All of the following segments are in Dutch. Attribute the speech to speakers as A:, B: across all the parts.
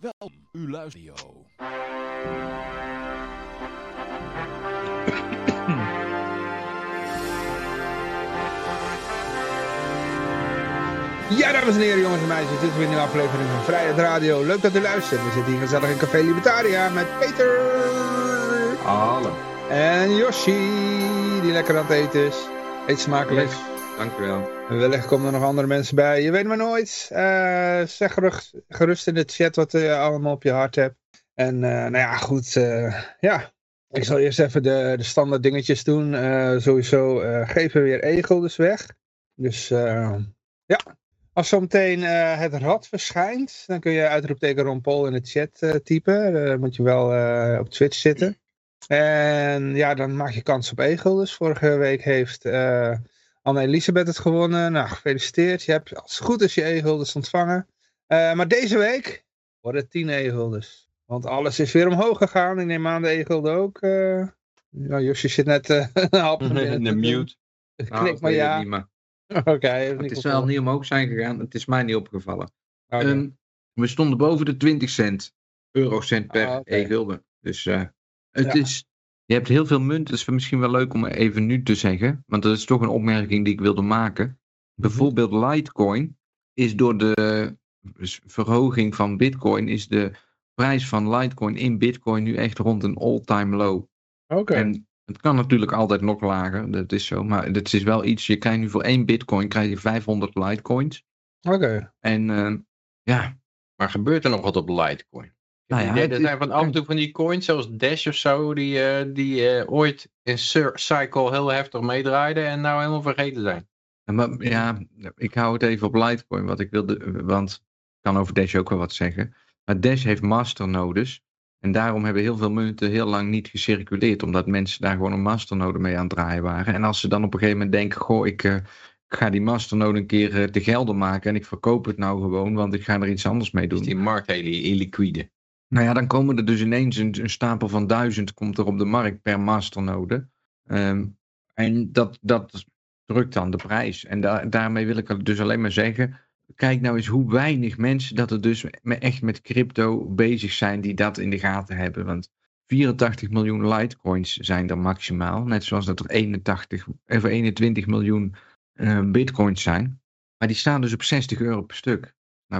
A: Wel, u luistert.
B: Ja, dames en heren, jongens en meisjes, dit is weer een nieuwe aflevering van Vrijheid Radio. Leuk dat u luistert. We zitten hier gezellig in Café Libertaria met Peter.
C: Hallo.
B: En Yoshi, die lekker aan het eten is. Eet smakelijk.
C: Dankjewel.
B: En wellicht komen er nog andere mensen bij. Je weet maar nooit. Uh, zeg gerust, in de chat wat je allemaal op je hart hebt. En uh, nou ja, goed. Ja, ik zal eerst even de, de standaard dingetjes doen. sowieso geven we weer egel dus weg. Dus ja, als zometeen het rad verschijnt, dan kun je uitroepteken Ron Paul in de chat typen. Dan moet je wel op Twitch zitten. En ja, dan maak je kans op egel. Dus vorige week heeft Anne-Elisabeth het gewonnen. Nou, gefeliciteerd. Je hebt als het goed is je egel dus ontvangen. maar deze week worden het 10 egel dus. Want alles is weer omhoog gegaan. Ik neem aan de egel ook. ja, Josje zit net een half
C: in de mute.
B: Klik nou, maar ja. Oké. Okay,
C: het is wel niet omhoog zijn gegaan. Het is mij niet opgevallen. Okay. Um, we stonden boven de 20 cent. Eurocent per ah, okay. e-gulden. Dus uh, het ja. is... Je hebt heel veel munten. Het is misschien wel leuk om even nu te zeggen. Want dat is toch een opmerking die ik wilde maken. Bijvoorbeeld Litecoin is door de verhoging van Bitcoin... is de prijs van Litecoin in Bitcoin nu echt rond een all-time low.
B: Oké.
C: En het kan natuurlijk altijd nog lager, dat is zo. Maar het is wel iets, je krijgt nu voor één bitcoin krijg je 500 litecoins.
B: Oké. Okay.
C: En uh, ja.
D: Maar gebeurt er nog wat op litecoin? Nou ja, er zijn van af en toe van die coins, zoals Dash of zo, die, uh, die uh, ooit in Cycle heel heftig meedraaiden en nou helemaal vergeten zijn.
C: Maar, ja, ik hou het even op Litecoin, wat ik wilde, want ik kan over Dash ook wel wat zeggen. Maar Dash heeft masternodes. En daarom hebben heel veel munten heel lang niet gecirculeerd, omdat mensen daar gewoon een masternode mee aan het draaien waren. En als ze dan op een gegeven moment denken, goh, ik, uh, ga die masternode een keer te gelden maken en ik verkoop het nou gewoon, want ik ga er iets anders mee doen.
D: Is die markt heel illiquide?
C: Nou ja, dan komen er dus ineens een, stapel van duizend komt er op de markt per masternode. Um, en dat, dat drukt dan de prijs. En da daarmee wil ik dus alleen maar zeggen, kijk nou eens hoe weinig mensen dat er dus echt met crypto bezig zijn die dat in de gaten hebben. Want 84 miljoen Litecoins zijn er maximaal. Net zoals dat er 81, of 21 miljoen uh, Bitcoins zijn. Maar die staan dus op 60 euro per stuk.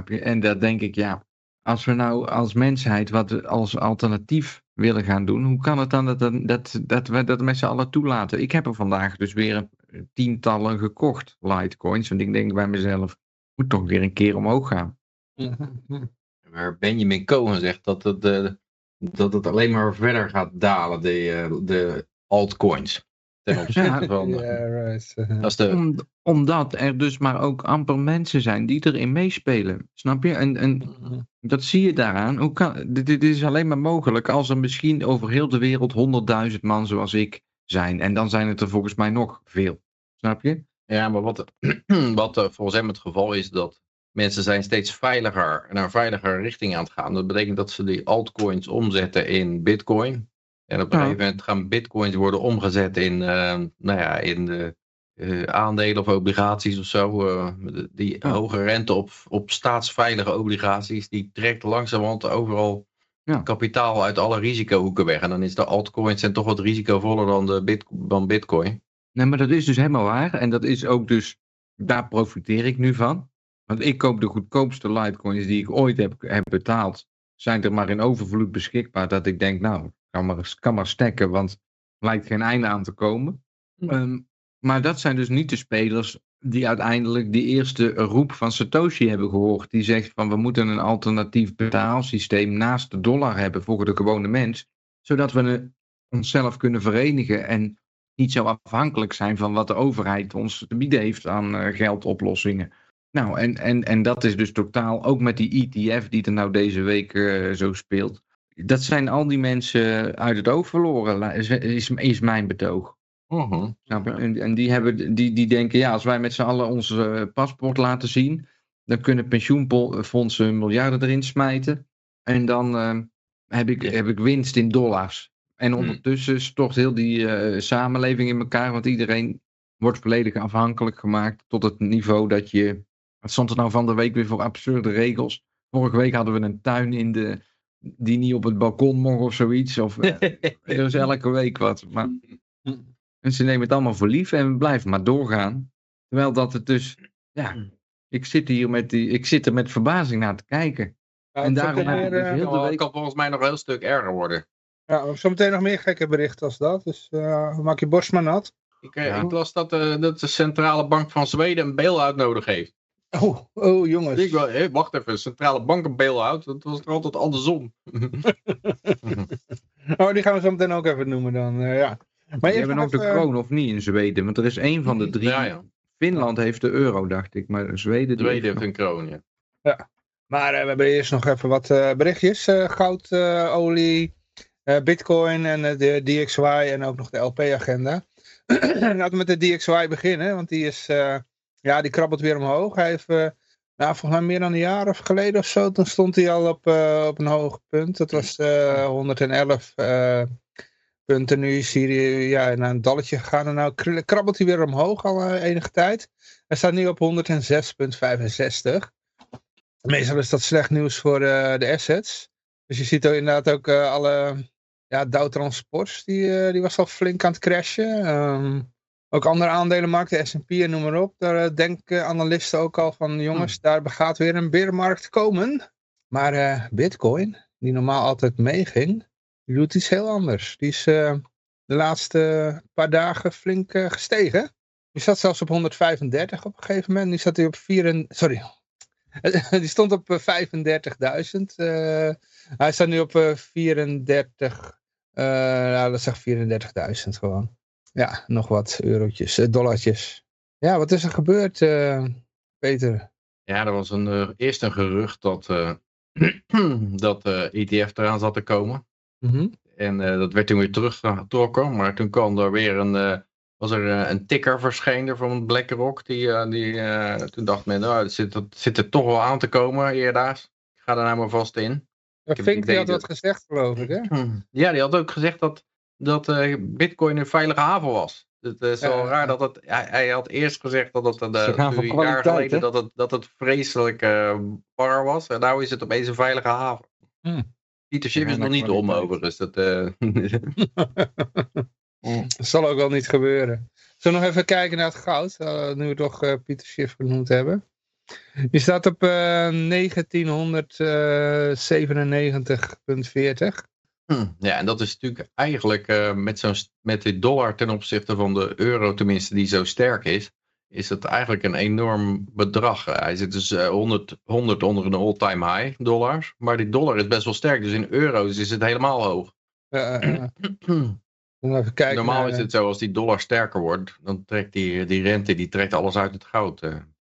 C: En dat denk ik, ja, als we nou als mensheid wat als alternatief willen gaan doen, hoe kan het dan dat, dat, dat we dat met z'n allen toelaten? Ik heb er vandaag dus weer tientallen gekocht, Litecoins. Want ik denk bij mezelf, moet toch weer een keer omhoog gaan.
D: Maar Benjamin Cohen zegt dat het, uh, dat het alleen maar verder gaat dalen, de, uh, de altcoins. Ten opzichte van...
B: yeah, right.
C: dat de... Om, omdat er dus maar ook amper mensen zijn die erin meespelen. Snap je? En, en mhm. dat zie je daaraan. Hoe kan, dit, dit is alleen maar mogelijk als er misschien over heel de wereld honderdduizend man zoals ik zijn. En dan zijn het er volgens mij nog veel. Snap je?
D: Ja, maar wat, wat uh, volgens hem het geval is, dat mensen zijn steeds veiliger naar een veiliger richting aan het gaan. Dat betekent dat ze die altcoins omzetten in bitcoin. En op een gegeven moment gaan bitcoins worden omgezet in, uh, nou ja, in de uh, aandelen of obligaties of zo. die ja. hoge rente op, op staatsveilige obligaties, die trekt langzamerhand overal ja. kapitaal uit alle risicohoeken weg. En dan is de altcoins en toch wat risicovoller dan, de bit, dan bitcoin.
C: Nee, maar dat is dus helemaal waar. En dat is ook dus, daar profiteer ik nu van. Want ik koop de goedkoopste Litecoins die ik ooit heb, heb betaald. Zijn er maar in overvloed beschikbaar dat ik denk, nou, kan maar, kan maar stekken, want er lijkt geen einde aan te komen. Um, maar dat zijn dus niet de spelers die uiteindelijk die eerste roep van Satoshi hebben gehoord. Die zegt van we moeten een alternatief betaalsysteem naast de dollar hebben voor de gewone mens. Zodat we onszelf kunnen verenigen en niet zo afhankelijk zijn van wat de overheid ons te bieden heeft aan uh, geldoplossingen. Nou, en, en, en dat is dus totaal, ook met die ETF die er nou deze week uh, zo speelt. Dat zijn al die mensen uit het oog verloren, is, is, mijn betoog.
D: Uh -huh.
C: en, en die, hebben, die, die denken, ja, als wij met z'n allen ons uh, paspoort laten zien, dan kunnen pensioenfondsen miljarden erin smijten. En dan heb, ik, heb ik winst in dollars. En hmm. ondertussen stort heel die uh, samenleving in elkaar, want iedereen wordt volledig afhankelijk gemaakt tot het niveau dat je. Wat stond er nou van de week weer voor absurde regels? vorige week hadden we een tuin in de, die niet op het balkon mocht of zoiets. Of, eh, er is elke week wat. Maar, en ze nemen het allemaal voor lief en we blijven maar doorgaan. Terwijl dat het dus, ja, ik zit hier met die, ik zit er met verbazing naar te kijken.
B: Ja,
C: En daarom heb ik dus
B: eh,
C: heel de
D: Het
C: week...
D: kan volgens mij nog een heel stuk erger worden.
B: Ja, we hebben zometeen nog meer gekke berichten als dat. Dus eh, maak je borst maar nat.
D: Ik, eh,
C: Ja.
D: ik las dat, eh, dat de Centrale Bank van Zweden een bail-out nodig heeft.
B: Oh, oh jongens.
D: Ik wel, hé, wacht even, Centrale Bank een bail-out? Dat was er altijd andersom.
B: Oh, die gaan we zo meteen ook even noemen dan. eh, ja. Maar
C: hebben
B: nog
C: ook de kroon of niet in Zweden. Want er is één van de drie.
D: Ja, ja.
C: Finland heeft de euro, dacht ik. Maar Zweden...
D: Zweden
C: heeft
D: een kroon, ja.
B: Maar eh, we hebben eerst nog even wat eh, berichtjes. Eh, goud, eh, olie, eh, bitcoin en de DXY en ook nog de LP-agenda. Laten we met de DXY beginnen, want die is, eh, ja, die krabbelt weer omhoog. Hij heeft, eh, nou, volgens mij meer dan een jaar of geleden of zo, toen stond hij al op, eh, op een hoog punt. Dat was eh 111 eh, punten. Nu is hij ja, naar een dalletje gegaan en nou kr- krabbelt hij weer omhoog al enige tijd. Hij staat nu op 106,65. Meestal is dat slecht nieuws voor de assets. Dus je ziet ook inderdaad ook alle ja, Dow Transports, die, die was al flink aan het crashen. Ehm, ook andere aandelenmarkten, de S&P en noem maar op. Daar eh, denken analisten ook al van, jongens, daar gaat weer een beermarkt komen. Maar eh, Bitcoin, die normaal altijd meeging, die doet iets heel anders. Die is eh, de laatste paar dagen flink gestegen. Die zat zelfs op 135 op een gegeven moment. Nu zat hij op 4, sorry, die stond op eh, 35.000. eh, hij staat nu op eh, 34. eh nou, dat zegt 34.000 gewoon. Ja, nog wat eurotjes, eh, dollartjes. Ja, wat is er gebeurd, eh, Peter?
D: Ja, er was een, eh, eerst een gerucht dat, eh dat ETF eraan zat te komen.
B: Mhm.
D: En dat werd toen weer teruggetrokken. Maar toen kwam er weer een, was er een ticker verschenen van BlackRock. Die, die, toen dacht men, nou, het zit, het zit er toch wel aan te komen eerdaags. Ik ga er nou maar vast in.
B: Ja,
D: heb
B: Fink die had wat
D: dat-
B: gezegd, geloof ik, hè?
D: Ja, die had ook gezegd dat, dat eh, Bitcoin een veilige haven was. Het is wel
B: Ja.
D: raar dat het. Hij, hij had eerst gezegd dat het een een jaar geleden dat het, dat het vreselijk eh bar was. En nu is het opeens een veilige haven.
B: Hmm.
D: Pieter Schiff
C: Ja,
D: is nog niet om overigens. Dat, eh,
B: Dat zal ook wel niet gebeuren. Zullen we nog even kijken naar het goud, eh, nu we toch eh, Pieter Schiff genoemd hebben. Die staat op eh 1997,40.
D: Hm, Ja, en dat is natuurlijk eigenlijk eh, met, zo'n, met die dollar ten opzichte van de euro, tenminste, die zo sterk is, is het eigenlijk een enorm bedrag. Eh, Hij zit dus eh, 100, 100 onder een all-time high dollars, maar die dollar is best wel sterk, dus in euro's is het helemaal hoog.
B: Even kijken
D: Normaal
B: naar,
D: is het zo, als die dollar sterker wordt, dan trekt die, die rente die trekt alles uit het goud. En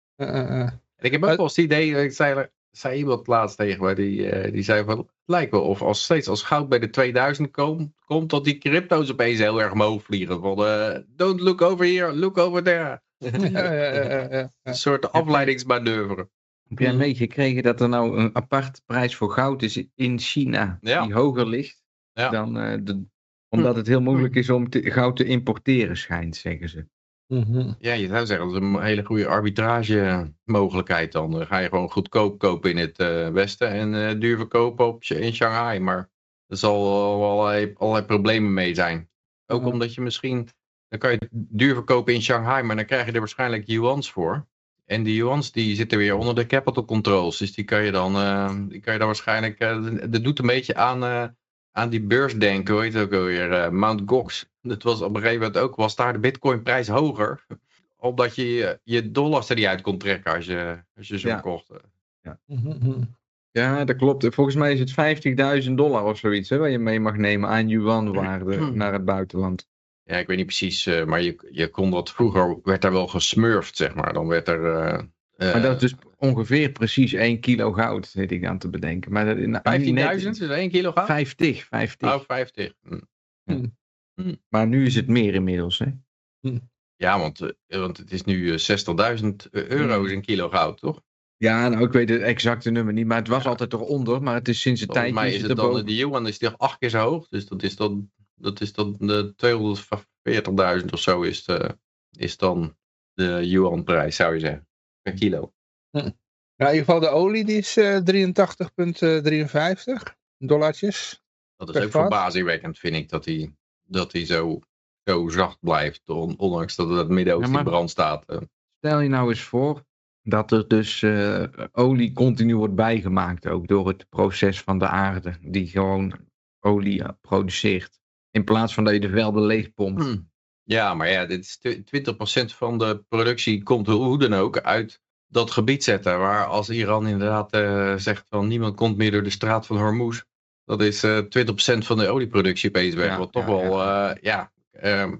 D: ik heb ook wel eens het idee, ik zei, zei iemand laatst tegen mij, die, eh, die zei van, het lijkt wel of als steeds als goud bij de 2000 komt, komt dat die crypto's opeens heel erg omhoog vliegen. Van, eh, don't look over here, look over there.
B: Ja, ja, ja, ja, ja.
D: Een soort afleidingsmanoeuvre.
C: Heb jij
B: Mhm.
C: meegekregen dat er nou een apart prijs voor goud is in China?
D: Ja.
C: Die hoger ligt
D: Ja.
C: dan eh, de... Omdat het heel moeilijk is om te- goud te importeren, schijnt, zeggen ze.
B: Mhm.
D: Ja, je zou zeggen, dat is een hele goede arbitrage mogelijkheid dan. Dan ga je gewoon goedkoop kopen in het eh, westen en eh, duur verkopen op, in Shanghai. Maar er zal wel allerlei, allerlei problemen mee zijn. Ook
B: Ja.
D: omdat je misschien, dan kan je het duur verkopen in Shanghai, maar dan krijg je er waarschijnlijk yuans voor. En die yuans die zitten weer onder de capital controls. Dus die kan je dan, eh, die kan je dan waarschijnlijk, dat doet een beetje aan, aan die beursdenken, hoe heet het ook alweer, eh, Mount Gox. Dat was op een gegeven moment ook, was daar de bitcoinprijs hoger. Omdat je je- dollars er niet uit kon trekken als je, als je ze
C: Ja.
D: verkocht.
B: Mhm.
C: Ja, dat klopt. Volgens mij is het 50.000 dollar of zoiets, hè, waar je mee mag nemen aan yuan-waarde naar het buitenland.
D: Ja, ik weet niet precies, eh, maar je, je kon dat vroeger, werd daar wel gesmurfd, zeg maar. Dan werd er... eh,
C: Maar dat is dus ongeveer precies 1 kilo goud, zit ik aan te bedenken. Maar dat, nou,
D: 15.000,
C: net-
D: is 1 kilo goud?
C: 50, 50.
D: Oh, 50. Hm.
C: Maar nu is het meer inmiddels, hè?
D: Ja, want, eh, want het is nu eh, 60.000 euro is een kilo goud, toch?
C: Ja, nou, ik weet het exacte nummer niet, maar het was
D: Ja.
C: altijd eronder, maar het is sinds een tijdje
D: mij
C: is het
D: het dan, de yuan is die acht keer zo hoog. Dus dat is dan, dat is dan de 240.000 of zo is, de, is dan de yuan prijs, zou je zeggen. Per kilo.
B: In ieder geval de olie die is uh, 83,53 dollartjes.
D: Dat is ook verbazingwekkend, vind ik, dat hij dat hij zo, zo zacht blijft, ondanks dat het Midden-Oosten in brand staat.
C: Stel je nou eens voor dat er dus uh, olie continu wordt bijgemaakt, ook door het proces van de aarde, die gewoon olie produceert. In plaats van dat je de velden leegpompt. Hmm.
D: Ja, maar ja, dit is 20% van de productie komt hoe dan ook uit dat gebied zetten. Waar als Iran inderdaad uh, zegt van niemand komt meer door de straat van Hormuz. Dat is uh, eh, 20% van de olieproductie opeens weg. wat toch wel, ja,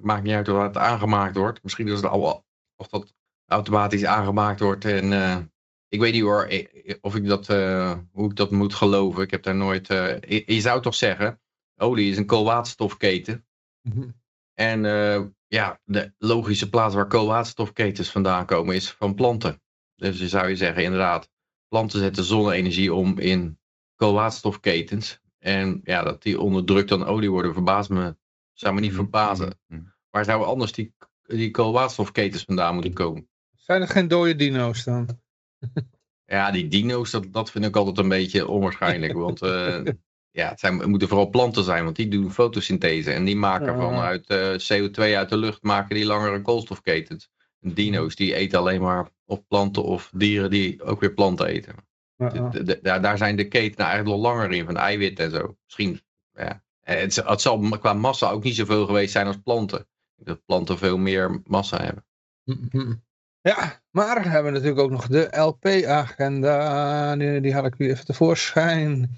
D: maakt niet uit hoe het aangemaakt wordt. Misschien is het al, of dat automatisch aangemaakt wordt. En ik weet niet hoor, of ik dat, hoe ik dat moet geloven. Ik heb daar nooit. Je, je, zou toch zeggen, olie is een koolwaterstofketen. Mm -hmm. En ja, de logische plaats waar koolwaterstofketens vandaan komen is van planten. Dus je zou je zeggen, inderdaad, planten zetten zonne-energie om in koolwaterstofketens. En ja, dat die onder druk dan olie worden, verbaast me, zou me niet mhm. verbazen. Mhm. Waar zouden anders die, die koolwaterstofketens vandaan moeten komen?
B: Zijn er geen dode dino's dan?
D: ja, die dino's, dat, dat vind ik altijd een beetje onwaarschijnlijk. want uh, ja, het, zijn, moeten vooral planten zijn, want die doen fotosynthese. En die maken vanuit uh, CO2 uit de lucht, maken die langere koolstofketens. Dino's, die eten alleen maar of planten of dieren die ook weer planten eten. daar, daar zijn de ketenen eigenlijk nog langer in, van eiwit en zo. Misschien, ja. Het, het zal qua massa ook niet zoveel geweest zijn als planten. Dat planten veel meer massa hebben.
B: Ja, maar we hebben natuurlijk ook nog de LP-agenda. Die, die, haal ik nu even tevoorschijn.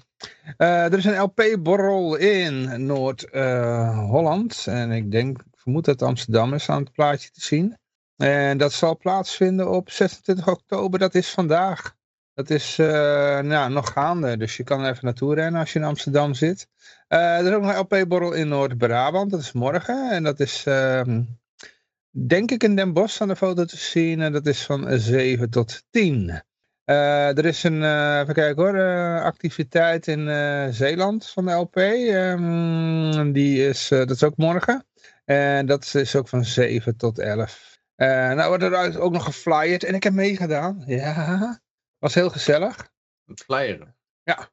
B: Uh, er is een LP-borrel in Noord-Holland. en ik denk, ik vermoed dat Amsterdam is aan het plaatje te zien. En dat zal plaatsvinden op 26 oktober. Dat is vandaag. Dat is uh, nou, nog gaande. Dus je kan er even naartoe rennen als je in Amsterdam zit. Uh, er is ook nog een LP-borrel in Noord-Brabant. Dat is morgen. En dat is ehm, denk ik in Den Bosch aan de foto te zien. En dat is van 7 tot 10. Uh, eh, er is een, even kijken hoor, activiteit in Zeeland van de LP. Ehm, die is, dat is ook morgen. En dat is ook van 7 tot 11. Nou wordt er ook nog geflyerd en ik heb meegedaan. Ja, was heel gezellig.
D: Flyeren?
B: Ja,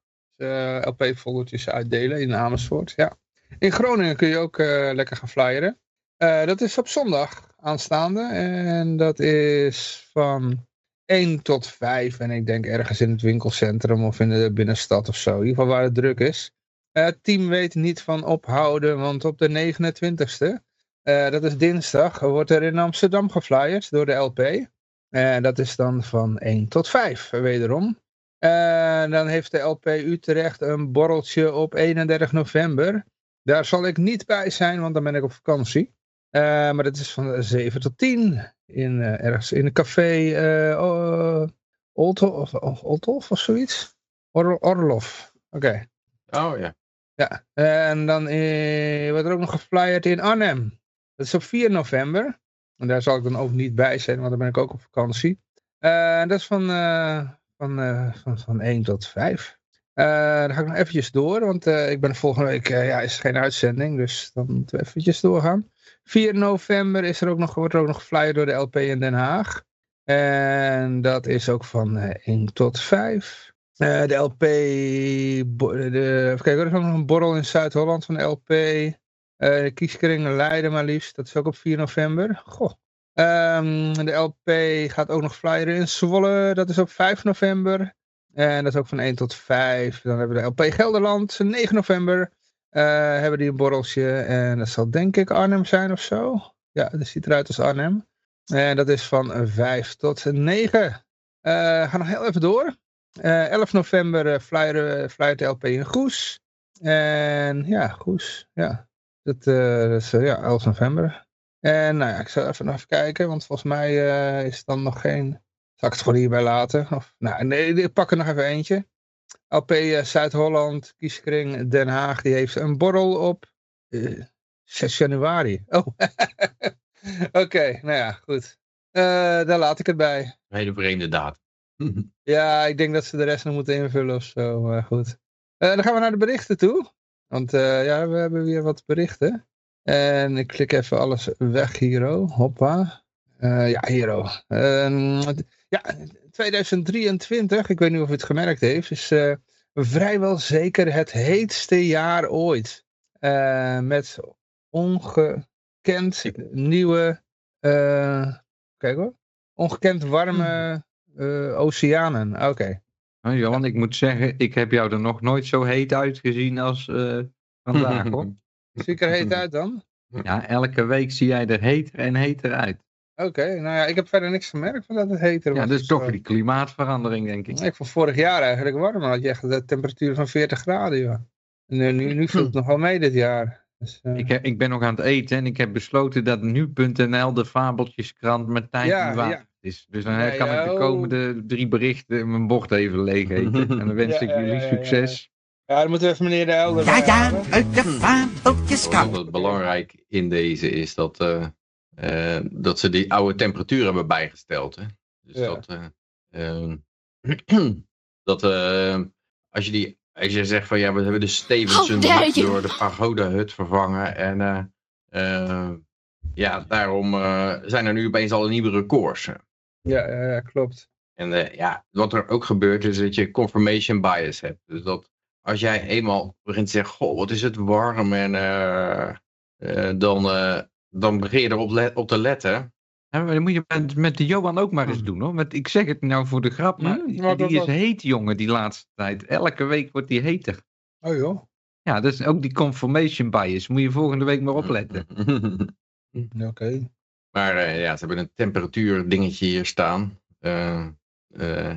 B: LP-foldertjes uitdelen in Amersfoort, ja. In Groningen kun je ook lekker gaan flyeren. dat is op zondag aanstaande. En dat is van 1 tot 5. En ik denk ergens in het winkelcentrum of in de binnenstad of zo. In ieder geval waar het druk is. Uh, het team weet niet van ophouden, want op de 29ste, uh, dat is dinsdag, wordt er in Amsterdam geflyerd door de LP. En uh, dat is dan van 1 tot 5, wederom. En dan heeft de LP Utrecht een borreltje op 31 november. Daar zal ik niet bij zijn, want dan ben ik op vakantie. Uh, maar dat is van 7 tot 10 in, uh, ergens in een café uh, of zoiets. Or, Orlof. Oké.
D: Okay. Oh ja.
B: Ja, en dan wordt er ook nog geflyerd in Arnhem. Dat is op 4 november. En daar zal ik dan ook niet bij zijn, want dan ben ik ook op vakantie. Uh, dat is van, van, van, van 1 tot 5. dan ga ik nog eventjes door, want ik ben volgende week, ja, is geen uitzending, dus dan moeten we eventjes doorgaan. 4 november is er ook nog, wordt er ook nog flyer door de LP in Den Haag. En dat is ook van 1 eh, tot 5. Uh, eh, de LP, de, even er is ook nog een borrel in Zuid-Holland van de LP. Uh, eh, de kieskring Leiden maar liefst, dat is ook op 4 november. Goh. Um, de LP gaat ook nog flyeren in Zwolle, dat is op 5 november. En dat is ook van 1 tot 5. Dan hebben we de LP Gelderland, 9 november. Uh, hebben die een borreltje. En dat zal denk ik Arnhem zijn of zo. Ja, dat ziet eruit als Arnhem. En dat is van 5 tot 9. Uh, ga nog heel even door. Uh, eh, 11 november uh, flyer, flyer LP in Goes. En ja, Goes. Ja, dat, dat is ja, 11 november. En nou ja, ik zal even, even kijken. Want volgens mij is het dan nog geen... Zal ik het gewoon hierbij laten? Of, nou, nee, ik pak er nog even eentje. LP eh, Zuid-Holland, kieskring Den Haag, die heeft een borrel op uh, eh, 6 januari. Oh, oké, nou ja, goed. Uh, daar laat ik het bij.
D: Een hele vreemde datum.
B: ja, ik denk dat ze de rest nog moeten invullen of zo, maar goed. dan gaan we naar de berichten toe. Want ja, we hebben weer wat berichten. En ik klik even alles weg, Hiro. Hoppa. ja, Hiro. Ehm, Ja, 2023, ik weet niet of u het gemerkt heeft, is uh, vrijwel zeker het heetste jaar ooit. Uh, met ongekend nieuwe, uh, kijk hoor, ongekend warme oceanen. Oké. Okay.
C: Nou, Johan, ik moet zeggen, ik heb jou er nog nooit zo heet uitgezien als vandaag hoor.
B: Zie ik er heet uit dan?
C: Ja, elke week zie jij er heter en heter uit.
B: Oké, nou ja, ik heb verder niks gemerkt van dat het heter was.
C: Ja, dus toch die klimaatverandering, denk ik.
B: Ik vond vorig jaar eigenlijk warm, had je echt de temperatuur van 40 graden, joh. En eh, nu, nu viel het nog wel mee dit jaar. Dus, uh...
C: ik, heb, ik ben nog aan het eten en ik heb besloten dat nu.nl de fabeltjeskrant met tijd ja, waard ja. Is. Dus dan ja, kan ik de komende drie berichten mijn bord even leeg eten. en dan wens ik jullie succes.
B: Ja, dan moeten we even meneer de Elder
D: Ja, ja, uit de. Wat belangrijk in deze is dat... Uh, uh, dat ze die oude temperatuur hebben bijgesteld. Hè? Dus ja. dat, uh, uh, dat als je die als je zegt van ja, we hebben de Stevenson oh, door de pagoda-hut vervangen. En ja, daarom zijn er nu opeens al nieuwe records.
B: Ja, ja, klopt.
D: En ja, wat er ook gebeurt is dat je confirmation bias hebt. Dus dat als jij eenmaal begint te zeggen, goh, wat is het warm en dan dan begin je erop op te letten.
C: Ja, dat moet je met, met de Johan ook maar eens doen hoor. Met, ik zeg het nou voor de grap, maar hmm, die is heet jongen die laatste tijd. Elke week wordt die heter.
B: Oh joh.
C: Ja, dus ook die confirmation bias. Moet je volgende week maar opletten.
B: Oké.
D: Maar uh, ja, ze hebben een temperatuur dingetje hier staan. Uh, uh,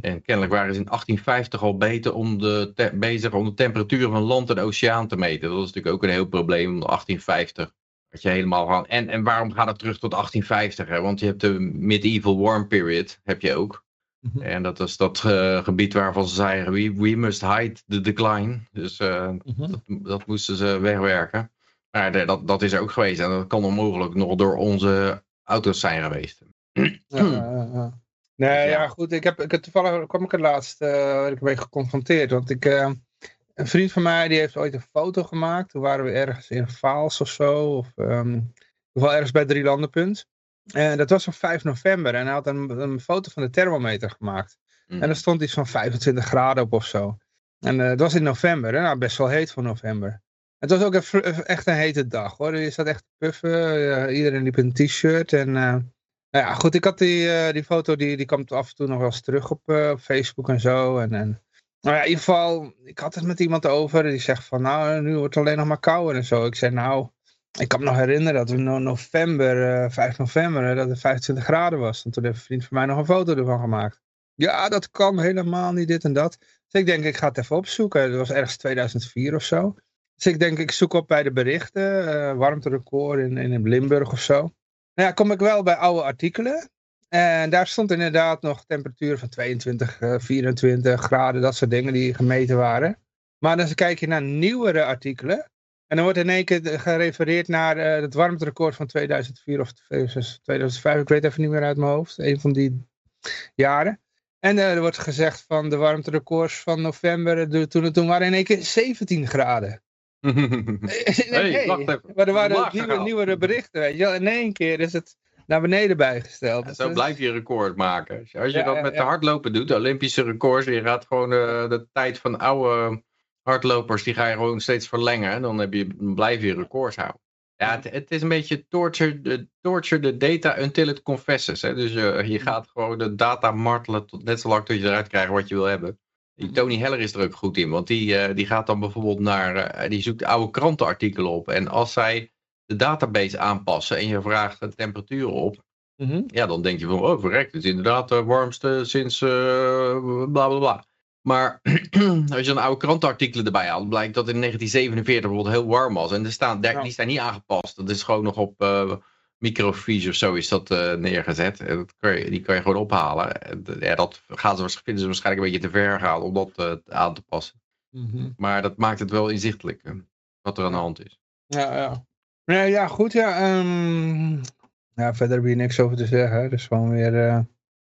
D: en kennelijk waren ze in 1850 al beter om de bezig om de temperatuur van land en oceaan te meten. Dat is natuurlijk ook een heel probleem. 1850 dat je helemaal van, en, en waarom gaat het terug tot 1850? Hè? Want je hebt de medieval warm period, heb je ook. Mhm. En dat is dat uh, gebied waarvan ze zeiden, we, we must hide the decline. Dus uh, dat, dat, moesten ze wegwerken. Maar dat, dat is ook geweest. En dat kan onmogelijk nog door onze auto's zijn geweest.
B: Ja, nee, ja. goed. Ik heb, ik toevallig kwam ik het laatst uh, ik ben geconfronteerd. Want ik, een vriend van mij die heeft ooit een foto gemaakt. Toen waren we ergens in Vaals of zo. Of um, geval ergens bij Drie Landenpunt. En dat was op 5 november. En hij had een, een foto van de thermometer gemaakt. Mm. En er stond iets van 25 graden op of zo. En uh, het was in november. Hè? Nou, best wel heet voor november. Het was ook echt een hete dag hoor. Je zat echt te puffen. iedereen liep in een t-shirt. En uh, nou ja, goed. Ik had die, uh, die foto, die, die komt af en toe nog wel eens terug op, op Facebook en zo. En, en nou ja, in ieder geval, ik had het met iemand over. Die zegt van, nou, nu wordt het alleen nog maar kouder en zo. Ik zei, nou, ik kan me nog herinneren dat in november, uh, 5 november, dat het 25 graden was. En toen heeft een vriend van mij nog een foto ervan gemaakt. Ja, dat kan helemaal niet, dit en dat. Dus ik denk, ik ga het even opzoeken. Dat was ergens 2004 of zo. Dus ik denk, ik zoek op bij de berichten. Uh, warmterecord in, in Limburg of zo. Nou ja, kom ik wel bij oude artikelen. En daar stond inderdaad nog temperatuur van 22, 24 eh, graden, dat soort dingen die gemeten waren. Maar dan kijk je naar nieuwere artikelen. En dan wordt in één keer gerefereerd naar uh, het warmterecord van 2004 of 2005. Ik weet even niet meer uit mijn hoofd. Een van die jaren. En er wordt gezegd van de warmterecords van november. toen, toen waren in één keer 17 graden. nee, hey, wacht even. Maar er waren nieuwe, nieuwere berichten. Weet je. In één keer is het naar beneden bijgesteld.
D: zo blijf je record maken. Als je dat met de hardlopen doet, de Olympische records, je gaat gewoon de, de tijd van oude hardlopers, die ga je gewoon steeds verlengen. Dan, heb je, dan blijf je records houden. Ja, het, het, is een beetje torture the, torture the data until it confesses. Hè? Dus je, je gaat gewoon de data martelen tot net zo lang tot je eruit krijgt wat je wil hebben. Die. Tony Heller is er ook goed in, want die, uh, die gaat dan bijvoorbeeld naar, uh, die zoekt oude krantenartikelen op. En als zij de database aanpassen en je vraagt de temperatuur op, mhm. ja, dan denk je van, oh verrekt, het is inderdaad de warmste sinds uh, bla bla bla. Maar als je een oude krantenartikelen erbij haalt, blijkt dat in 1947 bijvoorbeeld heel warm was. En er staan, die daar niet aangepast. Dat is gewoon nog op uh, microfiche of zo is dat uh, neergezet. En dat kan je, die kan je gewoon ophalen. Ja, dat gaan ze, vinden ze waarschijnlijk een beetje te ver gaan om dat aan te passen. Mhm. Maar dat maakt het wel inzichtelijk wat er aan de hand is.
B: Ja, ja. Ja, ja goed. Ja, um, ja, verder heb je niks over te zeggen. Dus gewoon weer... Uh...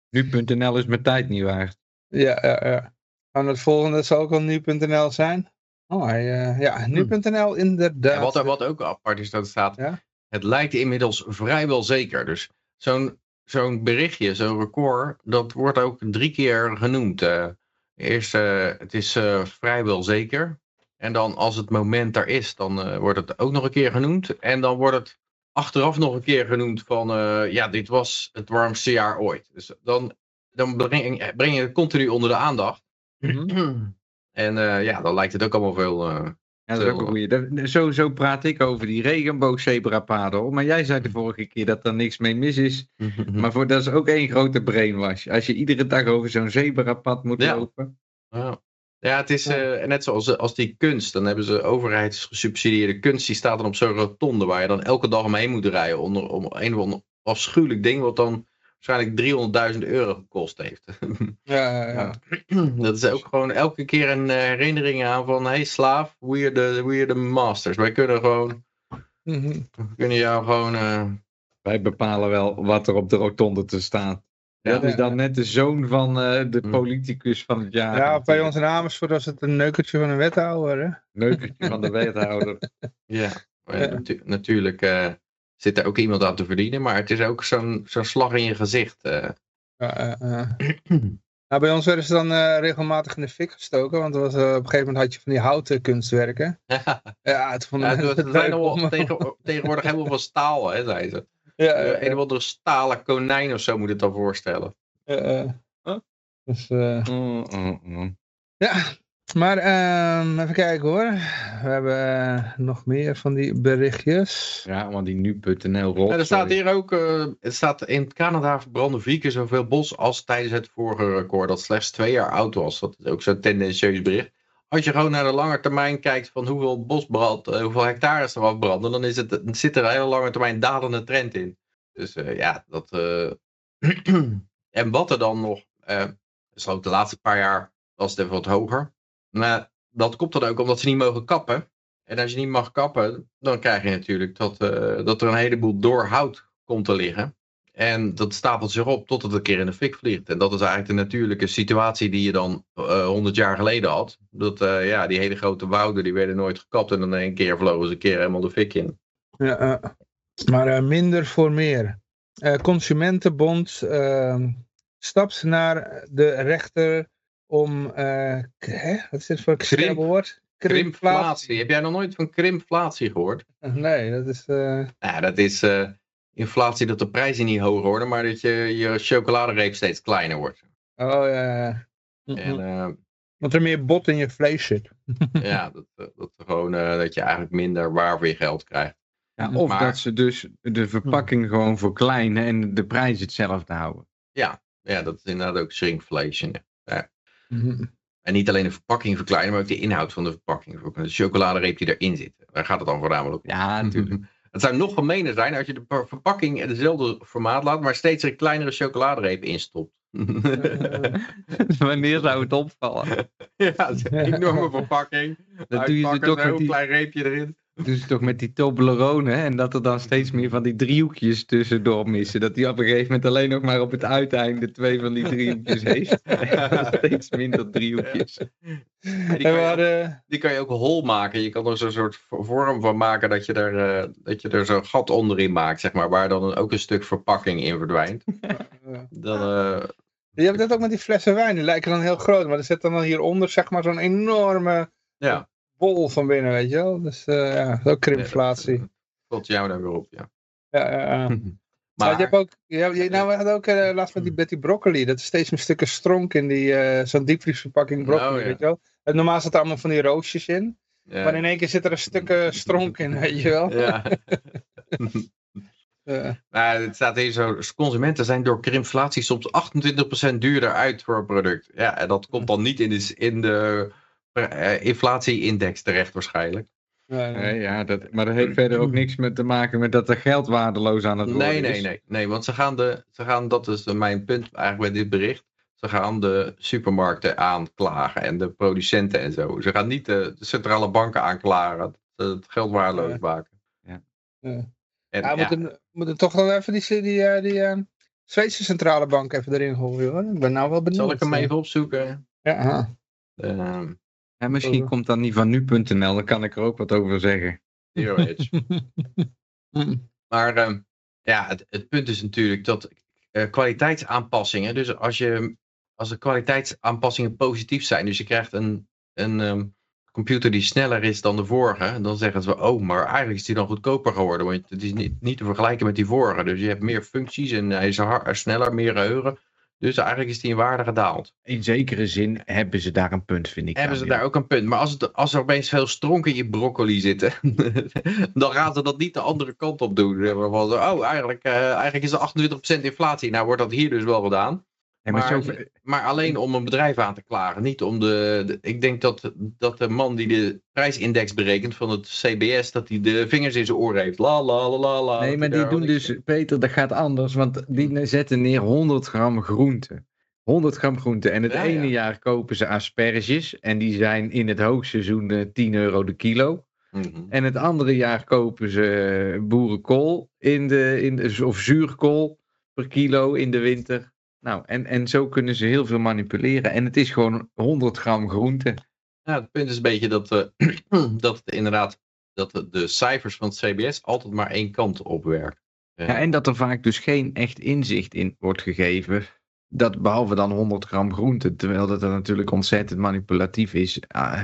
C: Nu.nl is met tijd niet waard.
B: Ja, ja, ja. En het volgende zal ook wel nu.nl zijn. Oh, uh, ja, hm. nu.nl inderdaad.
D: Ja, wat, wat ook apart is dat staat... Ja? Het lijkt inmiddels vrijwel zeker. Dus zo'n zo'n berichtje, zo'n record, dat wordt ook drie keer genoemd. eh. eerst, eh, het is eh, vrijwel zeker. En dan als het moment daar is, dan wordt het ook nog een keer genoemd. En dan wordt het achteraf nog een keer genoemd van, ja, dit was het warmste jaar ooit. Dus dan, dan breng, breng je het continu onder de aandacht. En eh, ja, dan lijkt het ook allemaal veel... eh,
C: Ja, dat is ook een goeie. Dat- Zo, zo praat ik over die regenboogzebrapaden. hoor. Maar jij zei de vorige keer dat er niks mee mis is. Maar voor, dat is ook één grote brainwash. Als je iedere dag over zo'n zebrapad moet
D: Ja.
C: lopen.
D: Ja, ja het is eh, net zoals als die kunst. Dan hebben ze overheidsgesubsidieerde kunst. Die staat dan op zo'n rotonde waar je dan elke dag omheen moet rijden. Onder, om een of ander afschuwelijk ding wat dan waarschijnlijk 300.000 euro gekost heeft.
B: Ja, ja, ja.
D: Dat is ook gewoon elke keer een eh, herinnering aan van... Hey slaaf, we are the, we are the masters. Wij kunnen gewoon...
B: Mhm.
D: We kunnen jou gewoon... eh,
C: Wij bepalen wel wat er op de rotonde te staat.
D: Ja.
C: dat is dan net de zoon van eh, de
D: Hm.
C: politicus van het jaar.
B: Ja, bij ons in Amersfoort was het een neukertje van een wethouder. Hè?
C: Neukertje van de wethouder.
D: Ja, maar
B: Ja.
D: natu- natuurlijk eh, zit er ook iemand aan te verdienen, maar het is ook zo'n zo'n slag in je gezicht. eh.
B: Ja, ja, ja. Nou, bij ons werden ze dan eh, regelmatig in de fik gestoken, want er was, op een gegeven moment had je van die houten kunstwerken. Ja, het vonden
D: Ja, het zijn tegen, tegenwoordig helemaal van staal, hè, zei ze.
B: Ja, ja,
D: een of andere stalen konijn of zo moet het dan voorstellen.
B: ja. Dus, eh,
C: Mm, mm, mm.
B: ja, maar ehm, even kijken hoor. We hebben eh, nog meer van die berichtjes.
C: Ja, want die nu.nl.
D: Ja, er staat hier ook, eh, het staat in Canada verbranden vier keer zoveel bos als tijdens het vorige record, dat slechts twee jaar oud was. Dat is ook zo'n tendentieus bericht. Als je gewoon naar de lange termijn kijkt van hoeveel bosbrand, eh, hoeveel hectares er afbranden, dan is het, dan zit er een hele lange termijn dalende trend in. Dus eh, ja, dat... eh, en wat er dan nog, eh is ook de laatste paar jaar was het even wat hoger. Maar dat komt dan ook omdat ze niet mogen kappen. En als je niet mag kappen, dan krijg je natuurlijk dat, eh, dat er een heleboel door hout komt te liggen. En dat stapelt zich op tot het een keer in de fik vliegt. En dat is eigenlijk de natuurlijke situatie die je dan eh 100 jaar geleden had. Dat eh, ja, die hele grote wouden die werden nooit gekapt en dan één keer vlogen ze een keer helemaal de fik in.
B: Ja, maar minder voor meer. Consumentenbond stapt naar de rechter om, eh, k- hè? wat is dit voor
D: Krimp.
B: woord?
D: Krimpflatie. Heb jij nog nooit van krimpflatie gehoord?
B: Nee, dat is... eh,
D: Nou, dat is eh, inflatie dat de prijzen niet hoger worden, maar dat je, je chocoladereep steeds kleiner wordt.
B: oh ja, ja, ja.
D: En eh,
B: Want er meer bot in je vlees zit.
D: ja, dat, eh, dat, gewoon, eh, dat je eigenlijk minder waar voor je geld krijgt.
C: Ja, of
D: Maar-
C: dat ze dus de verpakking gewoon verkleinen en de prijs hetzelfde houden.
D: Ja, dat is inderdaad ook shrinkflation. ja.
B: Mhm.
D: En niet alleen de verpakking verkleinen, maar ook de inhoud van de verpakking. De chocoladereep die erin zit. Daar gaat het dan voornamelijk om.
C: Ja, natuurlijk.
D: Het zou nog gemener zijn als je de ver- verpakking dezelfde formaat laat, maar steeds een kleinere chocoladereep instopt.
C: Wanneer zou het opvallen?
D: ja, dat is een enorme verpakking.
C: Dat doe je toch
D: zo'n
C: die,
D: klein reepje erin.
C: Doen ze toch met die Toblerone? En dat er dan steeds meer van die driehoekjes tussendoor missen. Dat die op een gegeven moment alleen nog maar op het uiteinde twee van die driehoekjes heeft. steeds minder driehoekjes.
D: die
B: En
D: kan je
B: hadden,
D: Die kan je ook hol maken. Je kan er zo'n soort vorm van maken dat je er, eh, dat je er zo'n gat onderin maakt, zeg maar, waar dan ook een stuk verpakking in verdwijnt.
B: eh,
D: Dan, eh,
B: je hebt dat ook met die flessen wijn. Die lijken dan heel groot. Maar er zit dan hieronder zeg maar zo'n enorme
D: ja,
B: bol van binnen, weet je wel. Dus eh, ja, dat is ook krimpflatie.
D: tot jou daar weer op, ja.
B: Ja, ja. Maar je hebt ook, je nou, we hadden ook eh, laatst met die, met die broccoli. Dat is steeds meer stukken stronk in die, eh, zo'n diepvriesverpakking broccoli,
D: Oh, ja.
B: weet je wel. En normaal zit er allemaal van die roosjes in. Maar in één keer zit er een stuk eh, stronk in, weet je wel.
D: ja.
B: Eh,
D: Maar het staat hier zo, consumenten zijn door krimpflatie soms 28% duurder uit voor een product. Ja, en dat komt dan niet in de, in de eh, inflatie-index terecht waarschijnlijk.
B: nee, nee.
C: Nee, ja, dat, maar dat heeft verder ook niks met te maken met dat er geld waardeloos aan het worden
D: Nee, nee,
C: is.
D: nee, nee, want ze gaan, de, ze gaan, dat is mijn punt eigenlijk bij dit bericht, ze gaan de supermarkten aanklagen en de producenten en zo. Ze gaan niet de, de centrale banken aanklagen, dat ze het geld waardeloos
B: Ja.
D: maken.
B: Ja.
D: En,
B: Ja, moeten, moeten toch dan even die, die, eh, die eh, Zweedse centrale bank even erin gooien hoor. Ik ben nou wel benieuwd.
D: zal ik hem even opzoeken?
B: Ja.
C: Ja, misschien komt dat niet van nu.nl, dan kan ik er ook wat over zeggen.
D: Zero Hedge.
B: Mm.
D: Maar ehm, ja, het, het punt is natuurlijk dat eh, kwaliteitsaanpassingen. Dus als, je, als de kwaliteitsaanpassingen positief zijn, dus je krijgt een, een ehm, computer die sneller is dan de vorige, dan zeggen ze, oh, maar eigenlijk is die dan goedkoper geworden, want het is niet, niet te vergelijken met die vorige. Dus je hebt meer functies en hij is sneller, meer geheugen. Dus eigenlijk is die in waarde gedaald.
C: In zekere zin hebben ze daar een punt, vind ik.
D: Hebben ze daar ook een punt. Maar als, het, als er opeens veel stronk in je broccoli zitten, dan gaan ze dat niet de andere kant op doen. Van, oh, eigenlijk, eh, eigenlijk is er 28% inflatie. Nou wordt dat hier dus wel gedaan.
C: Maar
D: maar,
C: zo-
D: maar alleen om een bedrijf aan te klagen. Niet om de, de- ik denk dat, dat de man die de prijsindex berekent van het CBS, dat hij de vingers in zijn oren heeft. La la la la la.
C: Nee, maar die doen dus, Peter, dat gaat anders. Want die zetten neer 100 gram groente. 100 gram groente. En het
D: Ja,
C: ene
D: ja.
C: jaar kopen ze asperges. En die zijn in het hoogseizoen eh, 10 euro de kilo.
D: Mhm.
C: En het andere jaar kopen ze boerenkool in de, in de, of zuurkool per kilo in de winter. Nou, en, en zo kunnen ze heel veel manipuleren. En het is gewoon 100 gram groente.
D: Ja, het punt is een beetje dat, eh, dat het inderdaad dat de, de cijfers van het CBS altijd maar één kant op werken. Eh,
C: Ja, en dat er vaak dus geen echt inzicht in wordt gegeven. Dat behalve dan 100 gram groente. Terwijl dat er natuurlijk ontzettend manipulatief is. Ah,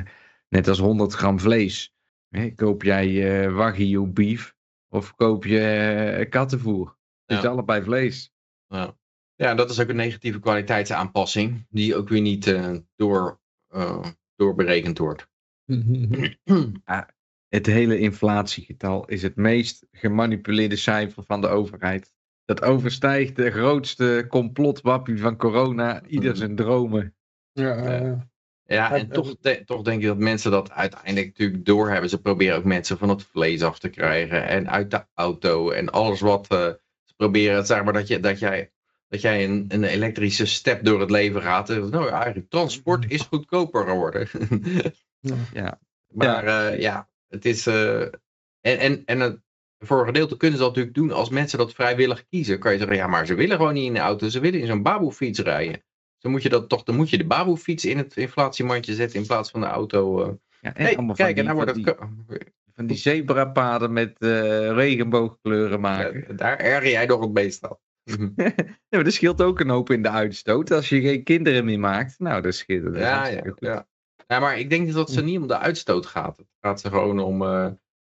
C: net als 100 gram vlees. Hè, koop jij eh wagyu beef of koop je kattenvoer? Het is
D: Ja.
C: allebei vlees.
D: Ja. Ja, dat is ook een negatieve kwaliteitsaanpassing, die ook weer niet eh, door, eh, doorberekend wordt.
C: Het hele inflatiegetal is het meest gemanipuleerde cijfer van de overheid. Dat overstijgt de grootste complotwappie van corona. Ieder zijn dromen.
B: Ja,
D: Ja.
B: eh,
D: Ja, en toch, de- toch denk ik dat mensen dat uiteindelijk natuurlijk doorhebben. Ze proberen ook mensen van het vlees af te krijgen en uit de auto en alles wat eh, ze proberen. Zeg maar dat, je, dat jij, dat jij een, een elektrische step door het leven gaat. Eh, Nou, eigenlijk transport is goedkoper geworden.
C: Ja.
D: Maar ja, ja het is. eh, en en, en het, voor een gedeelte kunnen ze dat natuurlijk doen als mensen dat vrijwillig kiezen. Kan je zeggen, ja, maar ze willen gewoon niet in de auto, ze willen in zo'n baboefiets rijden. Dan moet je dat toch, dan moet je de baboefiets in het inflatiemandje zetten in plaats van de auto. eh.
C: Ja, en
D: Hey,
C: van
D: kijk, en nou
C: van,
D: wordt
C: die,
D: het.
C: van die zebrapaden met eh, regenboogkleuren maken.
D: Eh, Daar erger jij nog het meest aan.
C: Ja, maar dat scheelt ook een hoop in de uitstoot. Als je geen kinderen meer maakt, nou, dat scheelt. Dat
D: ja, ja,
C: goed.
D: ja. ja, maar ik denk dat ze niet om de uitstoot gaat. Het gaat ze gewoon om. eh,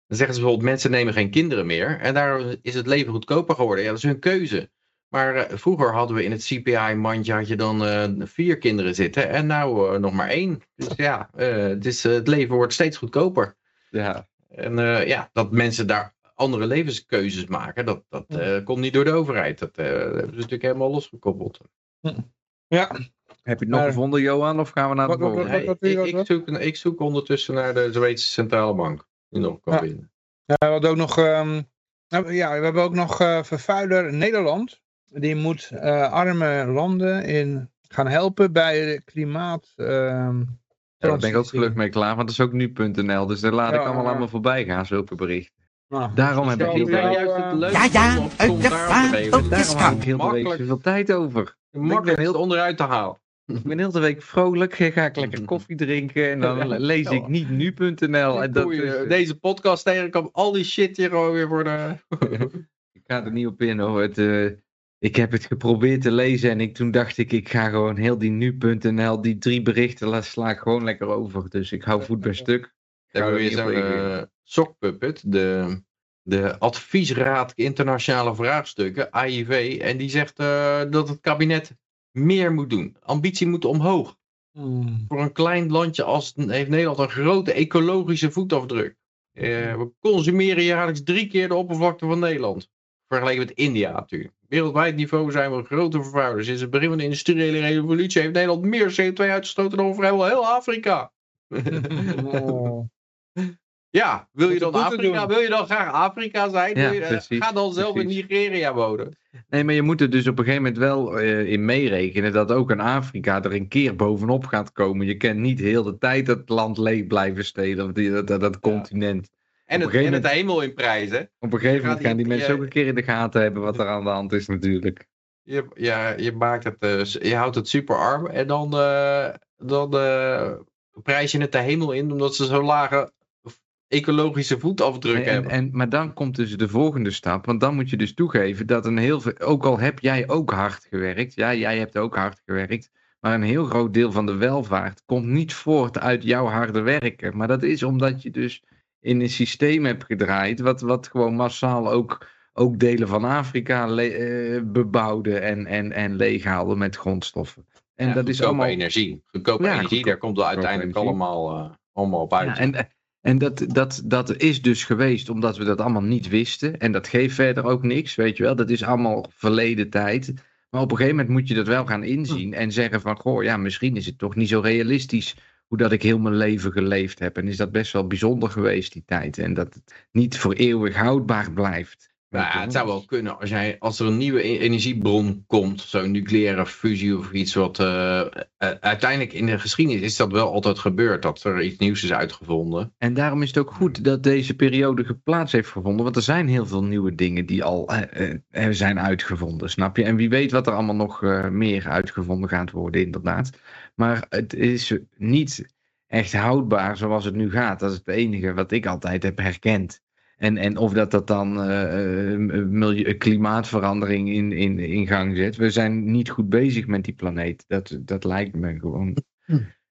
D: dan zeggen ze bijvoorbeeld: mensen nemen geen kinderen meer. En daar is het leven goedkoper geworden. Ja, dat is hun keuze. Maar eh, vroeger hadden we in het CPI-mandje had je dan eh, vier kinderen zitten. En nou nog maar één. Dus ja, het, is, het leven wordt steeds goedkoper.
C: Ja.
D: En ja, dat mensen daar andere levenskeuzes maken, dat, dat eh, komt niet door de overheid. Dat eh, hebben ze natuurlijk helemaal losgekoppeld.
B: ja,
C: Heb je het nog
B: Maar-
C: gevonden, Johan? Of gaan we naar de volgende?
D: Nee, ik, zoek, ik zoek ondertussen naar de Zweedse Centrale Bank. Die nog kan
B: Ja.
D: vinden.
B: Ja, we hadden ook nog, ehm, nou, ja, we hebben ook nog eh, vervuiler Nederland. Die moet eh, arme landen in gaan helpen bij de klimaat. ehm,
C: Ja, daar ben ik ook gelukkig mee klaar, want dat is ook nu.nl. Dus daar laat ik allemaal me voorbij gaan, zulke berichten.
B: Nou,
C: Daarom heb ik heel
D: leuke
A: Ja, ja, uit de
C: heb ik heel de week
D: Makkelijk.
C: zoveel tijd over.
D: Makkelijk
C: heel-
D: het onderuit te halen.
C: Ik ben heel de week vrolijk, ga ik lekker koffie drinken en dan lees ik niet nu.nl. En dat is,
D: deze podcast tegenkomt, al die shit hier gewoon weer voor de...
C: Ik ga er niet op in hoor. Het, eh, ik heb het geprobeerd te lezen en ik, toen dacht ik, ik ga gewoon heel die nu.nl, die drie berichten, la- sla ik gewoon lekker over. Dus ik hou voet bij stuk. Ga
D: hebben
C: er
D: weer zo'n sokpuppet, de, de Adviesraad Internationale Vraagstukken, AIV, en die zegt eh, dat het kabinet meer moet doen. Ambitie moet omhoog.
B: hmm.
D: Voor een klein landje als heeft Nederland een grote ecologische voetafdruk. Eh, we consumeren jaarlijks drie keer de oppervlakte van Nederland. Vergeleken met India natuurlijk. Wereldwijd niveau zijn we grote vervuilers. Sinds het begin van de industriële revolutie heeft Nederland meer CO2 uitgestoten dan vrijwel heel Afrika.
B: Oh.
D: Ja, wil je dan Afrika? Wil je dan graag Afrika zijn?
C: Ja,
D: je, eh,
C: precies,
D: ga dan zelf
C: precies.
D: in Nigeria wonen.
C: Nee, maar je moet er dus op een gegeven moment wel eh, in meerekenen dat ook een Afrika er een keer bovenop gaat komen. Je kan niet heel de tijd dat land leeg blijven stelen, of die, dat, dat, dat continent.
D: En het, en het hemel in prijzen.
C: Op een gegeven moment gaan die
D: die-
C: mensen
D: ja.
C: ook een keer in de gaten hebben wat er aan de hand is natuurlijk.
D: Je, ja, je, maakt het, eh, je houdt het super arm en dan, eh, dan eh, prijs je het de hemel in omdat ze zo lage ecologische voetafdruk
C: en,
D: hebben.
C: en, maar dan komt dus de volgende stap. Want dan moet je dus toegeven dat een heel veel. Ook al heb jij ook hard gewerkt. Ja, jij hebt ook hard gewerkt. Maar een heel groot deel van de welvaart komt niet voort uit jouw harde werken. Maar dat is omdat je dus in een systeem hebt gedraaid. Wat, wat gewoon massaal ook, ook delen van Afrika eh, bebouwde en, en, en leeghaalde met grondstoffen. En
D: Ja,
C: dat is
D: goedkope
C: allemaal.
D: energie. Goedkope
C: Ja,
D: energie,
C: goedkoop-
D: daar komt het uiteindelijk
C: energie.
D: allemaal, eh, allemaal op uit.
C: Ja, en en dat, dat, dat is dus geweest omdat we dat allemaal niet wisten. En dat geeft verder ook niks, weet je wel. Dat is allemaal verleden tijd. Maar op een gegeven moment moet je dat wel gaan inzien. En zeggen van, goh, ja, misschien is het toch niet zo realistisch... hoe dat ik heel mijn leven geleefd heb. En is dat best wel bijzonder geweest, die tijd. En dat het niet voor eeuwig houdbaar blijft.
D: Nou ja, het zou wel kunnen als, jij, als er een nieuwe e- energiebron komt, zo'n nucleaire fusie of iets wat eh, uiteindelijk in de geschiedenis is dat wel altijd gebeurd, dat er iets nieuws is uitgevonden.
C: En daarom is het ook goed dat deze periode plaats heeft gevonden. Want er zijn heel veel nieuwe dingen die al eh, eh, zijn uitgevonden, snap je? En wie weet wat er allemaal nog meer uitgevonden gaat worden, inderdaad. Maar het is niet echt houdbaar zoals het nu gaat. Dat is het enige wat ik altijd heb herkend. En, en of dat dat dan eh, eh, milieu, klimaatverandering in, in, in gang zet. We zijn niet goed bezig met die planeet. Dat, dat lijkt me gewoon.
B: Hm.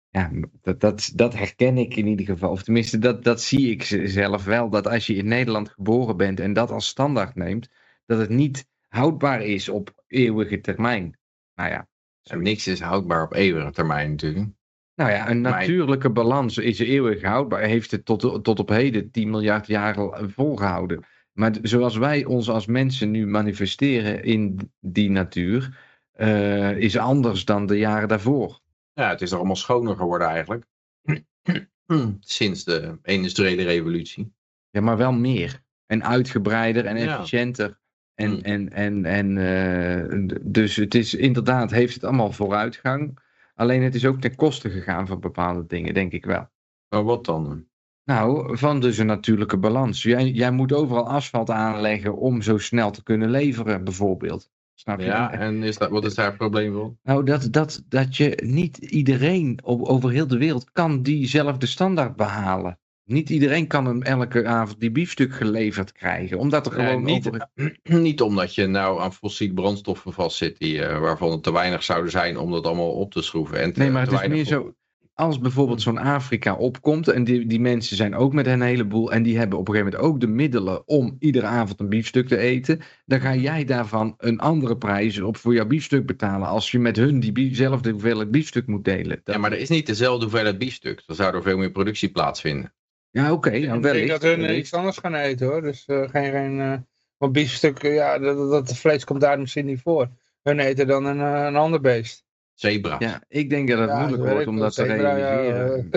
C: Ja, dat, dat, dat herken ik in ieder geval. Of tenminste, dat, dat zie ik zelf wel. Dat als je in Nederland geboren bent en dat als standaard neemt, dat het niet houdbaar is op eeuwige termijn. Nou ja,
D: En niks is houdbaar op eeuwige termijn natuurlijk.
C: Nou ja een
D: Maar-
C: natuurlijke balans is eeuwig houdbaar. Heeft het tot, tot op heden 10 miljard jaren volgehouden. Maar zoals wij ons als mensen nu manifesteren in die natuur, eh, is anders dan de jaren daarvoor.
D: Ja, het is er allemaal schoner geworden eigenlijk. Sinds de industriële revolutie.
C: Ja, maar wel meer. En uitgebreider en
D: Ja.
C: efficiënter. En,
D: Hmm.
C: en, en, en eh, dus het is inderdaad, heeft het allemaal vooruitgang. Alleen het is ook ten koste gegaan van bepaalde dingen, denk ik wel.
D: Maar wat dan?
C: Nou, van dus een natuurlijke balans. Jij, jij moet overal asfalt aanleggen om zo snel te kunnen leveren, bijvoorbeeld. Snap je?
D: Ja, en is dat, wat is daar het probleem van?
C: Nou, dat, dat, dat je niet iedereen over heel de wereld kan diezelfde standaard behalen. Niet iedereen kan hem elke avond die biefstuk geleverd krijgen. Omdat er gewoon
D: niet,
C: over-
D: niet omdat je nou aan fossiele brandstoffen vastzit, die, eh, waarvan het te weinig zouden zijn om dat allemaal op te schroeven. En te,
C: Nee, maar het is meer zo. Als bijvoorbeeld zo'n Afrika opkomt. En die, die mensen zijn ook met een heleboel. En die hebben op een gegeven moment ook de middelen om iedere avond een biefstuk te eten. Dan ga jij daarvan een andere prijs op voor jouw biefstuk betalen. Als je met hun diezelfde hoeveelheid biefstuk moet delen. Dat-
D: Ja, maar er is niet dezelfde hoeveelheid biefstuk. Dan zou er veel meer productie plaatsvinden.
C: Ja, oké. nou,
B: ik denk dat hun iets anders gaan eten hoor. Dus eh, geen, geen eh, want biefstuk, eh, ja, dat, dat, dat vlees komt daar misschien niet voor. Hun eten dan een, een ander beest.
D: Zebra.
C: Ja, ik denk dat het
B: Ja,
C: moeilijk wordt om dat te realiseren.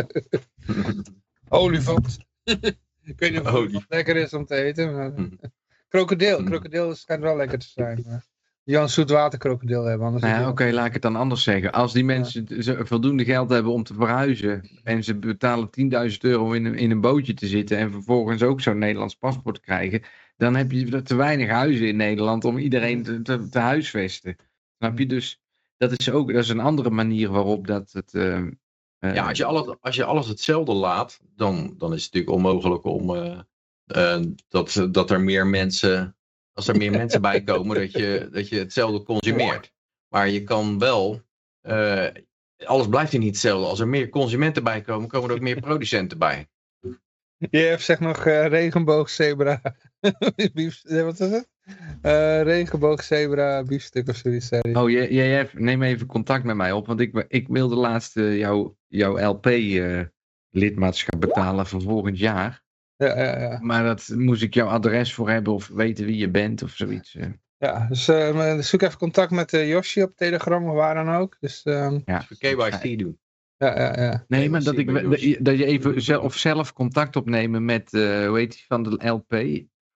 B: Olifant. ik weet niet of het lekker is om te eten. Maar...
D: Hm.
B: Krokodil.
D: Hm.
B: Krokodil schijnt wel lekker te zijn. Maar... Jan zoetwaterkrokodil hebben. Anders
C: Nou ja, oké, laat ik het dan anders zeggen. Als die mensen voldoende geld hebben om te verhuizen en ze betalen 10.000 euro in een, in een bootje te zitten en vervolgens ook zo'n Nederlands paspoort krijgen, dan heb je te weinig huizen in Nederland om iedereen te, te, te huisvesten. Snap je? Dus dat is ook dat is een andere manier waarop dat het... eh, eh,
D: Ja, als je alles, als je alles hetzelfde laat, dan, dan is het natuurlijk onmogelijk om eh, eh, dat, dat er meer mensen, als er meer mensen bij komen, dat je, dat je hetzelfde consumeert. Maar je kan wel, eh, alles blijft hier niet hetzelfde. Als er meer consumenten bij komen, komen er ook meer producenten bij.
B: Je hebt zeg nog eh regenboogzebra. Bief- nee, wat is het? Eh regenboogzebra biefstuk of zoiets. hij.
C: Oh, jij, jij hebt- neem even contact met mij op, want ik, ik wilde laatst eh, jouw jouw LP-lidmaatschap betalen voor volgend jaar.
B: Ja, ja, ja.
C: Maar dat moest ik jouw adres voor hebben of weten wie je bent of zoiets. eh.
B: ja dus eh, maar zoek even contact met eh Yoshi op Telegram of waar dan ook. Dus ehm,
C: Ja.
D: KYC doen.
B: ja, ja, ja.
C: Nee, maar dat, ik, dat je- even zelf, zelf contact opnemen met, eh hoe heet die van de LP?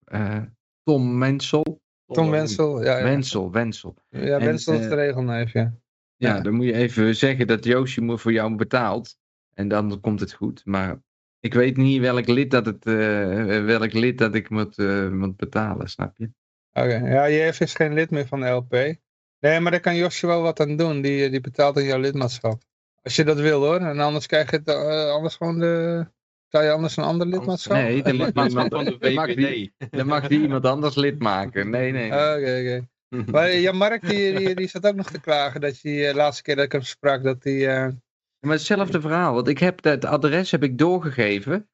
C: Eh, Tom Mensel.
B: Tom Wensel. Ja, ja.
C: Wensel, Wensel.
B: Ja,
C: En,
B: Wensel is
C: eh,
B: de regelneef, ja.
C: Ja,
B: Ja.
C: dan moet je even zeggen dat me voor jou betaalt. En dan komt het goed. Maar ik weet niet welk lid dat, het, eh, welk lid dat ik moet, eh, moet betalen, snap je?
B: Oké, ja, JF is geen lid meer van de LP. Nee, maar daar kan Josje wel wat aan doen. Die, die betaalt aan jouw lidmaatschap. Als je dat wil hoor. En anders krijg je het, eh, anders gewoon de, Zou je anders een ander lidmaatschap?
C: Nee, de lidmaatschap
D: van de
C: Dan mag die-. Dan mag die iemand anders lid maken. Nee, nee.
B: Oké, oké. Maar Jan Mark, die, die, die zat ook nog te klagen dat je de laatste keer dat ik hem sprak, dat hij...
C: Maar hetzelfde verhaal. Want ik heb het adres heb ik doorgegeven.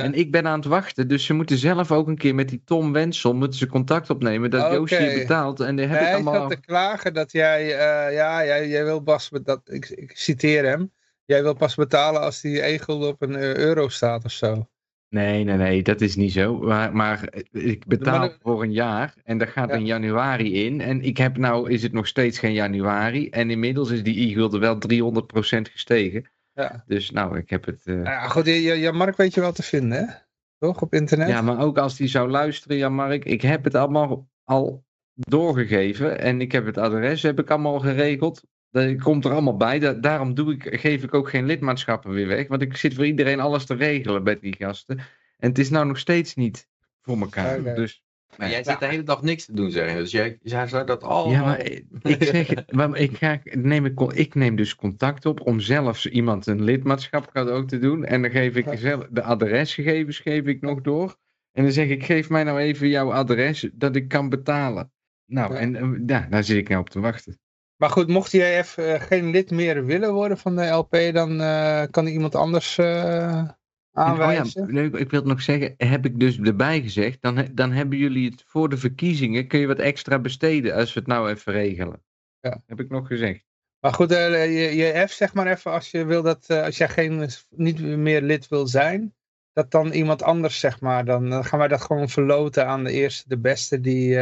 C: En ik ben aan het wachten. Dus ze moeten zelf ook een keer met die Tom Wensel moeten ze contact opnemen. Dat. Joost je betaalt. En die heb ik
B: zat
C: allemaal...
B: te klagen dat jij, eh, ja, jij, jij wil pas, dat, ik, ik citeer hem, jij wil pas betalen als die 1 gulden op een eh, euro staat of zo.
C: Nee, nee, nee, dat is niet zo. Maar, maar ik betaal
B: Maar
C: voor een jaar en dat gaat
B: Ja.
C: in januari in. En ik heb nou, is het nog steeds geen januari. En inmiddels is die e-gulden wel 300% gestegen.
B: Ja,
C: Dus nou, ik heb het... eh,
B: nou ja goed, Jan Jan Mark weet je wel te vinden, hè? Toch, op internet?
C: Ja, maar ook als die zou luisteren, Jan Mark, ik heb het allemaal al doorgegeven en ik heb het adres heb ik allemaal geregeld. Dat komt er allemaal bij. Da- daarom doe ik, geef ik ook geen lidmaatschappen weer weg, want ik zit voor iedereen alles te regelen bij die gasten. En het is nou nog steeds niet voor elkaar. Dus,
D: Maar jij zit de hele dag niks te doen, zeg je. Dus jij, jij zou dat al...
C: ja, maar ik zeg, het, maar ik, ga, neem ik, ik neem dus contact op om zelfs iemand een lidmaatschap cadeau te doen. En dan geef ik zelf de adresgegevens geef ik nog door. En dan zeg ik, geef mij nou even jouw adres dat ik kan betalen. Nou,
B: Ja.
C: en eh, ja, daar zit ik nou op te wachten.
B: Maar goed, mocht jij even eh, geen lid meer willen worden van de LP, dan eh, kan iemand anders eh,
C: En,
B: aanwijzen.
C: oh ja, ik wil het nog zeggen, heb ik dus erbij gezegd, dan, dan hebben jullie het voor de verkiezingen, kun je wat extra besteden als we het nou even regelen.
B: Ja.
C: Heb ik nog gezegd.
B: Maar goed, je, je F zeg maar even, als je wil dat, als jij geen, niet meer lid wil zijn, dat dan iemand anders zeg maar, dan, dan gaan wij dat gewoon verloten aan de eerste, de beste die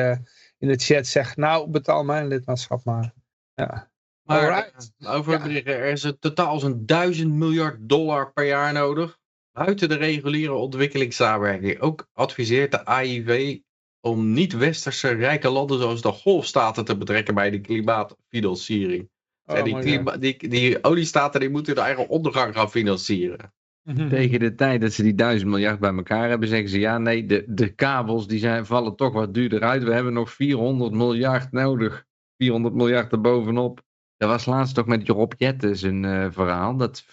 B: in de chat zegt, nou betaal mijn lidmaatschap maar. Ja.
D: Maar
B: Alright.
D: eh, over het
B: Ja.
D: bericht, er is een totaal zo'n duizend miljard dollar per jaar nodig. Buiten de reguliere ontwikkelingssamenwerking. Ook adviseert de AIV om niet-westerse rijke landen zoals de golfstaten te betrekken bij de klimaatfinanciering.
B: Oh
D: Ja, die, klima- die, die oliestaten die moeten hun eigen ondergang gaan financieren.
B: God.
C: Tegen de tijd dat ze die duizend miljard bij elkaar hebben, zeggen ze ja, nee, de, de kabels die zijn, vallen toch wat duurder uit. We hebben nog 400 miljard nodig. 400 miljard erbovenop. Dat was laatst toch met Rob Jetten een eh, verhaal, dat 40%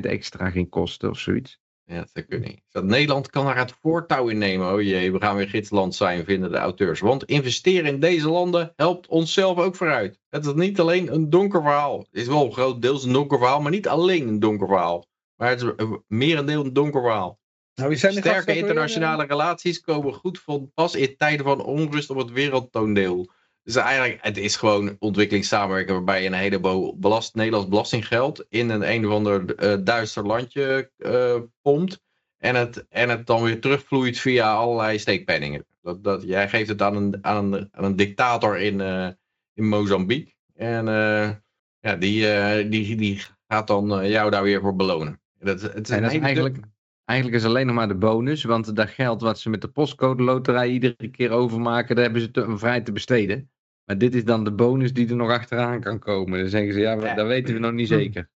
C: extra ging kosten of zoiets.
D: Ja, dat kan niet. Dat Nederland kan daar het voortouw in nemen. Oh jee, we gaan weer gidsland zijn, vinden de auteurs. Want investeren in deze landen helpt onszelf ook vooruit. Het is niet alleen een donker verhaal. Het is wel grotendeels een donker verhaal, maar niet alleen een donker verhaal. Maar het is een merendeel een donker verhaal.
B: Nou, zijn
D: Sterke
B: ook
D: internationale relaties komen goed van pas in tijden van onrust op het wereldtoondeel. Dus eigenlijk, het is gewoon ontwikkelingssamenwerking waarbij je een heleboel belast, Nederlands belastinggeld in een een of ander eh, duister landje eh, pompt. En het, en het dan weer terugvloeit via allerlei steekpenningen. Dat, dat, jij geeft het aan een, aan een, aan een dictator in, eh, in Mozambique. En eh, ja, die, eh, die, die gaat dan eh, jou daar weer voor belonen. Dat, het is
C: En dat is eigenlijk, eigenlijk is alleen nog maar de bonus, want dat geld wat ze met de postcode loterij iedere keer overmaken, daar hebben ze te, vrij te besteden. Maar dit is dan de bonus die er nog achteraan kan komen. Dan zeggen ze, ja,
D: Ja.
C: dat weten we nog niet zeker.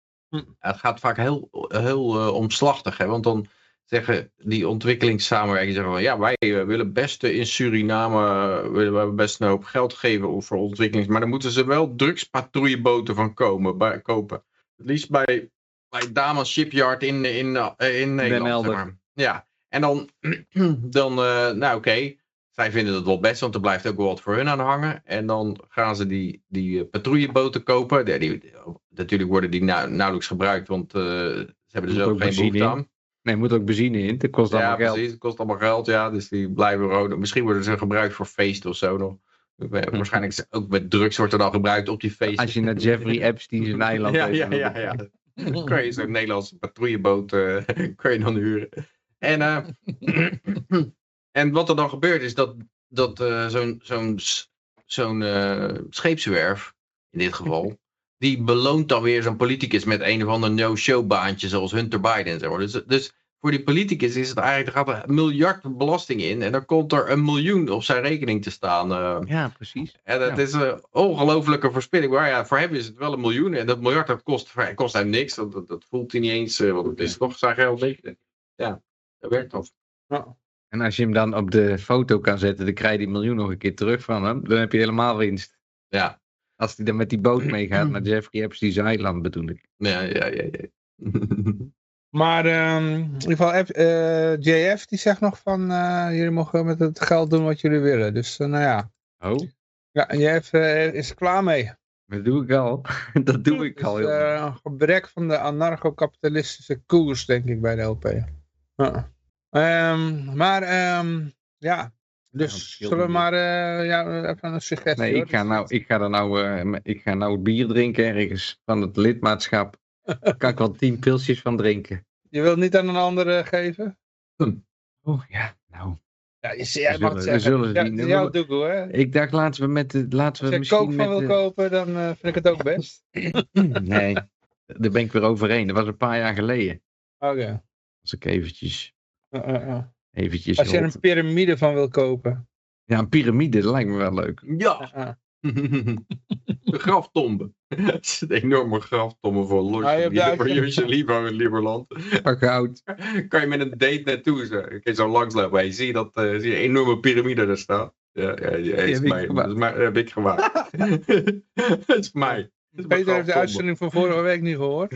D: het gaat vaak heel, heel eh, omslachtig. Hè? Want dan zeggen die ontwikkelingssamenwerking zeggen van ja, wij eh, willen best in Suriname eh, willen we best een hoop geld geven voor ontwikkelings. Maar dan moeten ze wel drugspatrouilleboten van komen, bij, kopen. Het liefst bij, bij Damas Shipyard in, in, eh, in Nederland. Zeg maar. Ja, en dan, dan eh, nou oké, zij vinden het wel best, want er blijft ook wel wat voor hun aan hangen. En dan gaan ze die, die eh, patrouilleboten kopen. Die, die- natuurlijk worden die nou, nauwelijks gebruikt, want eh, ze hebben er
C: ook
D: geen behoefte
C: in.
D: aan.
C: Nee, moet ook benzine in. Dat kost
D: Ja,
C: allemaal geld.
D: precies. Het kost allemaal geld, ja. Dus die blijven rode. Misschien worden ze gebruikt voor feesten of zo nog. Waarschijnlijk ook met drugs wordt er dan gebruikt op die feesten.
C: Als je naar Jeffrey Epstein zijn eiland
D: ja, ja, ja, ja. Dan kan je zo'n Nederlandse patrouilleboot eh, kan je dan huren. En, en wat er dan gebeurt is dat, dat eh, zo'n zo'n zo'n eh, scheepswerf, in dit geval, die beloont dan weer zo'n politicus met een of ander no-show baantje zoals Hunter Biden. Zeg maar. dus, dus voor die politicus is het eigenlijk, er gaat een miljard belasting in en dan komt er een miljoen op zijn rekening te staan. eh.
C: Ja, precies.
D: En dat
C: Ja.
D: is een ongelofelijke verspilling. Maar ja, voor hem is het wel een miljoen. En dat miljard dat kost, kost hem niks. Dat, dat, dat voelt hij niet eens. Want het is toch zijn geld niet. Ja, dat werkt toch.
C: En als je hem dan op de foto kan zetten, dan krijg je die miljoen nog een keer terug van hem. Dan heb je helemaal winst.
D: Ja,
C: Als hij dan met die boot meegaat naar Jeffrey Epstein's eiland bedoel ik.
D: ja, ja, ja. ja.
B: Maar ehm, in ieder geval, F- eh, JF die zegt nog van, eh, jullie mogen met het geld doen wat jullie willen. Dus eh, nou ja,
C: Oh,
B: ja JF is er klaar mee.
C: dat doe ik al. dat doe ik al.
B: Dus, een gebrek van de anarcho-kapitalistische koers, denk ik, bij de LP. Ja. Ehm, maar, ehm, ja, dus zullen we maar eh, ja, even een suggestie.
C: Nee,
B: hoor.
C: ik ga, nou, ik ga er nou, eh, ik ga nou bier drinken ergens van het lidmaatschap. Daar kan ik wel tien pilsjes van drinken.
B: Je wilt niet aan een ander eh, geven?
C: Oh ja, nou.
B: Ja, je, jij mag het
C: zullen-
B: zeggen.
C: zullen
B: Ja,
C: zien.
B: jouw doekoe, hè?
C: Ik dacht, laten we met de. Laten
B: Als
C: we
B: je
C: misschien
B: kook van wil
C: de-
B: kopen, dan vind ik het ook best.
C: Nee, daar ben ik weer overheen. Dat was een paar jaar geleden.
B: Oké.
C: Als ik eventjes.
B: Uh, uh, uh.
C: eventjes
B: Als je er een piramide van wil kopen.
C: Ja, een piramide, dat lijkt me wel leuk.
D: Ja,
B: Uh, uh.
D: de graftombe. Dat is een enorme graftombe voor
B: Ah, je hebt de
D: Losje, voor Josje Lieber in Lieberland.
C: Van goud.
D: Kan je met een date naartoe zo. Ik kan zo langslopen. Hey, zie je dat eh, zie je een enorme piramide daar staan? Ja, ja, ja, is
C: heb ik
D: mij.
C: gemaakt.
D: Dat is mij, heb ik gemaakt. Het is mij. Het is mijn
B: Peter heeft de uitzending van vorige week niet gehoord.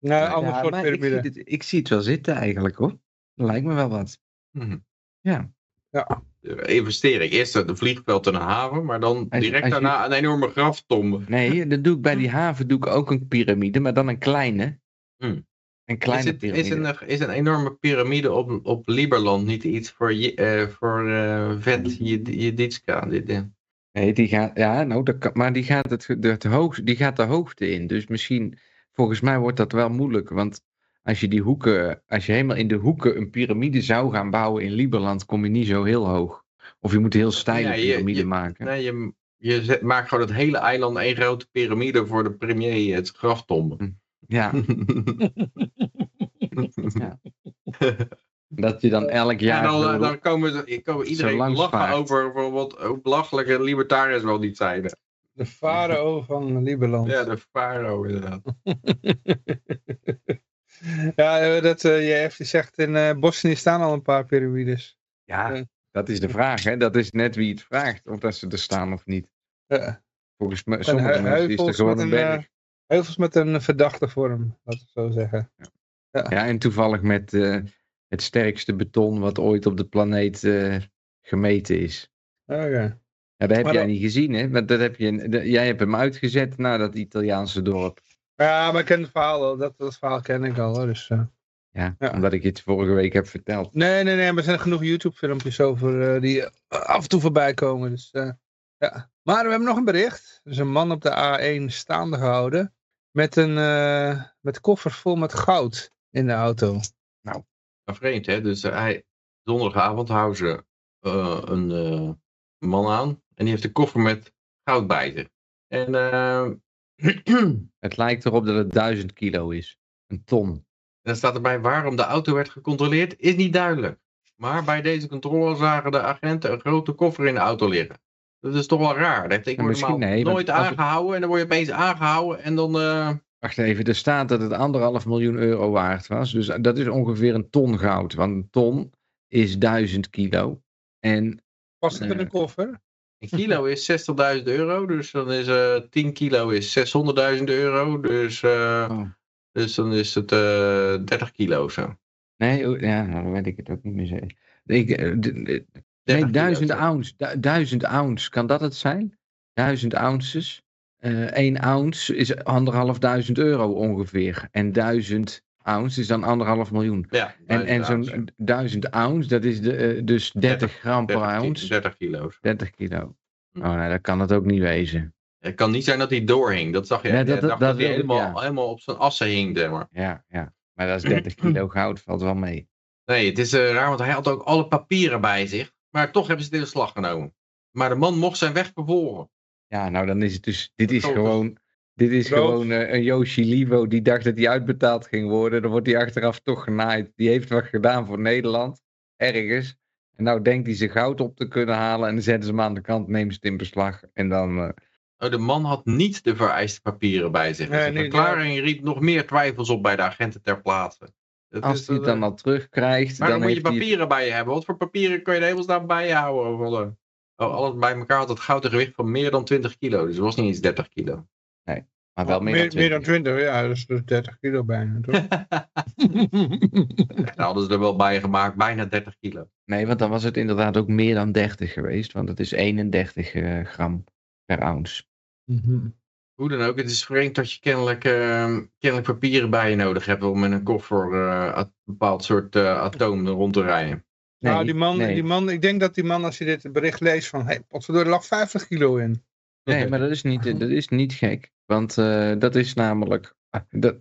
B: Nou, een ander
C: Ja,
B: soort
C: maar ik, zie
B: piramide.
C: het, ik zie het wel zitten eigenlijk hoor. Dat lijkt me wel wat.
D: Mhm.
C: Ja.
B: Ja.
D: investering. Eerst een vliegveld en een haven, maar dan
C: Als
D: direct
C: als je-
D: daarna een enorme graftombe.
C: Nee, dat doe ik bij die haven doe ik ook een piramide, maar dan een kleine.
D: Hmm.
C: Een
D: Is,
C: kleine
D: het,
C: piramide.
D: is, een, is een enorme piramide op, op Lieberland niet iets voor, je- eh, voor eh, vet je, je ditska? Dit.
C: Nee, die gaat, ja, nou, dat kan, maar die gaat, het, het hoogte, die gaat de hoogte in. Dus misschien, volgens mij wordt dat wel moeilijk. Want als je die hoeken, als je helemaal in de hoeken een piramide zou gaan bouwen in Lieberland, kom je niet zo heel hoog. Of je moet een heel steile
D: Ja,
C: piramide maken.
D: Nee, je, je zet, maakt gewoon het hele eiland één grote piramide voor de premier, het graftombe.
C: Ja, dat je dan elk jaar...
D: en dan, eh, dan komen, ze, komen iedereen
C: langs
D: lachen over, over wat hoe belachelijke libertariërs wel niet zijn.
B: De farao van Lieberland.
D: Ja, de faro inderdaad.
B: Ja, eh, dat uh, die zegt in eh Bosnië staan al een paar piramides.
C: Ja,
B: Ja.
C: dat is de vraag. Hè? Dat is net wie het vraagt, of dat ze er staan of niet.
B: Ja.
C: Volgens mij, sommige
B: hu-
C: mensen is er gewoon
B: met
C: een berg.
B: heuvels met een verdachte vorm, laten we het zo zeggen.
C: Ja, en toevallig met eh, het sterkste beton wat ooit op de planeet eh, gemeten is.
B: Oké.
C: Ja, dat heb
B: Maar
C: jij niet gezien, hè? Want dat heb je, jij hebt hem uitgezet naar dat Italiaanse dorp.
B: Ja, maar ik ken het verhaal al. Dat, dat verhaal ken ik al. Hoor, dus, eh.
C: Ja,
B: Ja.
C: omdat ik het vorige week heb verteld.
B: Nee, nee, nee. Maar er zijn genoeg YouTube filmpjes over eh, die eh, af en toe voorbij komen. Dus, eh, ja. Maar we hebben nog een bericht. Er is een man op de A1 staande gehouden. Met een eh, met koffers vol met goud in de auto.
D: Maar vreemd, hè? Dus hij, zondagavond houden ze eh, een eh, man aan. En die heeft een koffer met goud bij zich. En eh,
C: Het lijkt erop dat het duizend kilo is. Een ton.
D: dan staat erbij waarom de auto werd gecontroleerd, is niet duidelijk. Maar bij deze controle zagen de agenten een grote koffer in de auto liggen. Dat is toch wel raar. Dat heeft ik normaal
C: nee,
D: nooit
C: het-
D: aangehouden en dan word je opeens aangehouden en dan... eh,
C: Wacht even, er staat dat het anderhalf miljoen euro waard was. Dus dat is ongeveer een ton goud. Want een ton is duizend kilo. En
B: Past het in een koffer?
D: Een kilo is 60.000 euro, dus dan is eh 10 kilo is 600.000 euro, dus,
C: Oh.
D: dus dan is het eh 30 kilo zo.
C: Nee, ja, nou, dan weet ik het ook niet meer zeker. Ik, d- d-
D: 30
C: nee,
D: kilo
C: duizend
D: zo.
C: ounce. Du- duizend ounce, kan dat het zijn? Duizend ounces. Eén ounce is anderhalf duizend euro ongeveer. En duizend ounce is dan anderhalf miljoen.
D: Ja,
C: En, en
D: 1000
C: zo'n duizend ounce, dat is de, eh, dus 30 gram per
D: 30 ki-
C: ounce.
D: 30 kilo's.
C: 30 kilo.
D: Hm.
C: Oh nee, dat kan het ook niet wezen.
D: Het kan niet zijn dat hij doorhing, dat zag je.
C: Nee, dat-
D: dat,
C: dat-
D: hij helemaal,
C: ja.
D: helemaal op zijn assen hing, zeg maar.
C: Ja, ja. Maar dat is 30 kilo goud, valt wel mee.
D: Nee, het is eh, raar, want hij had ook alle papieren bij zich, maar toch hebben ze het in slag genomen. Maar de man mocht zijn weg vervolgen.
C: Ja, nou dan is het dus, dit is
D: Groot.
C: gewoon, dit is gewoon eh, een Yoshi Livo die dacht dat hij uitbetaald ging worden. Dan wordt hij achteraf toch genaaid. Die heeft wat gedaan voor Nederland, ergens. En nou denkt hij zijn goud op te kunnen halen en dan zetten ze hem aan de kant, nemen ze het in beslag. En dan, eh,
D: Oh, de man had niet de vereiste papieren bij zich.
B: Nee,
D: Dus de verklaring riep nog meer twijfels op bij de agenten ter plaatse. Dat
C: als hij het
D: eh,
C: dan al terugkrijgt,
D: Maar
C: dan
D: dan moet je
C: het-
D: papieren bij je hebben. Wat voor papieren kun je de hemelsnaam bij je houden? Oh, alles bij elkaar had het goud een gewicht van meer dan 20 kilo. Dus het was niet eens 30 kilo.
C: Maar wel meer,
B: meer,
C: dan
B: meer dan
C: 20.
B: 20, ja, dat is dus 30 kilo bijna, toch?
D: Daar hadden ze er wel bij gemaakt, bijna 30 kilo.
C: Nee, want dan was het inderdaad ook meer dan 30 geweest. Want het is 31 eh, gram per ounce.
B: Mhm.
D: Hoe dan ook, het is vreemd dat je kennelijk, eh, kennelijk papieren bij je nodig hebt om in een koffer eh, een bepaald soort eh, atoom rond te rijden.
C: Nee,
B: nou, die man,
C: nee.
B: die man, ik denk dat die man, als je dit bericht leest, van, hé, hey, potverdorie, er lag 50 kilo in.
C: Nee, maar dat is niet, dat is niet gek. Want eh, dat is namelijk. ah, Dat,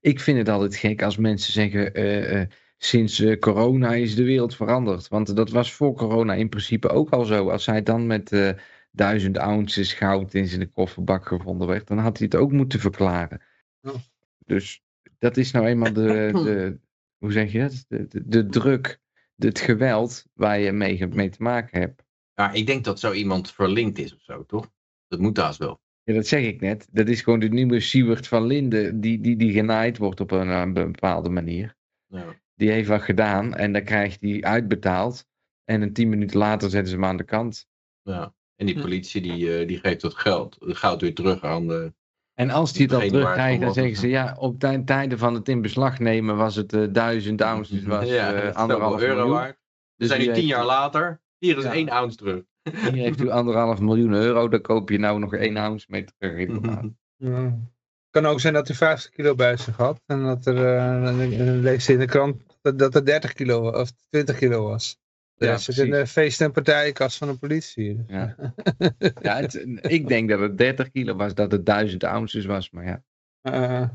C: ik vind het altijd gek als mensen zeggen. eh, eh, sinds eh, corona is de wereld veranderd. Want dat was voor corona in principe ook al zo. Als hij dan met eh duizend ounces goud in zijn kofferbak gevonden werd. dan had hij het ook moeten verklaren.
B: Ja.
C: Dus dat is nou eenmaal de. de hoe zeg je dat? De, de, de druk, het geweld waar je mee, mee te maken hebt.
D: Ja, ik denk dat zo iemand verlinkt is of zo, toch? Dat moet haast wel.
C: Ja, dat zeg ik net. Dat is gewoon de nieuwe Siewert van Linden, die, die, die genaaid wordt op een, eh, bepaalde manier.
D: Ja.
C: Die heeft wat gedaan en dan krijgt hij uitbetaald. En een tien minuten later zetten ze hem aan de kant.
D: Ja. En die
B: Hm.
D: politie die, eh, die geeft dat geld, het goud weer terug aan de...
C: En als die het terugkrijgt, dan zeggen ze ja, op tij- tijden van het in beslag nemen was het eh, duizend ounces, was
D: ja,
C: eh,
D: dat is
C: anderhalf
D: euro
C: miljoen.
D: waard. We
C: Dus
D: zijn nu tien jaar later. Hier is
C: Ja.
D: één ounce terug.
C: Hier heeft u anderhalf miljoen euro, dan koop je nou nog één ounce mee terug. inderdaad.
B: Ja. Het kan ook zijn dat hij 50 kilo bij zich had. En dat er, eh, dan- dan lees je in de krant dat, dat er 30 kilo of 20 kilo was.
C: Ja,
B: zit in de feest- en partijenkast van de politie.
C: Ja. Ja, het- ik denk dat het 30 kilo was, dat het duizend ounces was, maar ja.
B: Eh,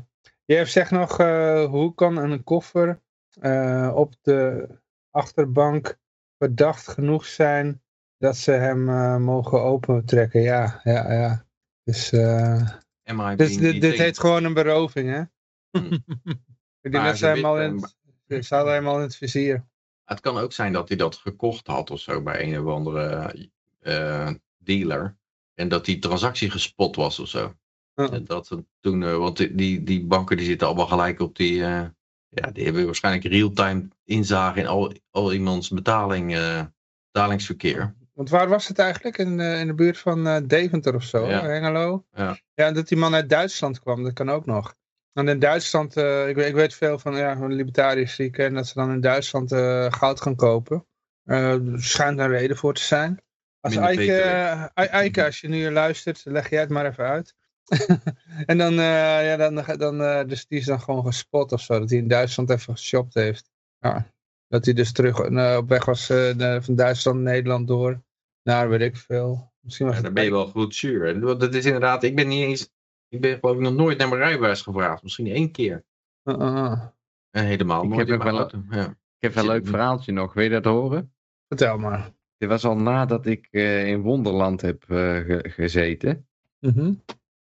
B: jij zegt nog, eh, hoe kan een koffer eh, op de achterbank verdacht genoeg zijn dat ze hem eh, mogen opentrekken? Ja, ja, ja. Dus,
D: being
B: dit, heet gewoon een beroving, hè? Ik denk dat
D: ze
B: hem al in, het- ze hadden hem al in het vizier.
D: Het kan ook zijn dat hij dat gekocht had of zo bij een of andere eh, dealer. En dat die transactie gespot was of zo. En dat toen, want die- die, banken die zitten allemaal gelijk op die, ja, die hebben waarschijnlijk real-time inzage in al, al iemands betaling, betalingsverkeer.
B: Want waar was het eigenlijk? In, eh, in de buurt van eh, Deventer of zo,
D: Ja.
B: Hengelo?
D: Ja.
B: ja, dat die man uit Duitsland kwam, dat kan ook nog. En in Duitsland, eh, ik, weet- ik weet veel van, ja, libertariërs die ik ken, dat ze dan in Duitsland goud gaan kopen. Er schijnt een reden voor te zijn. Als Eike, Eike, als je nu luistert, leg jij het maar even uit. en dan, ja, dan, dan dus die is dan gewoon gespot of zo, dat hij in Duitsland even geshopt heeft. Ja. Dat hij dus terug op weg was van Duitsland naar Nederland door. Naar weet ik veel. Misschien was
D: Ja, dan ben je wel goed zuur. En Dat is inderdaad, ik ben niet eens, ik ben geloof ik nog nooit naar mijn rijbewijs gevraagd. Misschien één keer.
B: Uh, uh, uh.
D: En helemaal
C: Ik
D: nooit
C: heb wel-
D: auto. Ja.
C: Ik heb wel een leuk verhaaltje nog, wil je dat horen?
B: Vertel maar.
C: Dit was al nadat ik eh, in Wonderland heb eh, ge- gezeten.
B: Mhm.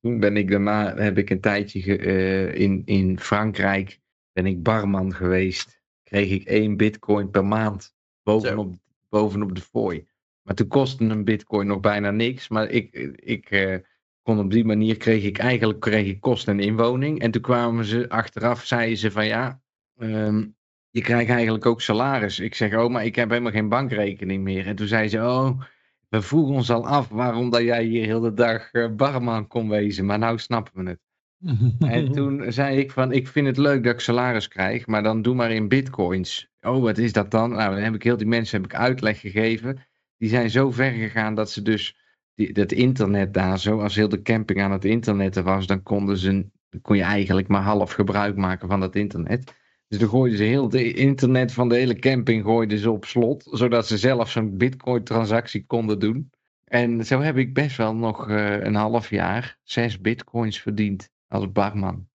C: Toen ben ik daarna, heb ik een tijdje ge- eh, in, in Frankrijk, ben ik barman geweest. Kreeg ik één bitcoin per maand bovenop, bovenop de fooi. Maar toen kostte een bitcoin nog bijna niks. Maar ik, ik eh, kon op die manier, kreeg ik eigenlijk kreeg ik kosten en inwoning. En toen kwamen ze achteraf, zeiden ze van ja, ehm, je krijgt eigenlijk ook salaris. Ik zeg, oh, maar ik heb helemaal geen bankrekening meer. En toen zei ze, oh, we vroegen ons al af waarom dat jij hier heel de dag eh, barman kon wezen. Maar nou snappen we het. En toen zei ik van, ik vind het leuk dat ik salaris krijg, maar dan doe maar in bitcoins. Oh, wat is dat dan? Nou, dan heb ik heel die mensen heb ik uitleg gegeven. Die zijn zo ver gegaan dat ze dus die, dat internet daar zo, als heel de camping aan het internetten was, dan konden ze, kon je eigenlijk maar half gebruik maken van dat internet. Dus dan gooiden ze heel het internet van de hele camping gooiden ze op slot, zodat ze zelf zo'n bitcoin transactie konden doen. En zo heb ik best wel nog eh, een half jaar zes bitcoins verdiend als barman.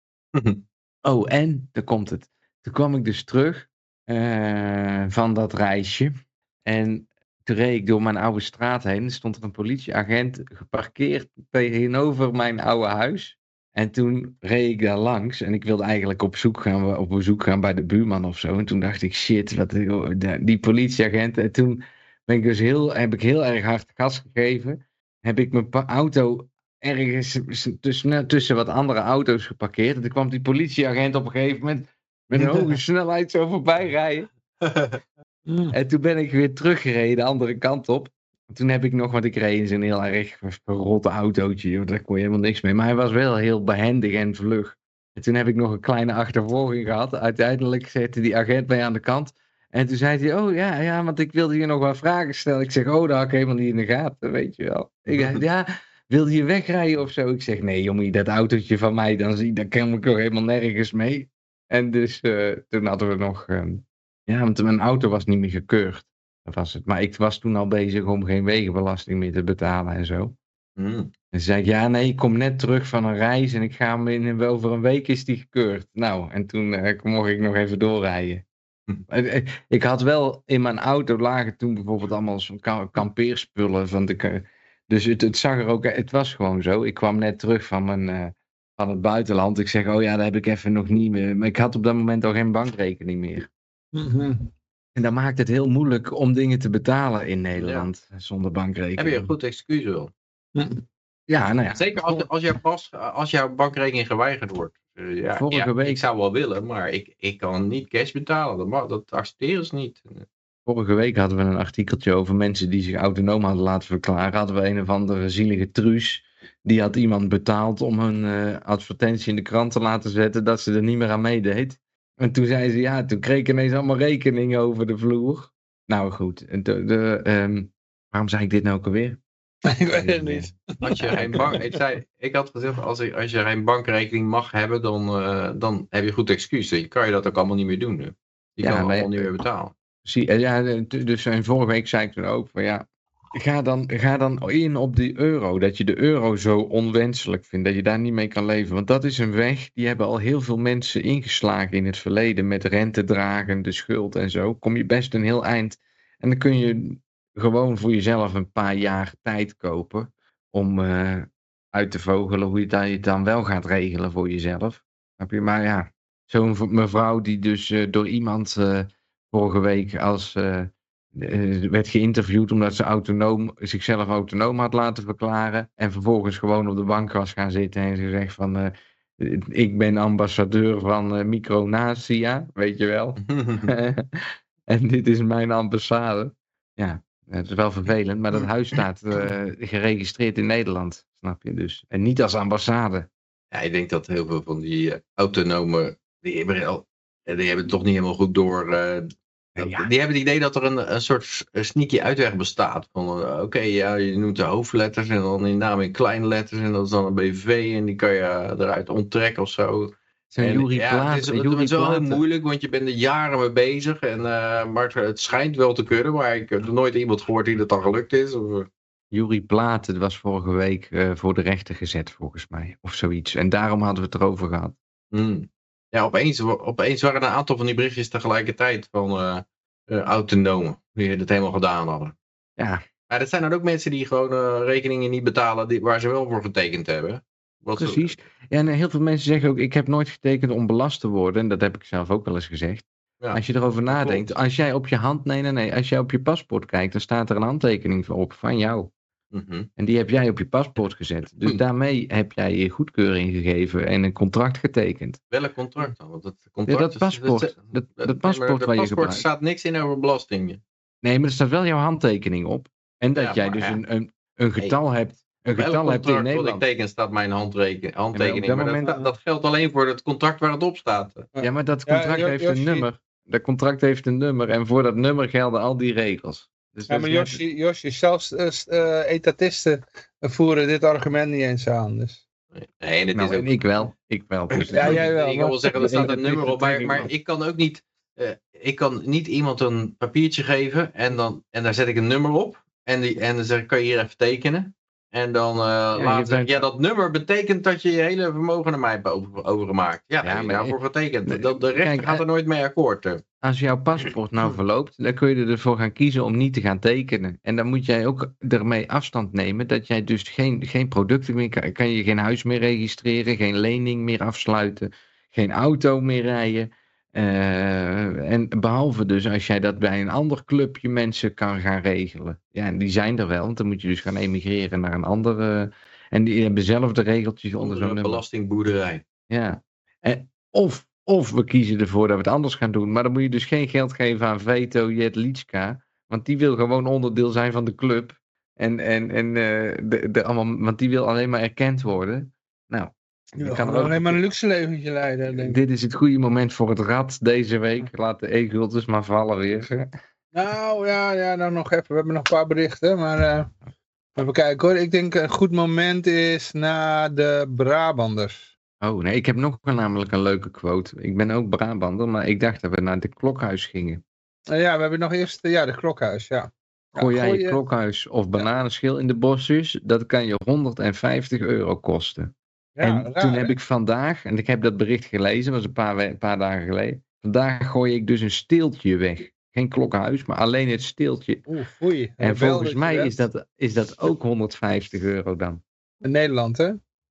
C: Oh, en, daar komt het. Toen kwam ik dus terug eh, van dat reisje. En toen reed ik door mijn oude straat heen. Stond er een politieagent geparkeerd tegenover mijn oude huis. En toen reed ik daar langs. En ik wilde eigenlijk op, zoek gaan, op bezoek gaan bij de buurman of zo. En toen dacht ik, shit, wat, die politieagent. En toen ben ik dus heel, heb ik heel erg hard gas gegeven. Heb ik mijn auto ergens tussen, tussen wat andere auto's geparkeerd. En toen kwam die politieagent op een gegeven moment met een hoge snelheid zo voorbij rijden. En toen ben ik weer teruggereden, de andere kant op. Toen heb ik nog, want ik reed in zo'n heel erg verrotte autootje. Daar kon je helemaal niks mee. Maar hij was wel heel behendig en vlug. En toen heb ik nog een kleine achtervolging gehad. Uiteindelijk zette die agent mij aan de kant. En toen zei hij, oh ja, ja, want ik wilde je nog wat vragen stellen. Ik zeg, oh, dat had ik helemaal niet in de gaten, weet je wel. Ik ja, wilde je wegrijden of zo? Ik zeg, nee jongen, dat autootje van mij, dan, zie, ik nog helemaal nergens mee. En dus eh, toen hadden we nog, ehm, ja, want mijn auto was niet meer gekeurd. Dat was het. Maar ik was toen al bezig om geen wegenbelasting meer te betalen en zo.
D: Hmm.
C: En toen zei ik, ja nee, ik kom net terug van een reis en ik ga hem in, over een week is die gekeurd. Nou, en toen eh, mocht ik nog even doorrijden.
D: Hm.
C: Eh, Ik had wel in mijn auto lagen toen bijvoorbeeld allemaal zo'n ka- kampeerspullen. Van de, dus het, het zag er ook, het was gewoon zo. Ik kwam net terug van, mijn, eh, van het buitenland. Ik zeg, oh ja, daar heb ik even nog niet meer. Maar ik had op dat moment al geen bankrekening meer.
B: Mhm.
C: En dat maakt het heel moeilijk om dingen te betalen in Nederland zonder bankrekening.
D: Heb je een goed excuus wel?
C: Ja, nou ja.
D: Zeker als, als, jouw pas, als jouw bankrekening geweigerd wordt. Eh, ja,
C: Vorige
D: ja,
C: week-
D: Ik zou wel willen, maar ik, ik kan niet cash betalen. Dat, mag, dat accepteren ze niet.
C: Vorige week hadden we een artikeltje over mensen die zich autonoom hadden laten verklaren. Hadden we een of andere zielige truus. Die had iemand betaald om hun eh, advertentie in de krant te laten zetten dat ze er niet meer aan meedeed. En toen zei ze, ja, toen kreeg ik ineens allemaal rekeningen over de vloer. Nou goed, en de, de, ehm, waarom zei ik dit nou ook alweer?
B: ik weet het niet.
D: Als je geen bank, ik, zei, ik had gezegd, als, ik, als je geen bankrekening mag hebben, dan, eh, dan heb je goed excuus. Je kan je dat ook allemaal niet meer doen. Nu. Je
C: Ja,
D: kan het allemaal niet meer betalen.
C: Zie, eh, ja, dus en vorige week zei ik toen ook van ja, ga dan, ga dan in op die euro. Dat je de euro zo onwenselijk vindt, dat je daar niet mee kan leven. Want dat is een weg, die hebben al heel veel mensen ingeslagen in het verleden. Met rentedragen, de schuld en zo. Kom je best een heel eind. En dan kun je gewoon voor jezelf een paar jaar tijd kopen. Om eh, uit te vogelen hoe je het dan wel gaat regelen voor jezelf. Snap je? Maar ja, zo'n mevrouw die dus eh, door iemand... eh, vorige week als eh, werd geïnterviewd omdat ze autonoom, zichzelf autonoom had laten verklaren. En vervolgens gewoon op de bank was gaan zitten en ze zegt van eh, ik ben ambassadeur van eh, Micronatia, weet je wel. en dit is mijn ambassade. Ja, het is wel vervelend, maar dat huis staat geregistreerd in Nederland, snap je dus. En niet als ambassade.
D: Ja, ik denk dat heel veel van die autonome, die hebben, die hebben het toch niet helemaal goed door.
C: Ja.
D: Die hebben het idee dat er een, een soort sneaky uitweg bestaat. Van eh, oké, ja, je noemt de hoofdletters en dan in naam in kleine letters en dat is dan een BV en die kan je eh, eruit onttrekken of zo.
C: Yuri
D: ja, het is, het is wel heel moeilijk, want je bent er jaren mee bezig. En, eh, maar het, schijnt wel te kunnen, maar ik heb nooit iemand gehoord die dat dan gelukt is. Of, eh,
C: Yuri Plaat, het was vorige week eh, voor de rechter gezet volgens mij, of zoiets. En daarom hadden we het erover gehad.
D: Hmm. Ja, opeens, opeens waren er een aantal van die berichtjes tegelijkertijd van eh, autonomen. Die het helemaal gedaan hadden.
C: Ja,
D: Maar dat zijn dan ook mensen die gewoon eh, rekeningen niet betalen die, waar ze wel voor getekend hebben. Wat
C: Precies. Ja, en heel veel mensen zeggen ook, ik heb nooit getekend om belast te worden. En dat heb ik zelf ook wel eens gezegd.
D: Ja,
C: als je erover nadenkt,
D: klopt.
C: als jij op je hand, nee, nee, nee, als jij op je paspoort kijkt, dan staat er een handtekening op van jou.
D: Mhm.
C: En die heb jij op je paspoort gezet. Dus
D: Hm.
C: daarmee heb jij je goedkeuring gegeven en een contract getekend.
D: Welk contract dan? Want het
C: Ja,
D: contract
C: dat
D: is-
C: paspoort.
D: het-
C: Dat,
D: het-
C: dat paspoort je
D: paspoort
C: gebruikt.
D: staat niks in over belastingen.
C: Nee, maar er staat wel jouw handtekening op. En dat
D: Ja,
C: jij dus
D: ja.
C: een, een, een getal hebt. Een
D: Welk
C: getal hebt in
D: contract wat ik
C: Nederland.
D: teken staat mijn handreken, handtekening.
C: dat
D: maar dat,
C: moment-
D: dat, dat geldt alleen voor het contract waar het op staat.
C: Ja, maar dat contract heeft een nummer. Dat contract heeft een nummer. En voor dat nummer gelden al die regels. Dus
B: Ja,
C: dat
B: maar
C: net-
B: Yoshi, Yoshi zelfs eh, eh, etatisten voeren dit argument niet eens aan. Dus.
D: Nee, en het
C: Nou,
D: is
C: en
D: ook
C: ik wel. Ik wel. Dus
B: Ja, jij wel,
D: Ik wil zeggen, er staat een nummer op, maar,
C: dat
D: maar ik kan ook niet, eh, ik kan niet iemand een papiertje geven en, dan, en daar zet ik een nummer op. En, die, en dan zeg ik, kan je hier even tekenen? En dan uh,
C: je
D: later,
C: bent-
D: ja, dat nummer betekent dat je je hele vermogen naar mij hebt over, overgemaakt. Ja,
C: Ja,
D: daar heb je
C: maar
D: daarvoor getekend. De rechter
C: kijk,
D: gaat
C: eh,
D: er nooit mee akkoord. hè.
C: Als jouw paspoort nou verloopt, dan kun je ervoor gaan kiezen om niet te gaan tekenen. En dan moet jij ook ermee afstand nemen dat jij dus geen, geen producten meer kan, kan je geen huis meer registreren, geen lening meer afsluiten, geen auto meer rijden. Eh, en behalve dus als jij dat bij een ander clubje mensen kan gaan regelen. Ja, en die zijn er wel, want dan moet je dus gaan emigreren naar een andere. En die hebben zelf de regeltjes onder zo'n
D: een belastingboerderij.
C: Ja. En, of, of we kiezen ervoor dat we het anders gaan doen. Maar dan moet je dus geen geld geven aan Veto Jetlitska. Want die wil gewoon onderdeel zijn van de club. En, en, en eh, de, de, allemaal, want die wil alleen maar erkend worden.
B: Je
C: kan ook-
B: alleen maar een luxe leventje leiden, denk ik.
C: dit is het goede moment voor het rad deze week. Laat de e-gulden maar vallen weer.
B: Nou ja, ja, nou nog even. We hebben nog een paar berichten, maar eh, even kijken hoor. Ik denk een goed moment is na de Brabanders.
C: Oh nee, ik heb nog een- namelijk een leuke quote. Ik ben ook Brabander, maar ik dacht dat we naar de klokhuis gingen.
B: Eh, ja, we hebben nog eerst, eh, ja, de klokhuis, ja.
C: Gooi jij je- klokhuis of bananenschil in de bosjes, dat kan je 150 euro kosten.
B: Ja,
C: en
B: raar,
C: toen
B: hè?
C: heb ik vandaag, en ik heb dat bericht gelezen, dat was een paar, we- paar dagen geleden. Vandaag gooi ik dus een steeltje weg. Geen klokhuis, maar alleen het steeltje.
B: Oeh, foei.
C: En volgens mij is dat, is dat ook 150 euro dan.
B: In Nederland, hè?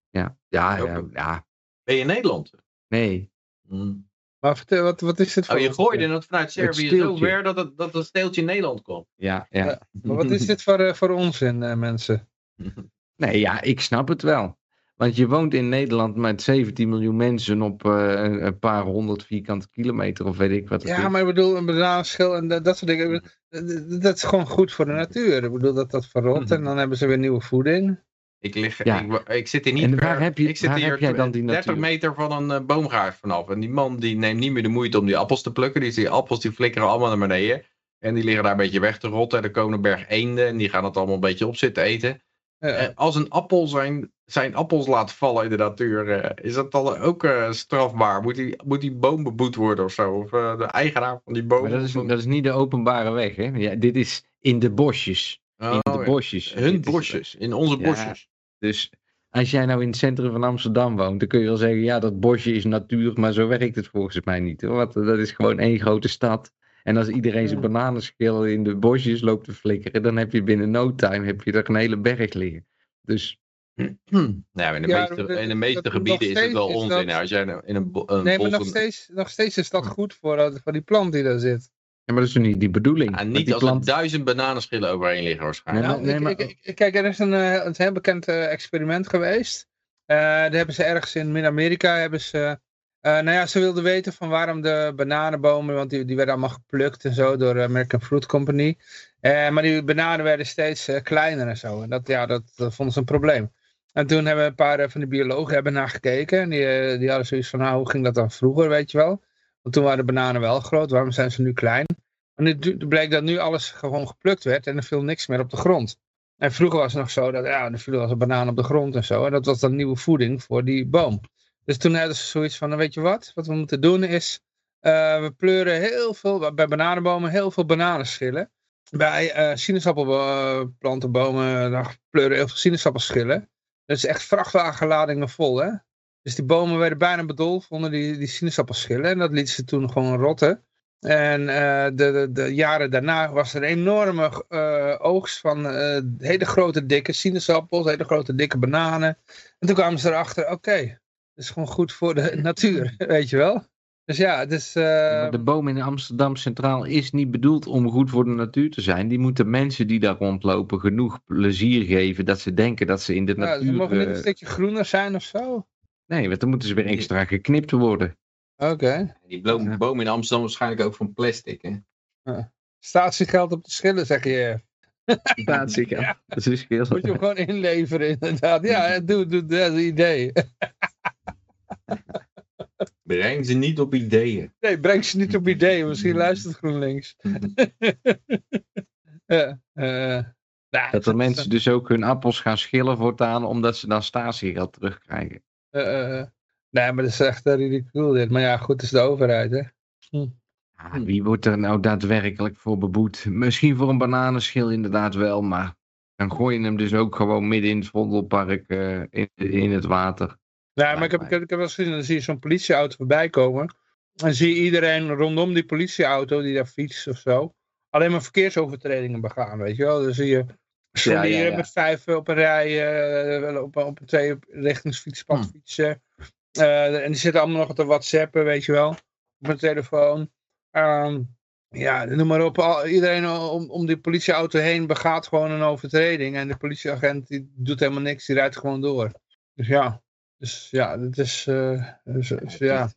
C: Ja, ja, ja, ja.
D: Ben je in Nederland?
C: nee.
D: Hmm.
B: Maar vertel, wat, wat is dit voor...
D: Oh, je gooide het vanuit Servië zo ver dat het, dat het steeltje in Nederland kwam.
C: Ja, ja.
B: Ja. Maar wat is dit voor, eh, voor onzin, eh, mensen?
C: Nee, ja, ik snap het wel. Want je woont in Nederland met 17 miljoen mensen op eh, een- paar honderd vierkante kilometer of weet ik wat het
B: Ja,
C: is.
B: maar ik bedoel, een bananenschil en dat, dat soort dingen. Dat- Dat is gewoon goed voor de natuur. Ik bedoel, dat dat verrot en dan hebben ze weer nieuwe voeding.
D: Ik, lig,
C: Ja.
D: ik, ik zit hier niet
C: En waar heb je-
D: ik zit
C: waar
D: hier
C: heb jij dan die
D: 30
C: natuur?
D: meter van een eh, boomgaard vanaf. En die man die neemt niet meer de moeite om die appels te plukken. Die, die appels die flikkeren allemaal naar beneden. En die liggen daar een beetje weg te rotten. En er komen een berg eenden. En die gaan het allemaal een beetje op zitten eten. En als een appel zijn, zijn appels laat vallen in de natuur. eh, is dat dan ook eh, strafbaar? Moet die, moet die boom beboet worden of zo? Of eh, de eigenaar van die boom?
C: Maar dat is, dat is niet de openbare weg, hè? Ja, dit is in de bosjes.
D: Oh,
C: in de
D: ja.
C: bosjes.
D: Hun
C: Dit
D: bosjes. In onze
C: Ja.
D: bosjes.
C: Dus als jij nou in het centrum van Amsterdam woont, dan kun je wel zeggen, ja, dat bosje is natuur, maar zo werkt het volgens mij niet. Hoor. Want dat is gewoon één grote stad. En als iedereen zijn
B: Ja.
C: bananenschil in de bosjes loopt te flikkeren, dan heb je binnen no time heb je er een hele berg liggen. Dus
D: Nou, in de
B: Ja,
D: meeste, in de meeste
B: dat-
D: gebieden is het wel onzin.
B: dat-
D: Als jij nou in een, een
B: Nee, maar nog
D: een-
B: steeds, nog steeds is dat goed voor, voor die plant die daar zit.
C: ja, maar dat is toch niet die bedoeling?
D: Ja, niet
C: die
D: als er duizend bananenschillen overheen liggen waarschijnlijk.
C: Nee,
B: Nou,
C: maar-
B: ik-
C: maar-
B: ik- ik- kijk, er is een, eh, een heel bekend eh, experiment geweest. Eh daar hebben ze ergens in Midden-Amerika, hebben ze, eh, nou ja, ze wilden weten van waarom de bananenbomen, want die, die werden allemaal geplukt en zo door de American Fruit Company. Eh, maar die bananen werden steeds eh, kleiner en zo. En dat, ja, dat, vonden ze een probleem. En toen hebben een paar van die biologen hebben naar gekeken. En die, die hadden zoiets van, nou, hoe ging dat dan vroeger, weet je wel? Want toen waren de bananen wel groot, waarom zijn ze nu klein? En nu bleek dat nu alles gewoon geplukt werd en er viel niks meer op de grond. En vroeger was het nog zo dat ja, er viel eens een banaan op de grond en zo. En dat was dan nieuwe voeding voor die boom. Dus toen hadden ze zoiets van, nou, weet je wat? Wat we moeten doen is, eh, we pleuren heel veel, bij bananenbomen heel veel bananenschillen. Bij eh sinaasappelplantenbomen dan pleuren heel veel sinaasappelschillen. Dat is echt vrachtwagenladingen vol, hè? Dus die bomen werden bijna bedolven onder die, die sinaasappelschillen. En dat lieten ze toen gewoon rotten. En eh, de, de, de jaren daarna was er een enorme eh, oogst van eh, hele grote dikke sinaasappels, hele grote dikke bananen. En toen kwamen ze erachter, oké, is gewoon goed voor de natuur, weet je wel. Dus ja, het is... eh,
C: Maar de boom in Amsterdam Centraal is niet bedoeld om goed voor de natuur te zijn. Die moeten mensen die daar rondlopen genoeg plezier geven dat ze denken dat ze in de
B: ja, ze
C: natuur...
B: mogen niet een
C: eh,
B: stukje groener zijn of zo.
C: Nee, want dan moeten ze weer extra geknipt worden.
B: Oké.
D: Die boom,
C: Ja.
D: boom in Amsterdam waarschijnlijk ook van plastic. Hè?
B: Statiegeld op de schillen, zeg je.
C: Ja, zeker. Dat is heel...
B: Moet je hem gewoon inleveren, inderdaad. Ja, doe, doe, dat is een idee.
D: Breng ze niet op ideeën.
B: Nee, breng ze niet op ideeën. Misschien luistert GroenLinks. ja, eh, nou,
C: Dat er
B: is,
C: mensen dus ook hun appels gaan schillen voortaan, omdat ze dan statiegeld terugkrijgen.
B: eh, eh, nee, maar dat is echt ridicuul dit. Maar ja, goed, het is de overheid, hè.
C: Ah, wie wordt er nou daadwerkelijk voor beboet? Misschien voor een bananenschil inderdaad wel, maar dan gooi je hem dus ook gewoon midden in het Vondelpark eh, in, in het water.
B: Ja, maar ik heb, ik heb, ik heb wel gezien, dan zie je zo'n politieauto voorbij komen. En zie je iedereen rondom die politieauto die daar fietst of zo. Alleen maar verkeersovertredingen begaan, weet je wel. Dan zie je
C: ja, ja.
B: met vijf op een rij, eh, op, op een twee richtingsfietspad
D: Hmm.
B: fietsen. Eh, en die zitten allemaal nog te whatsappen, weet je wel. Op een telefoon. Ehm, ja, noem maar op. Al, iedereen om, om die politieauto heen begaat gewoon een overtreding. En de politieagent die doet helemaal niks, die rijdt gewoon door. Dus ja. Dus ja, dat is, eh, dus, ja.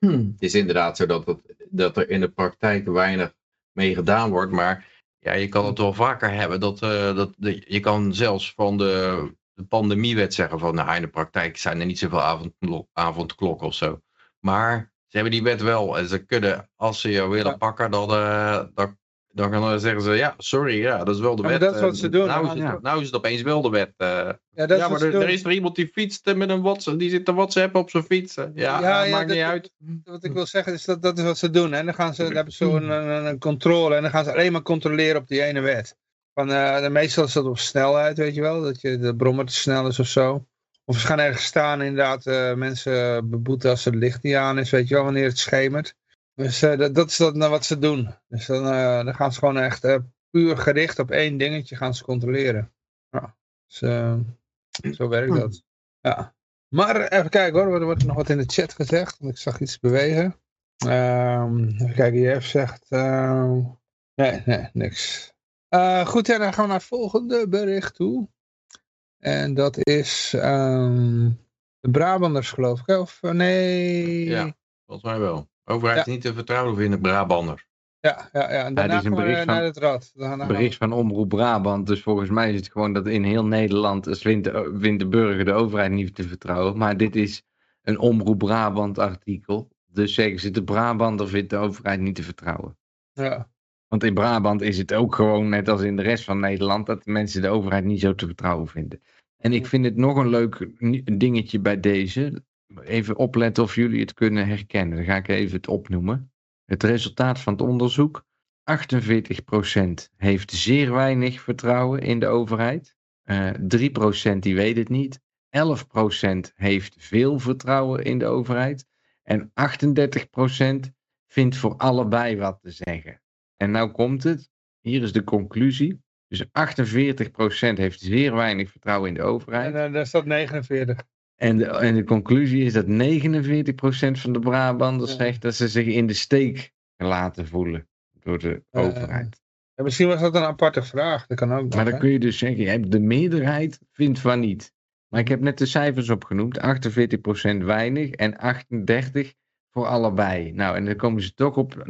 D: Het is inderdaad zo dat, het, dat er in de praktijk weinig mee gedaan wordt. Maar Ja, je kan het wel vaker hebben. Dat, eh, dat, de- je kan zelfs van de, de pandemiewet zeggen van... Nou, in de praktijk zijn er niet zoveel avondklok, avondklokken of zo. Maar ze hebben die wet wel. En ze kunnen, als ze je willen pakken, dan, eh, dan, dan gaan- zeggen ze... Ja, sorry, ja, dat is wel de
B: Ja,
D: wet.
B: dat is wat
D: Eh,
B: ze doen.
D: Nou, is, nou is het opeens wel de wet. eh.
B: Ja, dat is
D: maar er, er is er iemand die fietst eh, met een WhatsApp. Die zit te WhatsApp op zijn fiets. Ja,
B: Ja, ja,
D: maakt
B: dat-
D: niet uit.
B: Wat ik wil zeggen is dat dat is wat ze doen. En dan, gaan ze, dan hebben ze zo een, een, een controle en dan gaan ze alleen maar controleren op die ene wet. Van, eh, de meestal is dat op snelheid, weet je wel. Dat je de brommer te snel is of zo. Of ze gaan ergens staan inderdaad eh, mensen beboeten als het licht niet aan is, weet je wel, wanneer het schemert. Dus eh, dat, dat is dan wat ze doen. Dus dan, eh, dan gaan ze gewoon echt eh, puur gericht op één dingetje gaan ze controleren. Ja, dus, zo werkt dat. Ja. Maar even kijken hoor, er wordt nog wat in de chat gezegd, want ik zag iets bewegen. Ehm, even kijken, Jeff zegt... ehm, nee, nee, niks. Goed, en dan gaan we naar het volgende bericht toe. En dat is ehm, de Brabanders geloof ik, of nee...
D: Ja. Volgens mij wel. Overheid
B: Ja.
D: niet te vertrouwen of in de Brabander.
B: ja, ja, ja. En daarna
C: is een
B: gaan we
C: bericht
B: naar
C: van-
B: het rad. We-
C: bericht van Omroep Brabant. Dus volgens mij is het gewoon dat in heel Nederland vindt de, vindt de burger de overheid niet te vertrouwen. Maar dit is een Omroep Brabant artikel. Dus zeggen ze, de Brabander vindt de overheid niet te vertrouwen.
B: Ja,
C: Want in Brabant is het ook gewoon net als in de rest van Nederland dat mensen de overheid niet zo te vertrouwen vinden. En ik vind het nog een leuk dingetje bij deze. Even opletten of jullie het kunnen herkennen. Dan ga ik even het opnoemen. Het resultaat van het onderzoek. 48% heeft zeer weinig vertrouwen in de overheid. Eh 3% die weet het niet. 11% heeft veel vertrouwen in de overheid. En 38% vindt voor allebei wat te zeggen. En nou komt het. Hier is de conclusie. Dus 48% heeft zeer weinig vertrouwen in de overheid.
B: en eh, daar staat 49.
C: En de, en de conclusie is dat 49% van de Brabanders zegt dat ze zich in de steek laten voelen door de overheid.
B: Ja, misschien was dat een aparte vraag, dat kan ook nog,
C: Maar dan
B: hè?
C: kun je dus zeggen, de meerderheid vindt van niet. Maar ik heb net de cijfers opgenoemd. 48% weinig en 38% voor allebei. Nou, en dan komen ze toch op 49%.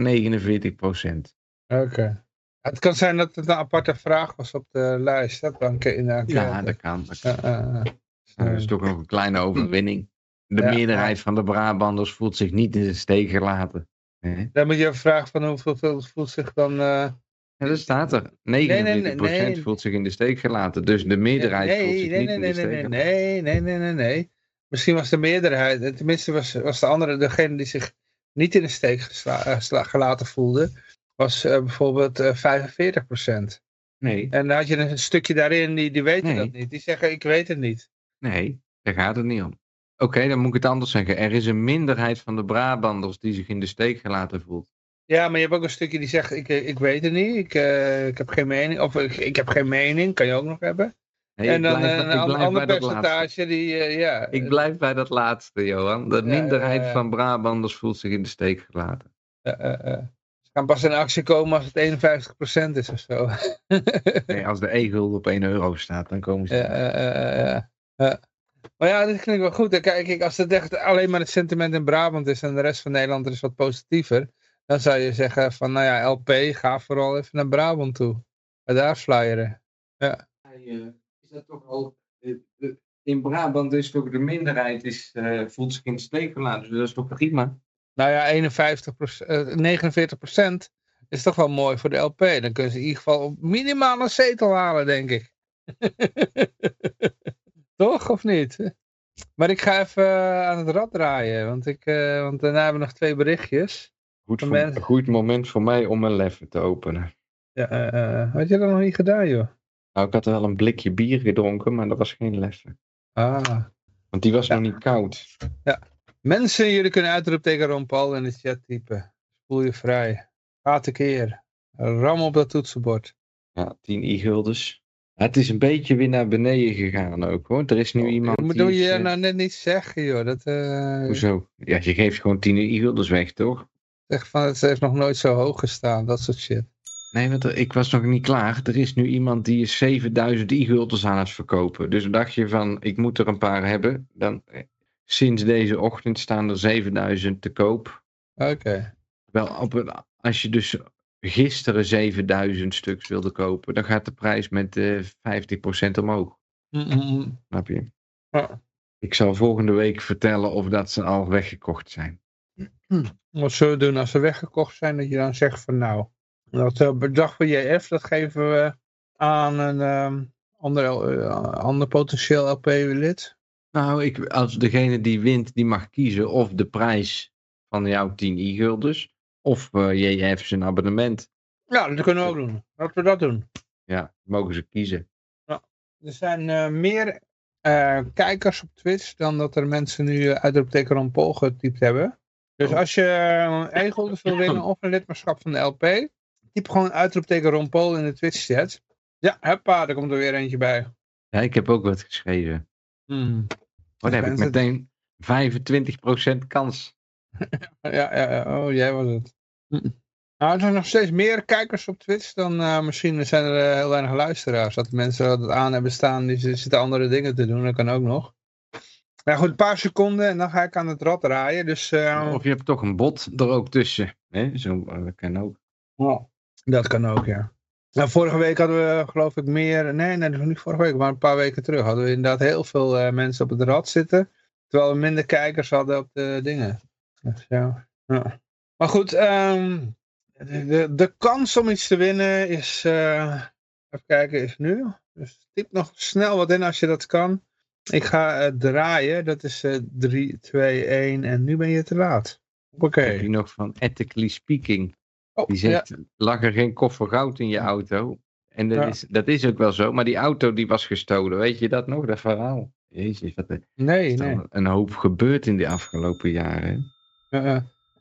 B: Oké. Het kan zijn dat het een aparte vraag was op de lijst. Dat kan inderdaad.
C: Ja, dat kan. Dat kan.
B: Ja,
C: dat is toch nog een kleine overwinning. De
B: Ja.
C: meerderheid van de Brabanders voelt zich niet in de steek gelaten. Hè?
B: Dan moet je vragen van hoeveel veel voelt zich dan... eh,
C: Ja, dat staat er. 49%
B: nee, nee, nee.
C: voelt zich in de steek gelaten. Dus de meerderheid voelt zich niet in de steek
B: nee,
C: gelaten.
B: nee, nee, nee, nee, nee. Misschien was de meerderheid, eh, tenminste was, was de andere, degene die zich niet in de steek eh, gelaten voelde, was eh, bijvoorbeeld eh 45%.
C: Nee,
B: En dan had je een stukje daarin, die, die weten dat niet. Die zeggen, ik weet het niet.
C: Nee, daar gaat het niet om. Oké, dan moet ik het anders zeggen. Er is een minderheid van de Brabanders die zich in de steek gelaten voelt.
B: Ja, maar je hebt ook een stukje die zegt, ik, eh, ik weet het niet, ik, eh, ik heb geen mening. Of ik, ik heb geen mening, kan je ook nog hebben.
C: Nee,
B: en dan
C: blijf,
B: eh, een ander, percentage die, ja.
C: Ik blijf bij dat laatste, Johan. De minderheid
B: ja,
C: van Brabanders voelt zich in de steek gelaten.
B: Ze gaan pas in actie komen als het 51% is of zo.
C: Nee, als de e-gulden op 1 euro staat, dan komen ze.
B: Ja, ja. Maar ja, dit klinkt wel goed. Kijk, als het echt alleen maar het sentiment in Brabant is en de rest van Nederland is wat positiever, dan zou je zeggen van, nou ja, LP, ga vooral even naar Brabant toe. En daar flyeren.
C: is dat toch al. In Brabant is toch de minderheid is, eh, voelt zich in de steek gelaten. Dus dat is toch prima?
B: Nou ja, 51% eh, 49% is toch wel mooi voor de LP. Dan kunnen ze in ieder geval op minimaal een zetel halen, denk ik. toch, of niet? Maar ik ga even eh, aan het rad draaien, want, ik, eh, want daarna hebben we nog twee berichtjes.
C: Goed,
B: Voor
C: een goed moment voor mij om mijn leffen te openen.
B: Ja, eh, had je dat nog niet gedaan, joh?
C: Nou, ik had wel een blikje bier gedronken, maar dat was geen leffen.
B: Ah.
C: Want die was
B: Ja.
C: nog niet koud.
B: Mensen, jullie kunnen uitroep tegen Ron Paul in de chat typen. Spoel je vrij. Ga tekeer. Ram op dat toetsenbord.
C: Ja, 10 i-guldens. Het is een beetje weer naar beneden gegaan ook hoor. Er is nu iemand
B: Dat
C: die
B: moet je
C: eh,
B: nou net niet zeggen, joh. Dat, eh,
C: Hoezo? Ja, je geeft gewoon 10 i-guldens weg, toch?
B: Zeg van, het heeft nog nooit zo hoog gestaan. Dat soort shit.
C: Nee, want er- ik was nog niet klaar. Er is nu iemand die is 7000 i-guldens aan het verkopen. Dus dacht je van, ik moet er een paar hebben. Dan, eh, sinds deze ochtend staan er 7000 te koop.
B: Oké.
C: Wel, op een, als je dus gisteren 7000 stuks wilde kopen, dan gaat de prijs met uh, 50% omhoog.
B: Mm, mm, mm.
C: Snap je?
B: Ja.
C: Ik zal volgende week vertellen of dat ze al weggekocht zijn.
B: Wat zullen we doen als ze weggekocht zijn? Dat je dan zegt van nou, dat uh, bedrag van JF, dat geven we aan een um, ander, uh, ander potentieel LP-lid.
C: Nou, ik, als degene die wint, die mag kiezen of de prijs van jouw 10 e-guldens of uh, JF zijn abonnement.
B: Ja, dat kunnen we ook doen. Laten we dat doen.
C: Ja, mogen ze kiezen.
B: Er zijn uh, meer uh, kijkers op Twitch dan dat er mensen nu uitroepteken Ron Paul getypt hebben. Dus als je een e-gulden wil winnen of een lidmaatschap van de LP, typ gewoon uitroepteken Ron Paul in de Twitch chat. Ja, hoppa, er komt er weer eentje bij.
C: Ja, ik heb ook wat geschreven.
B: Hmm.
C: Oh, dan heb ik meteen 25% kans.
B: ja, ja, oh, jij was het. Nou, er zijn nog steeds meer kijkers op Twitch dan uh, misschien zijn er uh, heel weinig luisteraars. Dat mensen dat aan hebben staan, die zitten andere dingen te doen, dat kan ook nog. Ja goed, een paar seconden en dan ga ik aan het rad draaien. Dus, uh...
C: Of je hebt toch een bot er ook tussen. Hè? Zo, dat kan ook.
B: Oh, dat kan ook, ja. Nou, vorige week hadden we geloof ik meer, nee, nee, niet vorige week, maar een paar weken terug hadden we inderdaad heel veel mensen op het rad zitten. Terwijl we minder kijkers hadden op de dingen. Ja. ja. Maar goed, um, de, de kans om iets te winnen is, uh, even kijken, is nu. Dus typ nog snel wat in als je dat kan. Ik ga uh, draaien, dat is uh, 3, 2, 1 en nu ben je te laat. Oké. Okay.
C: Heb je nog van Ethically Speaking. Oh, die zegt, ja. lag er geen koffer goud in je auto? En dat, ja. is, dat is ook wel zo, maar die auto die was gestolen, weet je dat nog, dat verhaal? Jezus, wat er
B: nee, nee.
C: een hoop gebeurd in de afgelopen jaren.
B: Uh,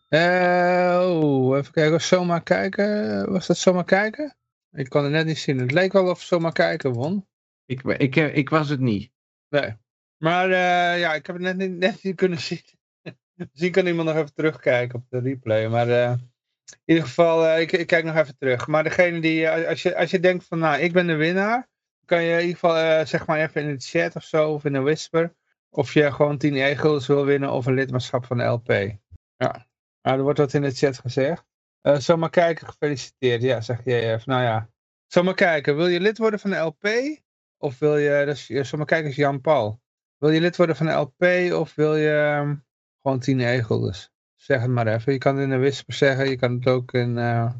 B: uh, oh, even kijken, zomaar kijken. Was dat zomaar kijken? Ik kon het net niet zien. Het leek wel of zomaar kijken won.
C: Ik, ik, ik was het niet.
B: Nee. Maar uh, ja, ik heb het net niet, net niet kunnen zien. Misschien kan iemand nog even terugkijken op de replay. Maar in ieder geval, ik, ik, kijk nog even terug. Maar degene die, als je, als je denkt van, nou, ik ben de winnaar. Kan je in ieder geval, zeg maar even in de chat of zo, of in een whisper. Of je gewoon 10 e-guldens wil winnen of een lidmaatschap van de LP. Ja. Nou, er wordt wat in de chat gezegd. Uh, zomaar kijken, gefeliciteerd. Ja, zegt JF. Nou ja, zomaar kijken. Wil je lid worden van de LP? Of wil je, dus, zomaar kijken is Jan Paul. Wil je lid worden van de LP of wil je um, gewoon 10 egels? Zeg het maar even. Je kan het in de whisper zeggen. Je kan het ook in, uh,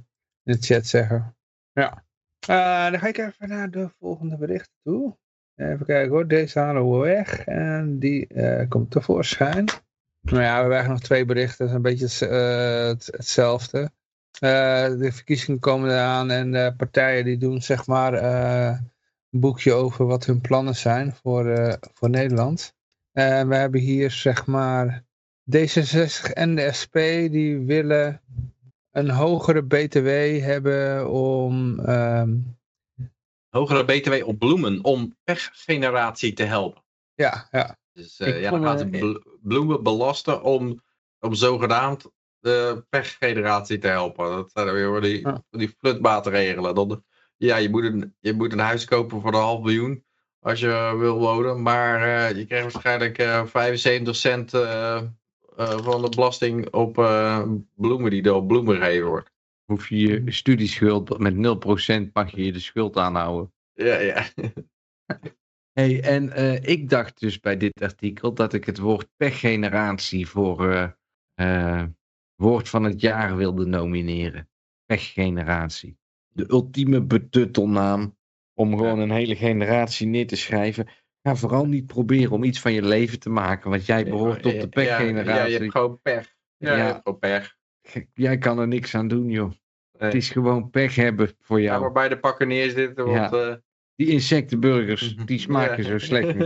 B: in de chat zeggen. Ja. Uh, dan ga ik even naar de volgende berichten toe. Even kijken hoor. Deze halen we weg. En die komt tevoorschijn. Nou ja, we hebben eigenlijk nog twee berichten. Het is een beetje uh, hetzelfde. Uh, de verkiezingen komen eraan en de partijen die doen zeg maar uh, een boekje over wat hun plannen zijn voor, voor Nederland. En we hebben hier zeg maar D66 en de SP die willen een hogere BTW hebben om... Um...
D: Hogere BTW op bloemen om pechgeneratie te helpen.
B: Ja, ja.
D: Dus uh, ja, dan gaan ze bloemen belasten om, om zogenaamd de pechgeneratie te helpen. Dat zijn weer die, ja. die flutmaatregelen. Dan, ja, je moet, een, je moet een huis kopen voor een half miljoen als je wil wonen. Maar uh, je krijgt waarschijnlijk uh, 75 cent uh, van de belasting op bloemen die door bloemen gegeven wordt.
C: Hoef je je studieschuld met 0% mag je je de schuld aanhouden.
D: Ja, ja.
C: Hey, en uh, ik dacht dus bij dit artikel dat ik het woord pechgeneratie voor uh, uh, woord van het jaar wilde nomineren. Pechgeneratie. De ultieme betuttelnaam om gewoon een hele generatie neer te schrijven. Ga vooral niet proberen om iets van je leven te maken, want jij behoort tot de pechgeneratie. Ja,
D: je hebt gewoon pech. Ja, ja. Je hebt gewoon pech.
C: Jij kan er niks aan doen, joh. Nee. Het is gewoon pech hebben voor jou.
D: Ja, maar bij de pakken neerzitten, want... Ja.
C: Die insectenburgers, die smaken ja. zo slecht.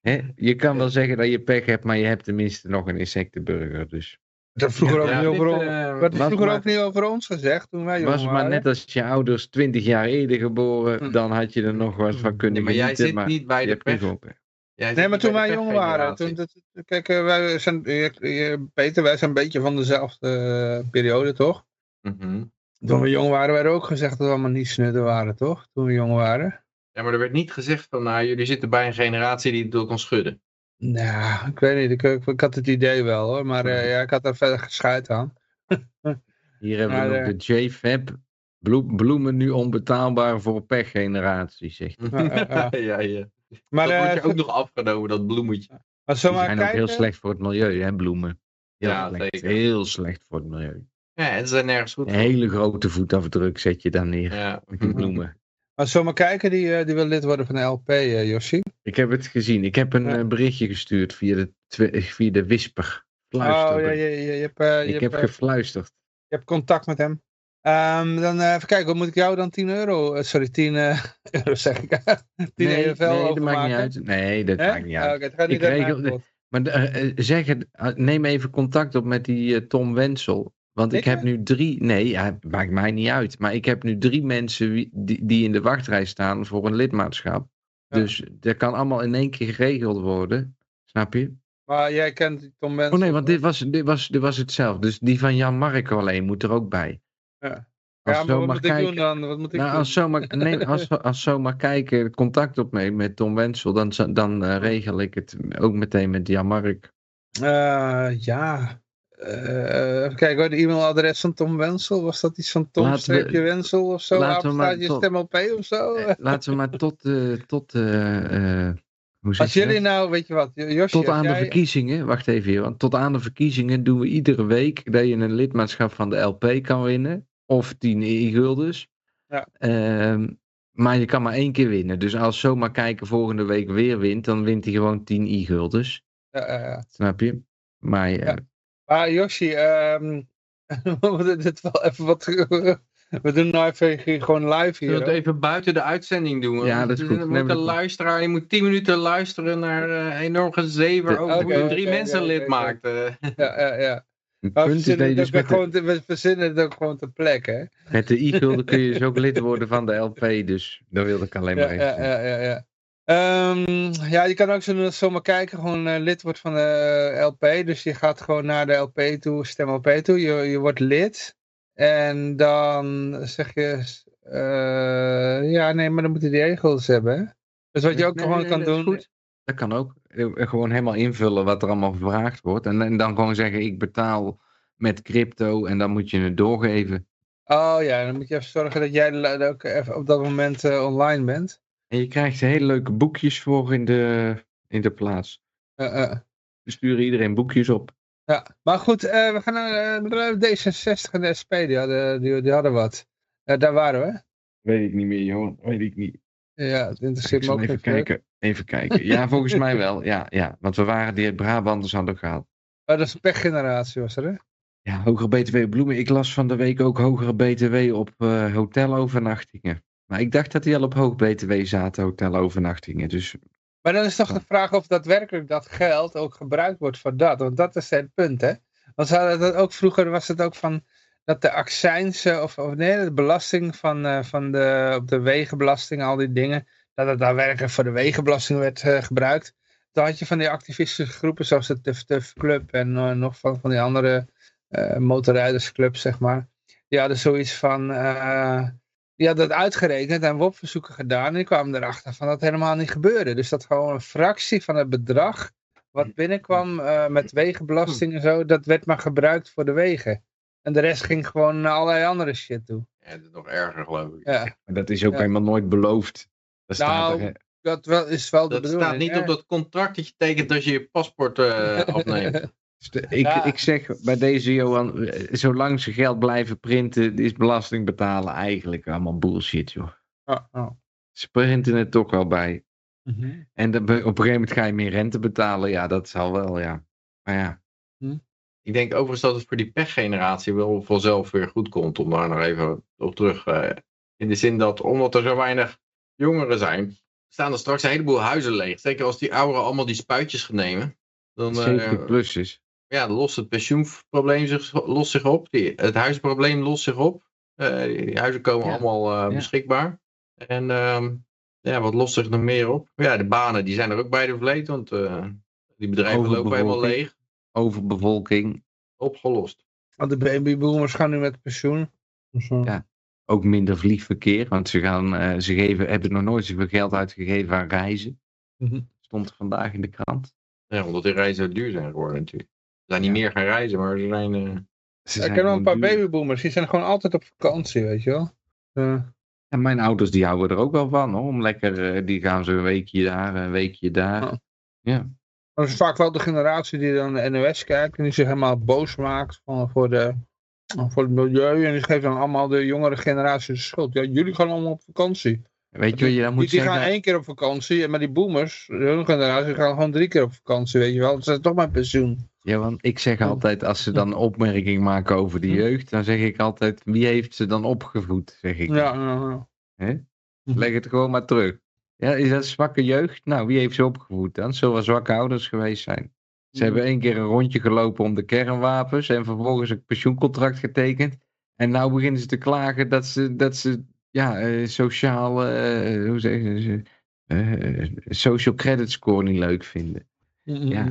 C: He? Je kan wel zeggen dat je pech hebt, maar je hebt tenminste nog een insectenburger. Dus.
B: Dat vroeger, ook, niet over, uh, werd vroeger maar, ook niet over ons gezegd toen wij
C: Was maar net als je ouders twintig jaar eerder geboren, hm. dan had je er nog wat van kunnen
D: nee, maar
C: genieten.
D: jij zit niet bij de pech.
B: nee, maar toen wij jong waren, toen, dat, kijk, wij zijn, Peter, wij zijn een beetje van dezelfde uh, periode, toch?
D: Mm -hmm.
B: Toen we jong waren, werd ook gezegd dat we allemaal niet snutten waren, toch? Toen we jong waren.
D: Ja, maar er werd niet gezegd van, nou, jullie zitten bij een generatie die het door kan schudden.
B: Nou, ik weet niet. Ik, ik, ik had het idee wel, hoor. Maar uh, ja, ik had daar verder geschuit aan.
C: Hier hebben we nog de JFab. Bloe- bloemen nu onbetaalbaar voor pechgeneratie, zegt hij.
B: Ja, ja, ja.
D: ja, ja.
B: Maar,
D: dat wordt
B: eh,
D: je ook nog afgenomen, dat bloemetje.
B: maar
C: Die
B: zomaar
C: zijn ook
B: kijken.
C: heel slecht voor het milieu, hè, bloemen. Heel,
D: Ja,
C: slecht,
D: zeker.
C: heel slecht voor het milieu.
D: Ja, en ze zijn nergens goed
C: Een
D: voor.
C: hele grote voetafdruk zet je dan neer.
D: Ja.
C: Met die bloemen.
B: Maar zomaar kijken, die, eh, die wil lid worden van de LP, eh Yoshi.
C: Ik heb het gezien. Ik heb een
B: Ja.
C: eh, berichtje gestuurd via de, via de Whisper.
B: Oh, ja, je, je, je, hebt, eh, je,
C: ik
B: hebt,
C: heb
B: eh,
C: gefluisterd.
B: je hebt contact met hem. Ehm, dan eh, even kijken, wat moet ik jou dan 10 euro, eh, sorry, 10 eh, euro zeg ik, 10
C: nee,
B: EFL
C: nee, dat maakt niet uit. Nee, dat maakt niet uit.
B: Oké, het gaat niet
C: Ik regel-. Maar eh, eh, zeg het, eh, neem even contact op met die eh, Tom Wensel. Want ik
B: Ik,
C: heb nu drie, nee, ja, maakt mij niet uit. Maar ik heb nu drie mensen die, die in de wachtrij staan voor een lidmaatschap.
B: Ja.
C: Dus dat kan allemaal in één keer geregeld worden. Snap je?
B: Maar jij kent Tom Wensel.
C: Oh nee, want dit was, dit was, dit was het zelf. Dus die van Jan Marco alleen moet er ook bij.
B: Ja.
C: Als
B: Ja, maar wat moet ik
C: kijken,
B: doen dan? Wat moet ik
C: nou,
B: doen?
C: als zomaar, nee, als, als zomaar kijken contact opneemt met Tom Wensel, dan, dan eh, regel ik het ook meteen met Jan Mark.
B: Eh, ja. Eh, even kijken hoor, de e-mailadres van Tom Wensel. Was dat iets van Tom
C: we-
B: Wensel of zo?
C: laten we maar
B: Apenstaartje
C: tot-
B: stem op of zo?
C: Eh, Laten we maar tot, eh, tot, eh, hoe
B: Als
C: je
B: jullie
C: dat?
B: nou, weet je wat, Josje,
C: Tot aan de verkiezingen, wacht even hier, want tot aan de verkiezingen doen we iedere week dat je een lidmaatschap van de LP kan winnen. Of 10 e-guldens.
B: Ja.
C: Ehm, maar je kan maar één keer winnen. Dus als zomaar kijken volgende week weer wint, dan wint hij gewoon 10 e-guldens.
B: Ja, ja, ja.
C: Snap je? Maar
B: Ja. Maar Yoshi, ehm, we dit wel even wat... We doen nou even hier gewoon live hier.
D: we het even buiten de uitzending doen?
C: Ja, dat is goed.
D: Dan moet een
C: maar-
D: luisteraar, je moet 10 minuten luisteren naar eh enorm gezever over
B: oké,
D: hoe je drie mensen lid
B: oké.
D: maakt. eh.
B: Ja, ja, ja. Maar we verzinnen,
C: dus
B: het
C: met
B: ook
C: de,
B: gewoon, te- we verzinnen het ook gewoon ter plekke, hè?
C: met de e-gulden kun je dus ook lid worden van de LP. Dus dat wilde ik alleen
B: Ja,
C: maar even
B: ja, ja, ja, ja. Ehm, ja, je kan ook zo zomaar kijken, gewoon eh, lid wordt van de LP. Dus je gaat gewoon naar de LP toe, stem LP toe, je, je wordt lid. En dan zeg je, eh, ja nee, maar dan moet je die regels hebben. hè. Dus wat je ook
C: Nee,
B: gewoon
C: nee,
B: kan
C: dat
B: doen,
C: goed. Dat kan ook. Eh, Gewoon helemaal invullen wat er allemaal gevraagd wordt. En, en dan gewoon zeggen, ik betaal met crypto. En dan moet je het doorgeven.
B: oh ja, dan moet je even zorgen dat jij ook even op dat moment eh, online bent.
C: En je krijgt hele leuke boekjes voor in de, in de plaats. We sturen iedereen boekjes op.
B: Ja, maar goed, eh, we gaan naar eh, D66 en de SP, die hadden, die, die hadden wat. Eh, daar waren we.
C: Weet ik niet meer, Johan. Weet ik niet.
B: Ja, het interesseert me ook
C: even kijken. Even kijken. Ja, volgens mij wel. Ja, ja. Want we waren die Brabanders hadden gehad.
B: Oh, dat is een pechgeneratie was er, hè?
C: Ja, hogere BTW op bloemen. Ik las van de week ook hogere BTW op hotelovernachtingen. Maar ik dacht dat die al op hoog BTW zaten, hotelovernachtingen. Dus
B: Maar dan is toch de vraag of daadwerkelijk dat geld ook gebruikt wordt voor dat. Want dat is het punt, hè? Want dat ook vroeger, was het ook van dat de accijnsen, of, of nee, de belasting van, eh, van de, op de wegenbelasting, al die dingen, dat het daadwerkelijk voor de wegenbelasting werd eh, gebruikt. Dan had je van die activistische groepen zoals de Tuf Tuf Club en eh, nog van, van die andere motorrijdersclubs, zeg maar. Die hadden zoiets van, die hadden het uitgerekend en WOP-verzoeken gedaan. En die kwamen erachter van dat het helemaal niet gebeurde. Dus dat gewoon een fractie van het bedrag wat binnenkwam eh, met wegenbelasting en zo, dat werd maar gebruikt voor de wegen. En de rest ging gewoon naar allerlei andere shit toe.
D: Ja, dat is nog erger geloof ik.
B: Ja,
C: maar dat is ook
B: Ja.
C: helemaal nooit beloofd. Dat staat
B: Nou,
C: er, hè.
B: dat wel, is wel de
D: Dat
B: bedoeling.
D: staat niet
B: hè?
D: op dat contract dat je tekent als je je paspoort eh, afneemt.
C: Dus de- ik,
B: Ja.
C: ik zeg bij deze Johan, zolang ze geld blijven printen, is belasting betalen eigenlijk allemaal bullshit, joh.
B: Oh, oh.
C: Ze printen het toch wel bij.
B: Mhm.
C: En dan, op een gegeven moment ga je meer rente betalen. Ja, dat zal wel, ja. Maar ja,
D: Ik denk overigens dat het voor die pechgeneratie wel vanzelf weer goed komt om daar nog even op terug. eh, in de zin dat omdat er zo weinig jongeren zijn, staan er straks een heleboel huizen leeg. Zeker als die ouderen allemaal die spuitjes gaan nemen. Dan, eh,
C: 70 plus is.
D: Ja, dan lost het pensioenprobleem zich, lost zich op. Die, het huisprobleem lost zich op. Eh, die, huizen komen
C: Ja.
D: allemaal eh,
C: Ja.
D: beschikbaar. En ehm, ja, wat lost zich nog meer op? Ja, de banen die zijn er ook bij de vleet, want eh, die bedrijven lopen helemaal leeg.
C: Overbevolking.
D: Opgelost.
B: Want de babyboomers gaan nu met pensioen.
C: Ja. Ook minder vliegverkeer. Want ze, gaan, eh, ze geven, hebben nog nooit zoveel geld uitgegeven aan reizen.
B: mhm.
C: Stond er vandaag in de krant.
D: Ja, omdat die reizen duur zijn geworden natuurlijk. Ze zijn niet
C: Ja.
D: meer gaan reizen, maar ze zijn... eh,
C: Ze
B: Ik
C: zijn
B: ken wel een paar
C: duur.
B: babyboomers, die zijn gewoon altijd op vakantie, weet je wel. Eh,
C: En mijn ouders die houden er ook wel van, hoor. Om lekker, eh, die gaan zo een weekje daar, een weekje daar.
B: Ja.
C: Ja.
B: dat is vaak wel de generatie die dan de NOS kijkt en die zich helemaal boos maakt van, voor, de, voor het milieu. En die geeft dan allemaal de jongere generatie de schuld. Ja, jullie gaan allemaal op vakantie.
C: Weet je wat je dan moet
B: die, die
C: zeggen?
B: gaan één keer op vakantie, maar die boomers, de hun generatie, gaan gewoon drie keer op vakantie, weet je wel. Dat is toch mijn pensioen.
C: Ja, want ik zeg altijd, als ze dan opmerking maken over de
B: Hm.
C: jeugd, dan zeg ik altijd, wie heeft ze dan opgevoed, zeg ik.
B: Ja, ja, ja.
C: Hè? Leg het gewoon maar terug. Ja, is dat zwakke jeugd? Nou, wie heeft ze opgevoed dan? Zullen wel zwakke ouders geweest zijn. Ze hebben één keer een rondje gelopen om de kernwapens en vervolgens een pensioencontract getekend. En nou beginnen ze te klagen dat ze, dat ze ja, eh, sociaal, eh, hoe zeggen ze, eh, social credit score niet leuk vinden. Ja,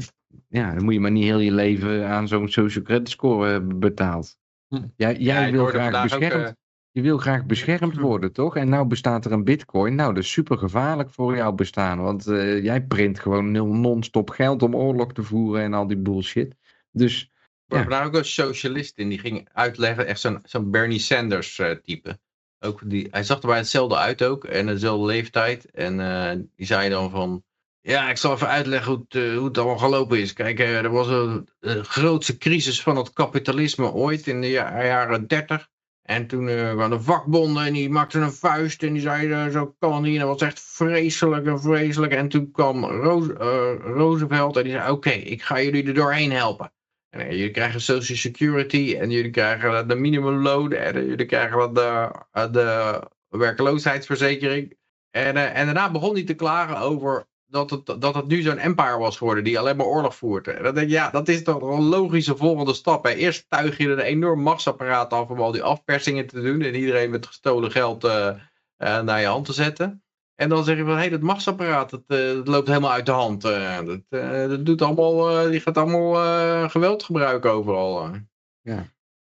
C: ja, dan moet je maar niet heel je leven aan zo'n social credit score eh, betaald.
B: Hm.
C: Jij,
D: Ja,
C: jij wil graag
D: ook,
C: beschermd
D: eh,
C: je wil graag beschermd worden, toch? En nou bestaat er een bitcoin. Nou, dat is super gevaarlijk voor jouw bestaan. Want eh, jij print gewoon non-stop geld om oorlog te voeren en al die bullshit. Dus
D: Maar
C: Ja.
D: waren ook een socialist in, die ging uitleggen, echt zo'n zo'n Bernie Sanders type. Ook die, hij zag er bij hetzelfde uit ook, en dezelfde leeftijd. En die zei dan van, ja, ik zal even uitleggen hoe het, eh, hoe allemaal gelopen is. Kijk, eh, er was een de grootste crisis van het kapitalisme ooit in de ja- jaren 30. En toen eh, waren de vakbonden en die maakten een vuist en die zeiden zo kan niet. En dat was echt vreselijk en vreselijk. En toen kwam Roos- Roosevelt en die zei oké, ik ga jullie er doorheen helpen. En jullie krijgen Social Security en jullie krijgen de minimumloon en jullie krijgen de, de werkloosheidsverzekering. En, en daarna begon hij te klagen over dat het, dat het nu zo'n empire was geworden die alleen maar oorlog voert. En dan denk je, ja, dat is toch een logische volgende stap. Hè. Eerst tuig je er een enorm machtsapparaat af om al die afpersingen te doen en iedereen met gestolen geld eh, eh, naar je hand te zetten. En dan zeg je van, hé, hey, dat machtsapparaat, dat, eh, dat loopt helemaal uit de hand. dat, dat doet allemaal, die gaat allemaal geweld gebruiken overal. eh.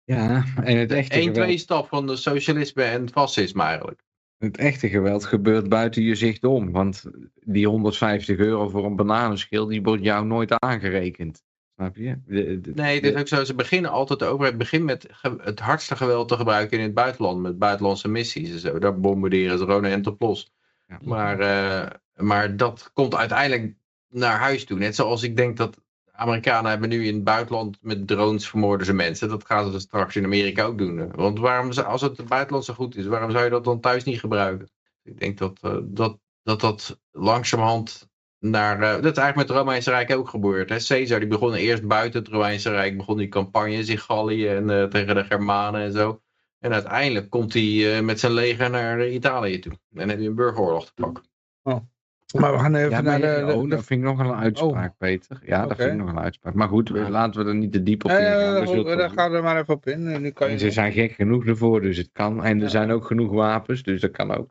C: ja, en het echte,
D: Eén, twee stap van de socialisme en het fascisme eigenlijk.
C: Het echte geweld gebeurt buiten je zicht om. Want die 150 euro voor een bananenschil, die wordt jou nooit aangerekend. Snap je? De- de-
D: Nee, het is ook zo. Ze beginnen altijd, de overheid begint met het hardste geweld te gebruiken in het buitenland. Met buitenlandse missies en zo. Daar bombarderen ze gewoon en los.
C: Ja.
D: Maar, eh, maar dat komt uiteindelijk naar huis toe. Net zoals ik denk dat Amerikanen hebben nu in het buitenland met drones vermoorden ze mensen. Dat gaan ze straks in Amerika ook doen. Want waarom, als het buitenland zo goed is, waarom zou je dat dan thuis niet gebruiken? Ik denk dat eh, dat, dat, dat langzamerhand naar... eh, dat is eigenlijk met het Romeinse Rijk ook gebeurd. Hè? Caesar die begon eerst buiten het Romeinse Rijk, begon die campagnes in Gallië en eh, tegen de Germanen en zo. En uiteindelijk komt hij met zijn leger naar Italië toe. En heb je een burgeroorlog te pakken.
B: Maar we gaan even
C: Ja,
B: naar de... de-
C: oh, dat vind ik nog wel een uitspraak, Peter. Ja, dat vind ik nog een uitspraak. Maar goed, we-
D: Ja.
C: laten we er niet te diep op
B: Ja,
C: ingaan.
B: ja, daar gaan we er maar even op in. En nu kan
C: En
B: je...
C: ze zijn gek genoeg ervoor, dus het kan. En er zijn ook genoeg wapens, dus dat kan ook.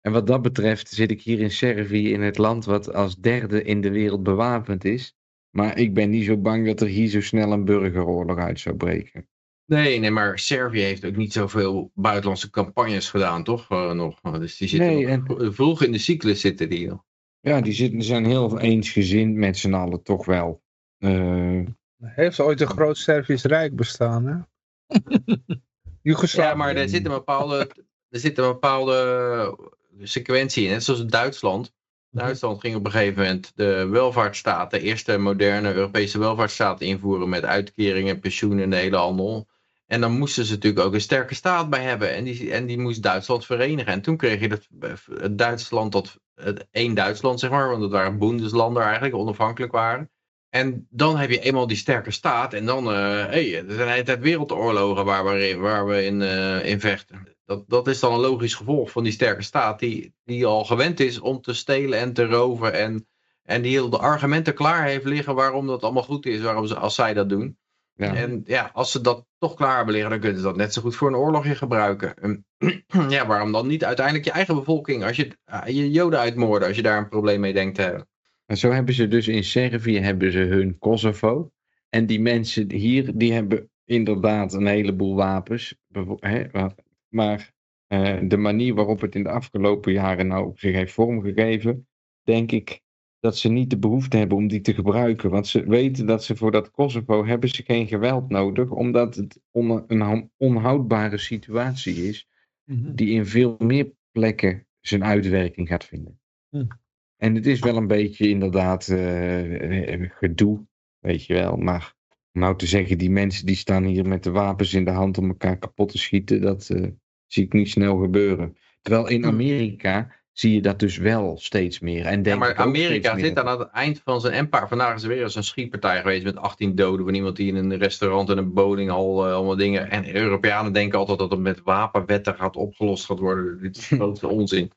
C: En wat dat betreft zit ik hier in Servië, in het land wat als derde in de wereld bewapend is. Maar ik ben niet zo bang dat er hier zo snel een burgeroorlog uit zou breken.
D: Nee, nee, maar Servië heeft ook niet zoveel buitenlandse campagnes gedaan, toch? Eh, nog. Dus die zitten
C: Nee,
D: nog
C: en-
D: vro- vroeg in de cyclus zitten die nog.
C: Ja, die zitten, zijn heel eensgezind met z'n allen, toch wel. Eh,
B: Heeft ooit een groot Servisch Rijk bestaan, hè?
D: Ja, maar er zit een bepaalde, er zit een bepaalde sequentie in. Net zoals Duitsland. Duitsland ging op een gegeven moment de welvaartsstaat, de eerste moderne Europese welvaartsstaat invoeren met uitkeringen, pensioenen en de hele handel. En dan moesten ze natuurlijk ook een sterke staat bij hebben. En die, en die moest Duitsland verenigen. En toen kreeg je dat, het Duitsland tot het één Duitsland, zeg maar. Want het waren boendeslanden eigenlijk, onafhankelijk waren. En dan heb je eenmaal die sterke staat. En dan, eh er zijn de hele tijd wereldoorlogen waar we waar we in, eh, in vechten. Dat, dat is dan een logisch gevolg van die sterke staat. Die, die al gewend is om te stelen en te roven. En, en die heel de argumenten klaar heeft liggen waarom dat allemaal goed is. Waarom ze, als zij dat doen.
C: Ja.
D: En ja, als ze dat toch klaar hebben liggen, dan kunnen ze dat net zo goed voor een oorlogje gebruiken. En, ja, waarom dan niet uiteindelijk je eigen bevolking, als je ah, je joden uitmoorden, als je daar een probleem mee denkt te hebben.
C: En zo hebben ze dus in Servië hebben ze hun Kosovo. En die mensen hier, die hebben inderdaad een heleboel wapens. Maar eh, de manier waarop het in de afgelopen jaren nou zich heeft vormgegeven, denk ik dat ze niet de behoefte hebben om die te gebruiken. Want ze weten dat ze voor dat Kosovo hebben ze geen geweld nodig, omdat het on, een onhoudbare situatie is,
B: Mhm.
C: die in veel meer plekken zijn uitwerking gaat vinden.
B: Hm.
C: En het is wel een beetje inderdaad eh, eh, gedoe, weet je wel. Maar om nou te zeggen, die mensen die staan hier met de wapens in de hand om elkaar kapot te schieten, dat eh, zie ik niet snel gebeuren. Terwijl in
B: Hm.
C: Amerika zie je dat dus wel steeds meer. En
D: Ja,
C: denk
D: maar Amerika zit aan het eind van zijn empire. Vandaag is er weer eens een schietpartij geweest met 18 doden van iemand die in een restaurant en een bowlinghal eh, allemaal dingen. En Europeanen denken altijd dat het met wapenwetten gaat opgelost gaat worden. Dit is grote onzin.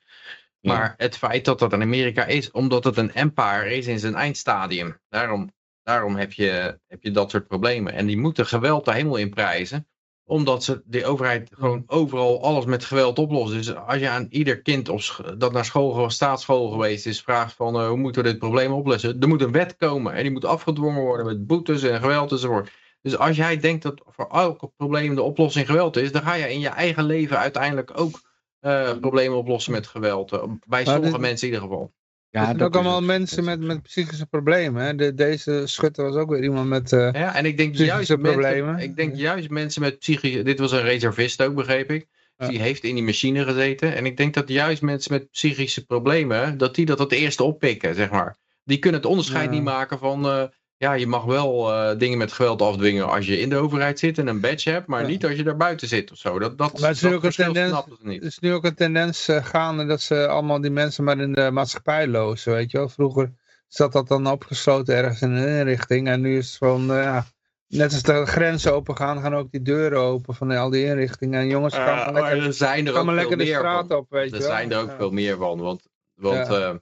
C: Ja.
D: Maar het feit dat dat in Amerika is, omdat het een empire is in zijn eindstadium. Daarom, daarom heb, je, heb je dat soort problemen. En die moeten geweld de hemel in prijzen omdat ze, de overheid gewoon overal alles met geweld oplost. Dus als je aan ieder kind op dat naar school, staatsschool geweest is, vraagt van eh, hoe moeten we dit probleem oplossen? Er moet een wet komen en die moet afgedwongen worden met boetes en geweld enzovoort. Dus als jij denkt dat voor elk probleem de oplossing geweld is, dan ga je in je eigen leven uiteindelijk ook eh, problemen oplossen met geweld. Eh, Bij
B: Maar
D: sommige
B: dit-
D: mensen in ieder geval.
C: Ja,
B: zijn
C: dat
B: ook allemaal
C: het.
B: mensen met, met psychische problemen. Hè? De, deze schutter was ook weer iemand met... eh,
D: Ja, en ik denk
B: Psychische
D: juist mensen,
B: problemen.
D: ik denk juist mensen met psychische, dit was een reservist ook begreep ik,
B: Ja.
D: die heeft in die machine gezeten. En ik denk dat juist mensen met psychische problemen, dat die dat het eerste oppikken, zeg maar. Die kunnen het onderscheid
B: Ja.
D: niet maken van, eh, ja, je mag wel eh, dingen met geweld afdwingen als je in de overheid zit en een badge hebt, maar
B: Ja.
D: niet als je daar buiten zit of zo. Dat, dat,
B: Maar het is nu ook een tendens-
D: niet.
B: Er is nu ook een tendens eh, gaande dat ze allemaal die mensen maar in de maatschappij lozen, weet je wel. Vroeger zat dat dan opgesloten ergens in een inrichting en nu is het gewoon, eh, ja, net als de grenzen open gaan, gaan ook die deuren open van al die inrichtingen. En jongens, gaan lekker,
D: er zijn er
B: gaan
D: ook
B: maar
D: veel
B: lekker de
D: meer
B: straat
D: van.
B: op, weet je
D: Er
B: wel.
D: zijn er ook
B: Ja.
D: veel meer van, want, want
B: Ja.
D: eh,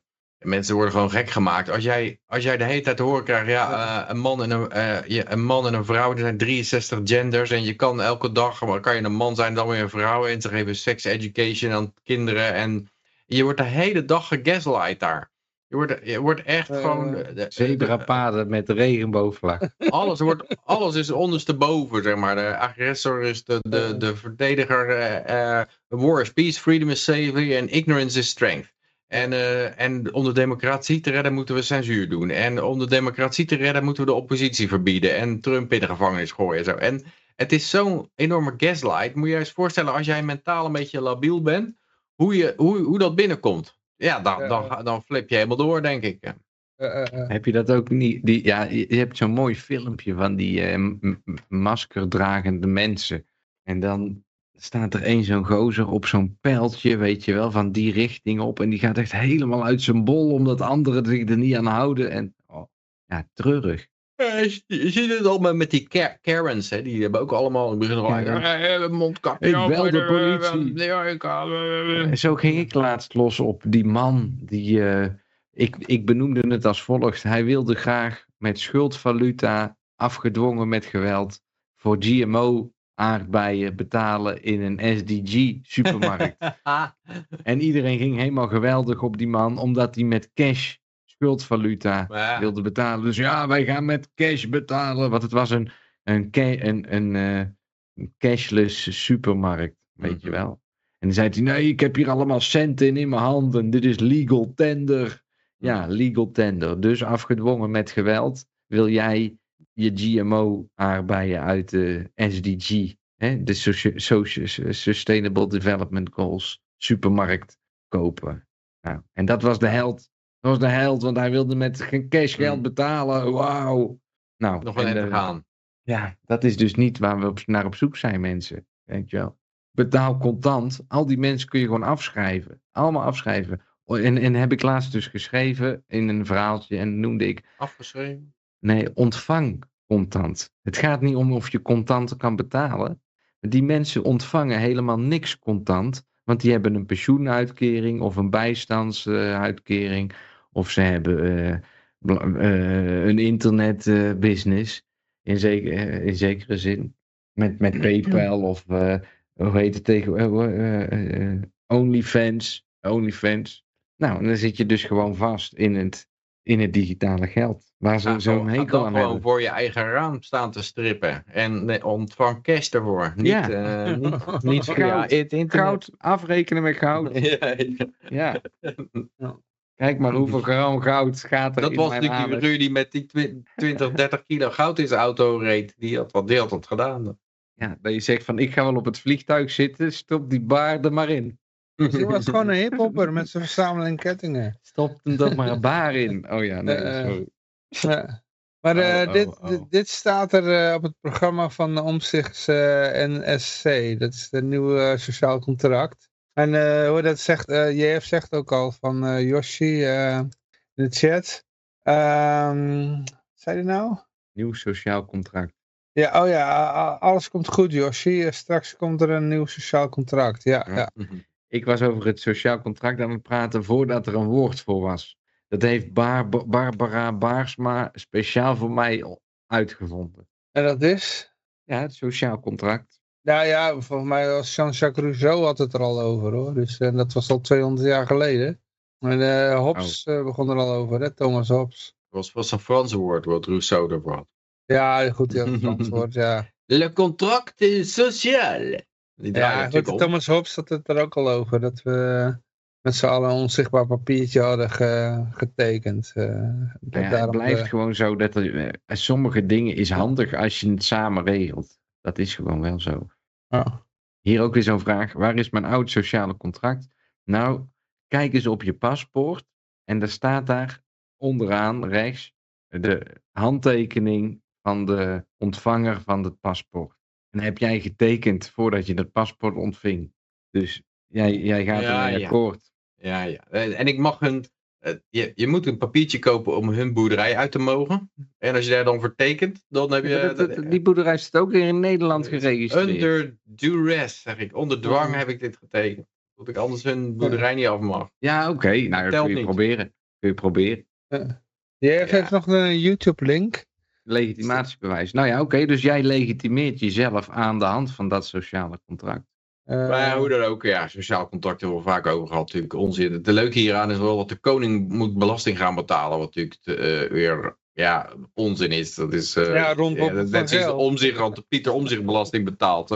D: mensen worden gewoon gek gemaakt. Als jij, als jij de hele tijd te horen krijgt, ja, eh, een, man en een, eh, je- een man en een vrouw, er zijn 63 genders en je kan elke dag, maar kan je een man zijn, dan weer een vrouw en ze geven sex education aan kinderen en je wordt de hele dag gegaslight daar. Je wordt, je wordt echt
B: Eh,
D: gewoon... de- de-
C: Zebrapaden met de regenboogvlag.
D: alles, wordt, alles is ondersteboven, zeg maar. De agressor is de, de, de verdediger. war is peace, freedom is slavery en ignorance is strength. En, eh, en om de democratie te redden moeten we censuur doen. En om de democratie te redden moeten we de oppositie verbieden. En Trump in de gevangenis gooien. en Zo. En het is zo'n enorme gaslight. Moet je je eens voorstellen als jij mentaal een beetje labiel bent. Hoe, je, hoe, hoe dat binnenkomt. Ja, dan,
B: Ja.
D: dan, dan flip je helemaal door, denk ik.
B: Eh, eh, eh.
C: Heb je dat ook niet? Die, ja, je hebt zo'n mooi filmpje van die eh, maskerdragende mensen. En dan staat er één zo'n gozer op zo'n pijltje, weet je wel, van die richting op. En die gaat echt helemaal uit zijn bol, omdat anderen zich er niet aan houden. En oh, ja, treurig.
D: Je, je ziet het al met, met die Ka- Karens, hè, die hebben ook allemaal in het begin al mondkapje.
C: Ik bel de politie.
D: Ja, ik.
C: En zo ging ik laatst los op die man die. eh, ik, ik benoemde het als volgt. Hij wilde graag met schuldvaluta, afgedwongen met geweld, voor GMO aardbeien betalen in een SDG supermarkt. en iedereen ging helemaal geweldig op die man, omdat hij met cash schuldvaluta
D: ja,
C: wilde betalen. Dus ja, wij gaan met cash betalen. Want het was een, een, een, een, eh, een cashless supermarkt, weet je
D: Mhm.
C: wel. En dan zei hij, nee, ik heb hier allemaal centen in mijn handen. Dit is legal tender. Ja, legal tender. Dus afgedwongen met geweld wil jij je GMO-aardbeien uit de SDG, hè, de Soci- Soci- Sustainable Development Goals, supermarkt kopen. Nou, en dat was de held. Dat was de held, want hij wilde met geen cashgeld
D: Hmm.
C: betalen. Wauw. Nou,
D: nog een
C: eh,
D: gaan.
C: ja, dat is dus niet waar we op, naar op zoek zijn, mensen. Weet je wel. Betaal contant. Al die mensen kun je gewoon afschrijven. Allemaal afschrijven. En, en heb ik laatst dus geschreven in een verhaaltje en noemde ik.
D: Afgeschreven.
C: Nee, ontvang contant. Het gaat niet om of je contant kan betalen. Die mensen ontvangen helemaal niks contant. Want die hebben een pensioenuitkering of een bijstandsuitkering. of ze hebben eh, eh, een internetbusiness. in, zeker, eh, in zekere zin. Met, met PayPal of hoe heet het tegen OnlyFans. OnlyFans. Nou, dan zit je dus gewoon vast in het, in het digitale geld. Waar ze
D: Ga
C: zo'n hekel aan
D: gewoon
C: hebben.
D: voor je eigen raam staan te strippen. En ontvang cash ervoor. Niet,
C: Ja.
D: eh, niet,
C: Niet goud.
D: het internet.
C: Goud, afrekenen met goud.
D: Ja, ja.
C: Ja.
B: Ja.
C: Kijk maar hoeveel gram goud gaat er
D: Dat
C: in
D: was natuurlijk die die met die twi- 20, 30 kilo goud in zijn auto reed. Die had, wat, had dat gedaan.
C: Ja, dat je zegt van ik ga wel op het vliegtuig zitten, stop die baar er maar in.
B: Die was gewoon een hiphopper met zijn verzameling kettingen.
C: Stop hem er maar een baar in. Oh ja, nee,
B: Eh,
C: sorry.
B: Ja. Maar
D: Oh,
B: eh,
D: oh,
B: dit,
D: oh.
B: dit, dit staat er eh, op het programma van de Omzichts eh, NSC. Dat is het nieuwe sociaal contract. En hoe dat zegt, JF zegt ook al van Yoshi in de chat. Ehm zei hij nou?
C: Nieuw sociaal contract.
B: Ja, oh ja, alles komt goed Yoshi. Straks komt er een nieuw sociaal contract. Ja, ja.
C: Ik was over het sociaal contract aan het praten voordat er een woord voor was. Dat heeft Bar Barbara Baarsma speciaal voor mij uitgevonden.
B: En dat is?
C: Ja, het sociaal contract.
B: Nou ja, volgens mij was Jean-Jacques Rousseau had het er al over hoor. Dus eh, dat was al 200 jaar geleden. En eh Hobbes eh, begon er al over, hè? Thomas Hobbes.
D: was, was een Franse woord wat Rousseau ervoor had.
B: Ja, goed, het Frans woord, ja.
D: Le contract social. Die
B: Ja, goed. Thomas Hobbes had het er ook al over. Dat we met z'n allen een onzichtbaar papiertje hadden ge- getekend. eh,
C: Ja, het blijft
B: de-
C: gewoon zo dat er, eh, sommige dingen is handig als je het samen regelt. Dat is gewoon wel zo. Hier ook weer zo'n vraag. Waar is mijn oud sociale contract? Nou, kijk eens op je paspoort. En daar staat daar onderaan rechts de handtekening van de ontvanger van het paspoort. En heb jij getekend voordat je dat paspoort ontving. Dus jij, jij gaat
D: Ja,
C: ermee
D: ja.
C: akkoord.
D: Ja, ja. En en ik mag hun... eh, Je, je moet een papiertje kopen om hun boerderij uit te mogen. En als je daar dan voor tekent, dan heb je...
C: Ja, dat- dat- die boerderij staat ook weer in Nederland geregistreerd.
D: Under duress, zeg ik. Onder dwang
B: Oh.
D: heb ik dit getekend. Dat ik anders hun boerderij niet af mag.
C: Ja, oké. Nou, dat kun je
D: niet.
C: proberen. Kun je proberen.
B: JF heeft nog een YouTube-link.
C: Legitimatiebewijs. Nou ja, oké. dus jij legitimeert jezelf aan de hand van dat sociale contract.
B: Eh,
D: Maar ja, hoe dan ook, ja, sociaal contract hebben we vaak over gehad. Natuurlijk onzin. Het leuke hieraan is wel dat de koning moet belasting gaan betalen. Wat natuurlijk eh, weer ja, onzin is. Dat is eh,
B: Ja, Ron Bob
D: dat-
B: van
D: net zoals de omzicht, want de Pieter Omzicht belasting betaalt.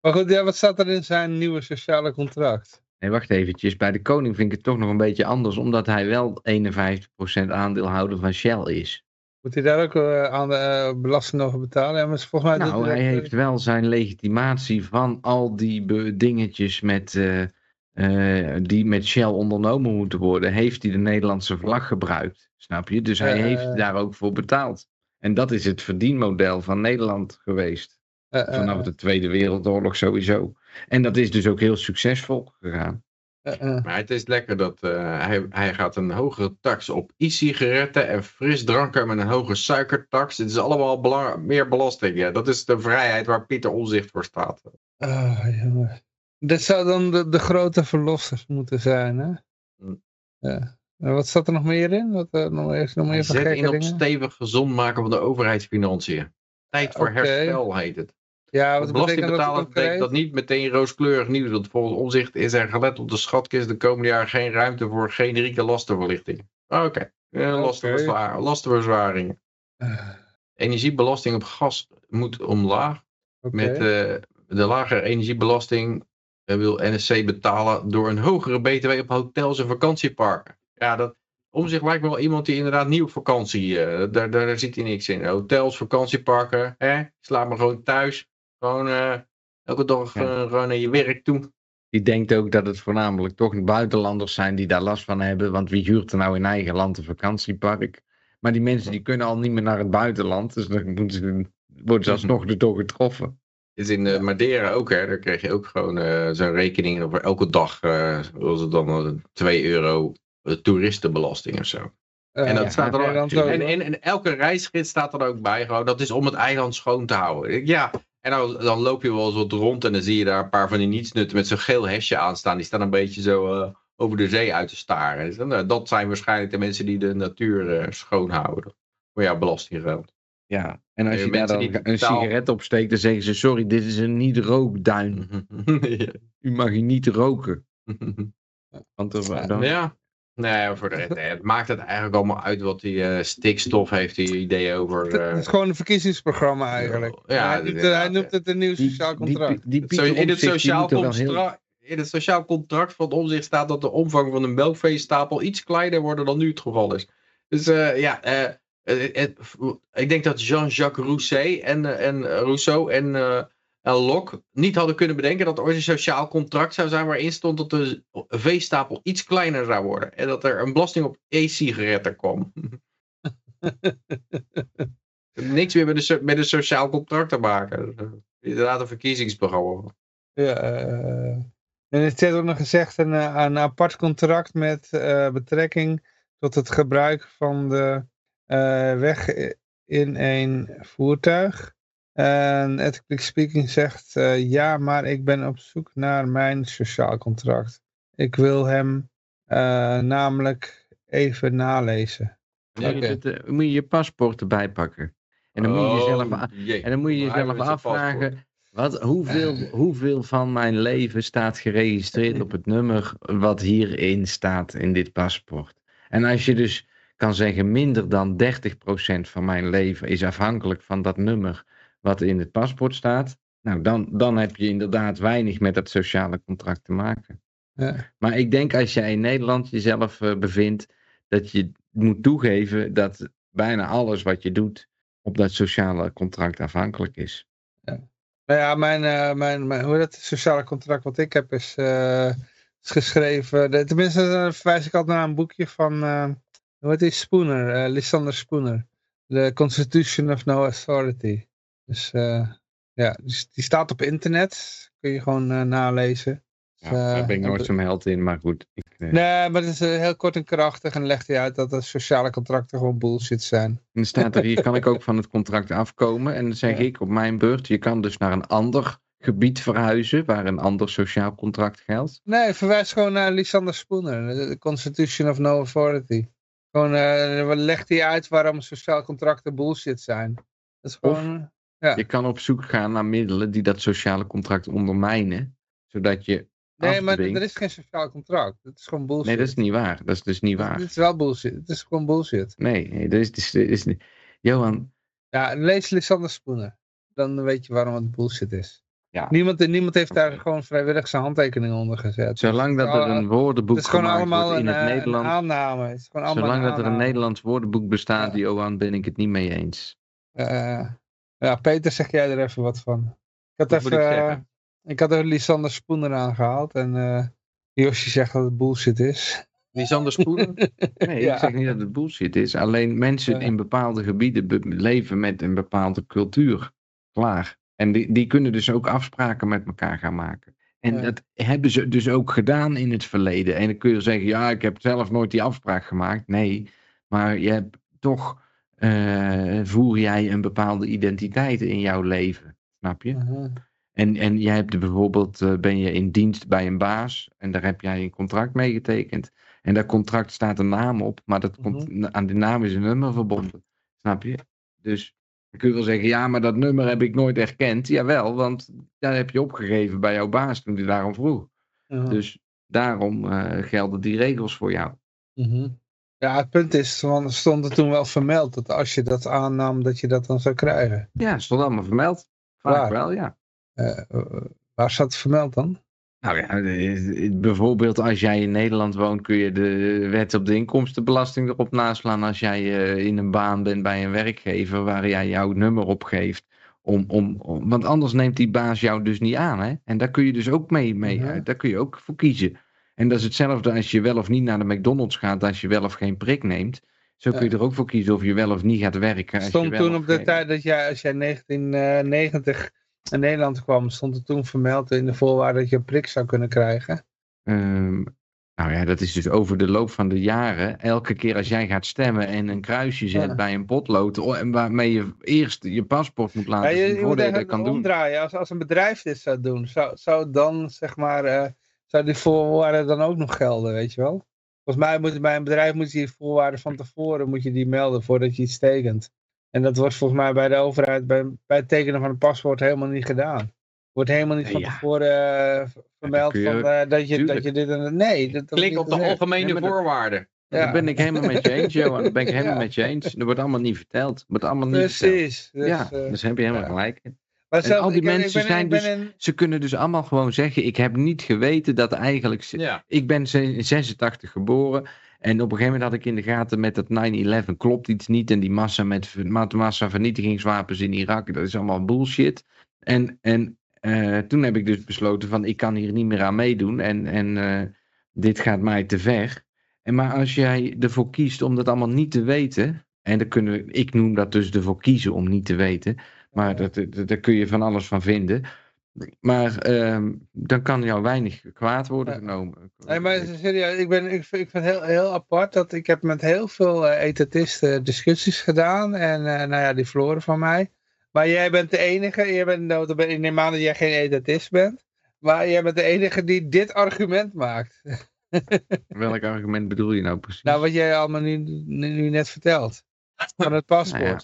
B: maar goed, ja, wat staat er in zijn nieuwe sociale contract?
C: Nee, wacht eventjes. Bij de koning vind ik het toch nog een beetje anders. Omdat hij wel 51% aandeelhouder van Shell is.
B: Moet hij daar ook eh, aan de eh, belasting over betalen? Ja, maar volgens mij
C: Nou,
B: hij
C: heeft wel zijn legitimatie van al die dingetjes met, eh, eh, die met Shell ondernomen moeten worden. Heeft hij de Nederlandse vlag gebruikt. Snap je? Dus hij
B: Eh,
C: heeft daar ook voor betaald. En dat is het verdienmodel van Nederland geweest.
B: eh, eh,
C: Vanaf de Tweede Wereldoorlog sowieso. En dat is dus ook heel succesvol gegaan.
B: eh, eh.
D: Maar het is lekker dat eh, hij, hij gaat een hogere tax op e-sigaretten en frisdranken met een hoge suikertax. Dit is allemaal belang- meer belasting. Ja. Dat is de vrijheid waar Pieter Omzicht voor staat.
B: Ah. Dit zou dan de, de grote verlossers moeten zijn, hè?
D: Hm.
B: Ja. En wat staat er nog meer in? Wat, eh, nog, is er nog meer
D: zet in op
B: dingen?
D: stevig gezond maken van de overheidsfinanciën. Tijd voor herstel heet het.
B: Ja, wat betekent dat
D: belastingbetaler betekent dat niet meteen rooskleurig nieuws. Want volgens omzicht is er gelet op de schatkist de komende jaren geen ruimte voor generieke lastenverlichting. Oké, Eh,
B: Oké.
D: lastenverzwa- lastenverzwaringen.
B: Eh,
D: Energiebelasting op gas moet omlaag. Met eh, de lagere energiebelasting eh, wil NSC betalen door een hogere BTW op hotels en vakantieparken. Ja, dat om zich lijkt me wel iemand die inderdaad niet op vakantie, eh, daar, daar, daar zit hij niks in. Hotels, vakantieparken, hè? slaap me gewoon thuis. Gewoon eh, elke dag
C: Ja.
D: eh, gewoon naar je werk toe.
C: Die denkt ook dat het voornamelijk toch buitenlanders zijn die daar last van hebben. Want wie huurt er nou in eigen land een vakantiepark? Maar die mensen die kunnen al niet meer naar het buitenland. Dus dan moeten ze, worden ze alsnog erdoor getroffen.
D: Is in eh, Madeira ook, hè? Daar krijg je ook gewoon eh, zo'n rekening over elke dag, eh was het dan eh, 2 euro toeristenbelasting of zo. En dat
C: ja,
D: staat er ook, En, en, en elke reisgids staat er ook bij. Gewoon, dat is om het eiland schoon te houden. Ja, en dan, dan loop je wel eens wat rond en dan zie je daar een paar van die nietsnutten met zo'n geel hesje aan staan. Die staan een beetje zo eh, over de zee uit te staren. Dus, eh, dat zijn waarschijnlijk de mensen die de natuur eh, schoon houden. Voor jouw belastinggeld.
C: Ja, en als je daar dan een
D: betaal-
C: sigaret opsteekt, dan zeggen ze: Sorry, dit is een niet-rookduin. U mag hier niet roken. Want er, dan,
D: ja. Nee, voor de nee, het maakt het eigenlijk allemaal uit wat die eh, stikstof heeft, die idee over.
B: Het
D: eh,
B: is gewoon een verkiezingsprogramma eigenlijk.
D: Ja,
B: hij, noemt, het-
D: inderdaad,
B: hij noemt het een nieuw sociaal contract.
C: die, die
D: Zo,
C: Pieter
D: in het sociaal
C: wel heel-
D: contract. in het sociaal contract van omzicht staat dat de omvang van de melkveestapel iets kleiner wordt dan nu het geval is. Dus uh, ja, uh, ik denk dat Jean-Jacques Rousseau en, en Rousseau en en Locke niet hadden kunnen bedenken dat er ooit een sociaal contract zou zijn waarin stond dat de veestapel iets kleiner zou worden. En dat er een belasting op e-sigaretten kwam. Niks meer met een, met een sociaal contract te maken. Inderdaad een verkiezingsprogramma.
B: Ja, uh, en het heeft ook nog gezegd een, eh, een apart contract met uh, betrekking tot het gebruik van de uh, weg in een voertuig. En Ethically Speaking zegt, uh, ja, maar ik ben op zoek naar mijn sociaal contract. Ik wil hem uh, namelijk even nalezen.
C: Nee, okay. dat, uh, moet je je paspoort erbij pakken. En dan moet je jezelf, oh, en dan moet je jezelf afvragen, wat, hoeveel, hoeveel van mijn leven staat geregistreerd op het nummer wat hierin staat in dit paspoort. En als je dus kan zeggen, minder dan 30% van mijn leven is afhankelijk van dat nummer wat in het paspoort staat, nou dan, dan heb je inderdaad weinig met dat sociale contract te maken. Ja. Maar ik denk als jij in Nederland jezelf uh, bevindt, dat je moet toegeven dat bijna alles wat je doet op dat sociale contract afhankelijk is.
B: Ja. Nou ja, mijn, uh, mijn, mijn, hoe dat sociale contract wat ik heb is, uh, is geschreven. De, tenminste, verwijs ik altijd naar een boekje van, hoe heet die, Spooner, Lysander Spooner. The Constitution of No Authority. Dus uh, ja, dus die staat op internet. Kun je gewoon uh, nalezen.
C: Ja, daar ben ik nooit zo'n held in, maar goed. Ik.
B: Nee, maar het is heel kort en krachtig en legt hij uit dat de sociale contracten gewoon bullshit zijn. En
C: dan staat er, hier kan ik ook van het contract afkomen. En dan zeg ja. ik op mijn beurt, je kan dus naar een ander gebied verhuizen waar een ander sociaal contract geldt.
B: Nee, verwijs gewoon naar Lysander Spooner, de Constitution of No Authority. Gewoon uh, legt hij uit waarom sociaal contracten bullshit zijn. Dat is gewoon...
C: Ja. Je kan op zoek gaan naar middelen die dat sociale contract ondermijnen, zodat je
B: Nee, maar er is geen sociaal contract. Dat is gewoon bullshit.
C: Nee, dat is niet waar. Dat is dus niet waar.
B: Het is wel bullshit. Het is gewoon bullshit.
C: Nee, nee dat is, dat is, niet. Johan.
B: Ja, lees Lysander Spoenen. Dan weet je waarom het bullshit is. Ja. Niemand, niemand heeft daar gewoon vrijwillig zijn handtekening onder gezet.
C: Zolang dat er een woordenboek
B: het is gewoon allemaal
C: in
B: een,
C: het Nederlands.
B: Een aanname. Het is gewoon allemaal
C: Zolang
B: een
C: dat er een Nederlands woordenboek bestaat, ja. Johan, ben ik het niet mee eens.
B: Uh, ja, Peter, zeg jij er even wat van? Ik had even, ik, uh, ik, had even Lisander Spoener aangehaald en uh, Yoshi zegt dat het bullshit is.
D: Lisander Spoener?
C: nee, ja. ik zeg niet dat het bullshit is. Alleen mensen in bepaalde gebieden leven met een bepaalde cultuur. Klaar. En die, die kunnen dus ook afspraken met elkaar gaan maken. En ja. dat hebben ze dus ook gedaan in het verleden. En dan kun je zeggen, ja, ik heb zelf nooit die afspraak gemaakt. Nee, maar je hebt toch uh, voer jij een bepaalde identiteit in jouw leven. Snap je? En, en jij hebt bijvoorbeeld, uh, ben je in dienst bij een baas en daar heb jij een contract mee getekend. En dat contract staat een naam op, maar dat uh-huh. aan die naam is een nummer verbonden. Snap je? Dus dan kun je wel zeggen, ja, maar dat nummer heb ik nooit erkend. Jawel, want daar heb je opgegeven bij jouw baas toen hij daarom vroeg. Dus daarom uh, gelden die regels voor jou.
B: Ja, het punt is, want stond er toen wel vermeld dat als je dat aannam, dat je dat dan zou krijgen.
C: Ja, stond allemaal vermeld. Vaak waar? wel, ja.
B: Uh, waar staat het vermeld dan?
C: Nou ja, bijvoorbeeld als jij in Nederland woont, kun je de wet op de inkomstenbelasting erop naslaan als jij in een baan bent bij een werkgever waar jij jouw nummer op geeft. Om, om, om, want anders neemt die baas jou dus niet aan. Hè? En daar kun je dus ook mee, mee ja. daar kun je ook voor kiezen. En dat is hetzelfde als je wel of niet naar de McDonald's gaat, als je wel of geen prik neemt. Zo kun je er ook voor kiezen of je wel of niet gaat werken.
B: Stond toen op de geen... tijd dat jij, als jij 1990 in Nederland kwam, stond er toen vermeld in de voorwaarden dat je een prik zou kunnen krijgen?
C: Um, nou ja, dat is dus over de loop van de jaren. Elke keer als jij gaat stemmen en een kruisje zet ja. bij een potlood. En waarmee je eerst je paspoort moet laten
B: ja, je, zien voordat je dat kan omdraaien. doen. Als, als een bedrijf dit zou doen, zou, zou dan zeg maar... Uh, zou die voorwaarden dan ook nog gelden, weet je wel? Volgens mij moet bij een bedrijf moet je die voorwaarden van tevoren moet je die melden voordat je iets tekent. En dat wordt volgens mij bij de overheid bij, bij het tekenen van een paspoort helemaal niet gedaan. Wordt helemaal niet van ja. tevoren uh, vermeld je, van, uh, dat, je, dat je dit en Nee. Dat, dat
D: Klik op de nee. algemene nee, voorwaarden.
C: Ja. Daar ben ik helemaal met je eens, Johan. Daar ben ik helemaal ja. met je eens. Dat wordt allemaal niet verteld. Dat wordt allemaal niet
B: Precies.
C: Verteld. Dus, ja, uh, dus heb je helemaal gelijk.
B: Maar
C: En
B: zelfs-
C: al die
B: ik ben- ik
C: mensen
B: ben-
C: zijn dus- Ze kunnen dus allemaal gewoon zeggen, ik heb niet geweten dat eigenlijk...
D: Ja.
C: Ik ben in 86 geboren en op een gegeven moment had ik in de gaten met dat 9-11 klopt iets niet. En die massa met massa vernietigingswapens in Irak, dat is allemaal bullshit. En, en eh, toen heb ik dus besloten van ik kan hier niet meer aan meedoen en, en eh, dit gaat mij te ver. En maar als jij ervoor kiest om dat allemaal niet te weten, en dan kunnen we, ik noem dat dus ervoor kiezen om niet te weten, maar dat, dat, daar kun je van alles van vinden. Maar ehm, dan kan jou weinig kwaad worden genomen.
B: Nee, maar serieus, ik, ben, ik, vind- ik vind het heel, heel apart dat ik heb met heel veel eh etatisten discussies gedaan. En eh, nou ja, die verloren van mij. Maar jij bent de enige, jij bent, nou, ik neem aan dat jij geen etatist bent. Maar jij bent de enige die dit argument maakt.
C: Welk argument bedoel je nou precies?
B: Nou, wat jij allemaal nu, nu, nu net vertelt. Van het paspoort.
C: Nou ja.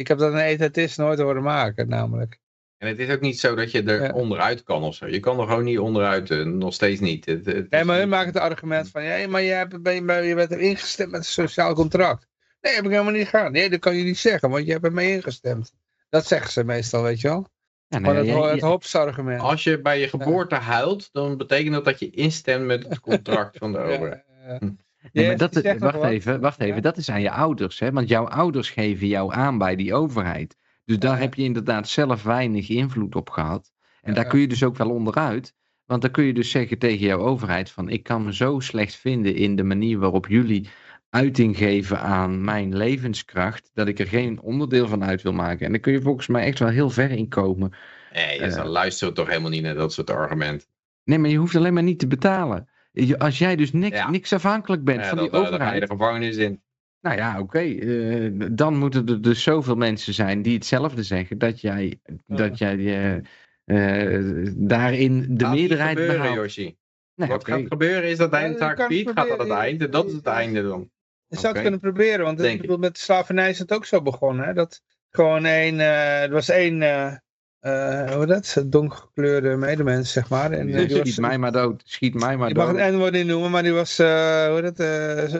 B: Ik heb dat een etatist nooit horen maken, namelijk.
D: En het is ook niet zo dat je er
B: Ja.
D: onderuit kan of zo. Je kan er gewoon niet onderuit, eh, nog steeds niet. Het, het
B: Nee,
D: is
B: maar hun
D: niet-
B: maken het argument van, ja, maar je, hebt, ben, je, je bent er ingestemd met een sociaal contract. Nee, heb ik helemaal niet gedaan. Nee, dat kan je niet zeggen, want je hebt ermee ingestemd. Dat zeggen ze meestal, weet je wel.
C: Ja, ja,
B: het, het Hobbes-argument.
D: Als je bij je geboorte huilt, dan betekent dat dat je instemt met het contract van de overheid.
B: Ja,
D: Hm.
C: Nee, maar dat, wacht
B: wat.
C: even, wacht even.
B: Ja.
C: Dat is aan je ouders, hè? Want jouw ouders geven jou aan bij die overheid. Dus daar
B: Ja.
C: heb je inderdaad zelf weinig invloed op gehad. En daar kun je dus ook wel onderuit. Want dan kun je dus zeggen tegen jouw overheid van... ik kan me zo slecht vinden in de manier waarop jullie uiting geven aan mijn levenskracht... dat ik er geen onderdeel van uit wil maken. En dan kun je volgens mij echt wel heel ver in komen.
D: Nee,
C: Eh.
D: ze luisteren toch helemaal niet naar dat soort argumenten.
C: Nee, maar je hoeft alleen maar niet te betalen. Je- Als jij dus niks,
D: Ja.
C: niks afhankelijk bent
D: Ja,
C: van die
D: eh, dan ga je
C: overheid...
D: de gevangenis in.
C: Nou ja, oké. eh, dan moeten er dus zoveel mensen zijn die hetzelfde zeggen. Dat jij, dat jij eh, eh, daarin de
D: Gaat
C: meerderheid
D: gebeuren,
C: behaalt.
D: Yoshi.
C: Nee,
D: Wat gaat gebeuren is dat eindtaak Piet gaat dat het einde. Dat is het einde dan.
B: Je zou het kunnen proberen, want
D: Denk
B: ik
D: ik.
B: bedoel, met de slavernij is het ook zo begonnen. Hè? Dat gewoon één, eh, er was één, eh, hoe dat, donkergekleurde medemens, zeg maar. En, eh, die was,
C: Schiet mij maar dood. Schiet mij maar
B: je mag het N-woord niet noemen, maar die was, eh, hoe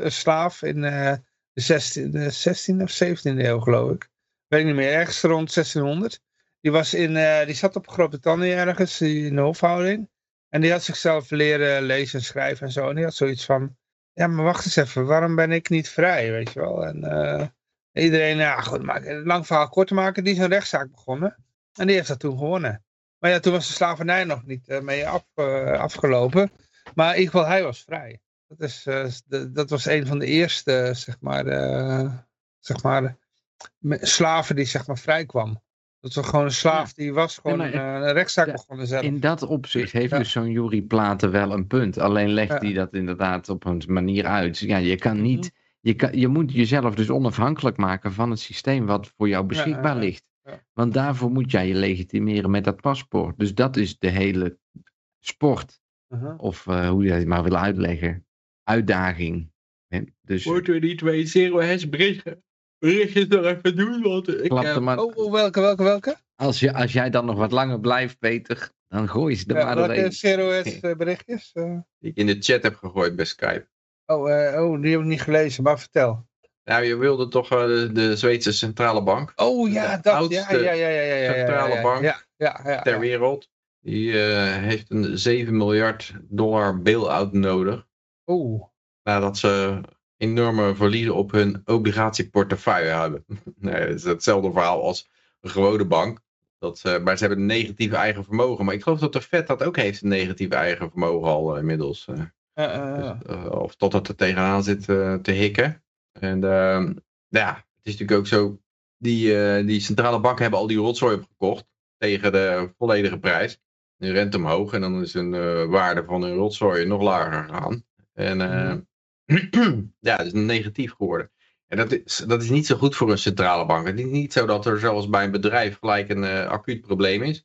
B: een slaaf in de 16, de 16e of 17e eeuw, geloof ik. Weet ik niet meer, ergens rond 1600. Die, was in, die zat op Groot-Brittannië ergens, in de hofhouding. En die had zichzelf leren lezen en schrijven en zo. En die had zoiets van, ja, maar wacht eens even, waarom ben ik niet vrij, weet je wel? En iedereen, ja goed, maar het lang verhaal kort te maken, die is een rechtszaak begonnen. En die heeft dat toen gewonnen. Maar ja, toen was de slavernij nog niet eh, mee af, eh, afgelopen. Maar in ieder geval, hij was vrij. Dat, is, eh, de- dat was een van de eerste, zeg maar, zeg maar slaven die zeg maar vrij kwam. Dat was gewoon een slaaf, die was gewoon
C: maar
B: een, rechtszaak
C: ja,
B: begonnen zelf.
C: In dat opzicht heeft
B: Ja.
C: dus zo'n Jury Platen wel een punt. Alleen legt
B: Ja.
C: hij dat inderdaad op een manier uit. Ja, je kan
B: Mhm.
C: niet... Je, kan, je moet jezelf dus onafhankelijk maken van het systeem wat voor jou beschikbaar
B: ja, ja.
C: ligt. Want daarvoor moet jij je legitimeren met dat paspoort. Dus dat is de hele sport. Of eh, hoe je het maar wil uitleggen. Uitdaging. Hè? Dus
D: Moeten we die twee zero hash berichten, berichtjes nog even doen? Want ik heb-
C: er maar,
B: Oh, oh, welke, welke, welke?
C: als, je, als jij dan nog wat langer blijft, Peter, dan gooi je ze er
B: Ja,
C: maar
B: welke. Zero S eh, berichtjes? Eh,
D: die ik in de chat heb gegooid bij Skype.
B: oh, eh, oh, die heb ik niet gelezen, maar vertel.
D: Nou, je wilde toch eh, de, de Zweedse centrale bank
B: Oh ja,
D: De
B: dat. ja, ja, ja, ja, ja,
D: centrale
B: ja,
D: bank
B: Ja, ja, ja.
D: ter wereld. Die eh, heeft een 7 miljard dollar bail-out nodig.
B: Oeh.
D: Nadat ze enorme verliezen op hun obligatieportefeuille hebben. nee, het is hetzelfde verhaal als een gewone bank. Dat ze, maar ze hebben een negatief eigen vermogen. Maar ik geloof dat de Fed dat ook heeft, een negatief eigen vermogen al eh, inmiddels. eh.
B: Eh, eh,
D: Dus,
B: eh.
D: eh, of totdat er tegenaan zit eh, te hikken. En ehm, ja, het is natuurlijk ook zo. Die, eh, die centrale banken hebben al die rotzooi opgekocht. Tegen de volledige prijs. Nu rent omhoog en dan is hun eh, waarde van hun rotzooi nog lager gegaan. En eh, ja, het is negatief geworden. En dat is, dat is niet zo goed voor een centrale bank. Het is niet zo dat er zoals bij een bedrijf gelijk een acuut probleem is.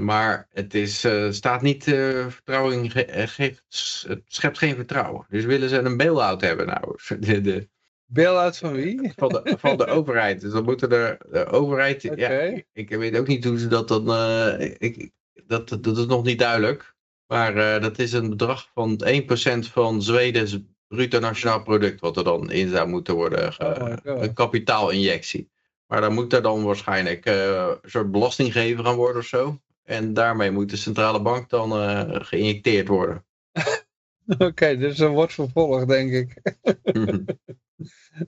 D: Maar het is, staat niet vertrouwen, ge- geeft, het schept geen vertrouwen. Dus willen ze een bail-out hebben nou, de, de,
B: Bail-out van wie?
D: van, de, van de overheid. Dus dan moeten de, de overheid, ja, ik weet ook niet hoe ze dat dan, eh, ik, dat, dat is nog niet duidelijk. Maar eh, dat is een bedrag van 1% van Zwedens bruto nationaal product wat er dan in zou moeten worden, ge-
B: Oh
D: een kapitaalinjectie. Maar dan moet er dan waarschijnlijk uh, een soort belastinggever aan worden of zo. En daarmee moet de centrale bank dan geïnjecteerd worden.
B: Oké, dus er wordt vervolgd, denk ik.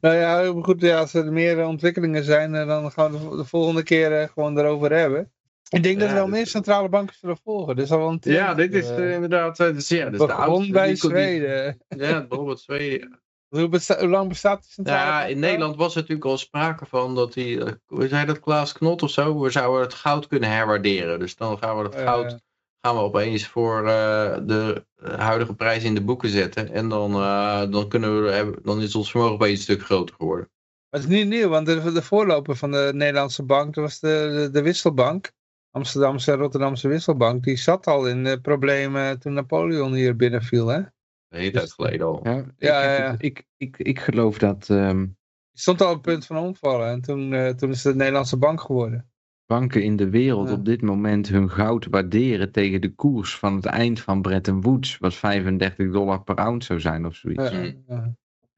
B: Nou ja, goed, ja, als er meer ontwikkelingen zijn, dan gaan we de, volgende keer gewoon erover hebben. Ik denk dat er wel meer centrale banken zullen volgen. Dus al een
D: ja, dit is uh, inderdaad. Dus, ja,
B: dus begon bij Zweden.
D: Die, ja, bijvoorbeeld Zweden.
B: Hoe, hoe, lang bestaat de centrale
D: Ja, in Nederland was er natuurlijk al sprake van dat die, hoe zei dat, Klaas Knot of zo, we zouden het goud kunnen herwaarderen. Dus dan gaan we het goud, gaan we opeens voor uh, de huidige prijs in de boeken zetten. En dan, uh, dan, kunnen we, dan is ons vermogen opeens een stuk groter geworden.
B: Maar het is niet nieuw, want de, de voorloper van de Nederlandse bank, dat was de, de, de wisselbank. Amsterdamse Rotterdamse wisselbank, die zat al in de problemen toen Napoleon hier binnenviel, hè?
D: Een hele tijd geleden al.
C: Ja, ja, ik, ja. Ik, ik, ik geloof dat... Um,
B: stond al op het punt van omvallen en toen, uh, toen is het de Nederlandse bank geworden.
C: Banken in de wereld ja. op dit moment hun goud waarderen tegen de koers van het eind van Bretton Woods, wat 35 dollar per ounce zou zijn of zoiets.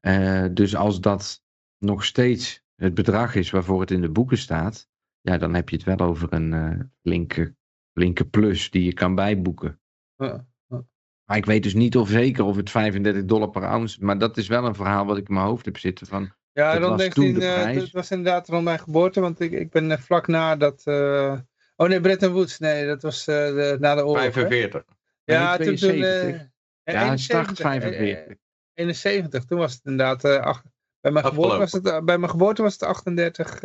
C: Uh, dus als dat nog steeds het bedrag is waarvoor het in de boeken staat, ja, dan heb je het wel over een uh, flinke, flinke plus die je kan bijboeken. Maar ik weet dus niet of zeker of het 35 dollar per ounce, maar dat is wel een verhaal wat ik in mijn hoofd heb zitten van.
B: Ja, rond 19, uh, het was inderdaad rond mijn geboorte, want ik, ik ben uh, vlak na dat... Uh... Oh nee, Bretton Woods, nee, dat was de, na de oorlog.
D: 45.
B: Hè? Ja, toen... toen
C: ja, start 45.
B: 71, toen was het inderdaad... Ach, bij, mijn geboorte was het, bij mijn geboorte was het 38...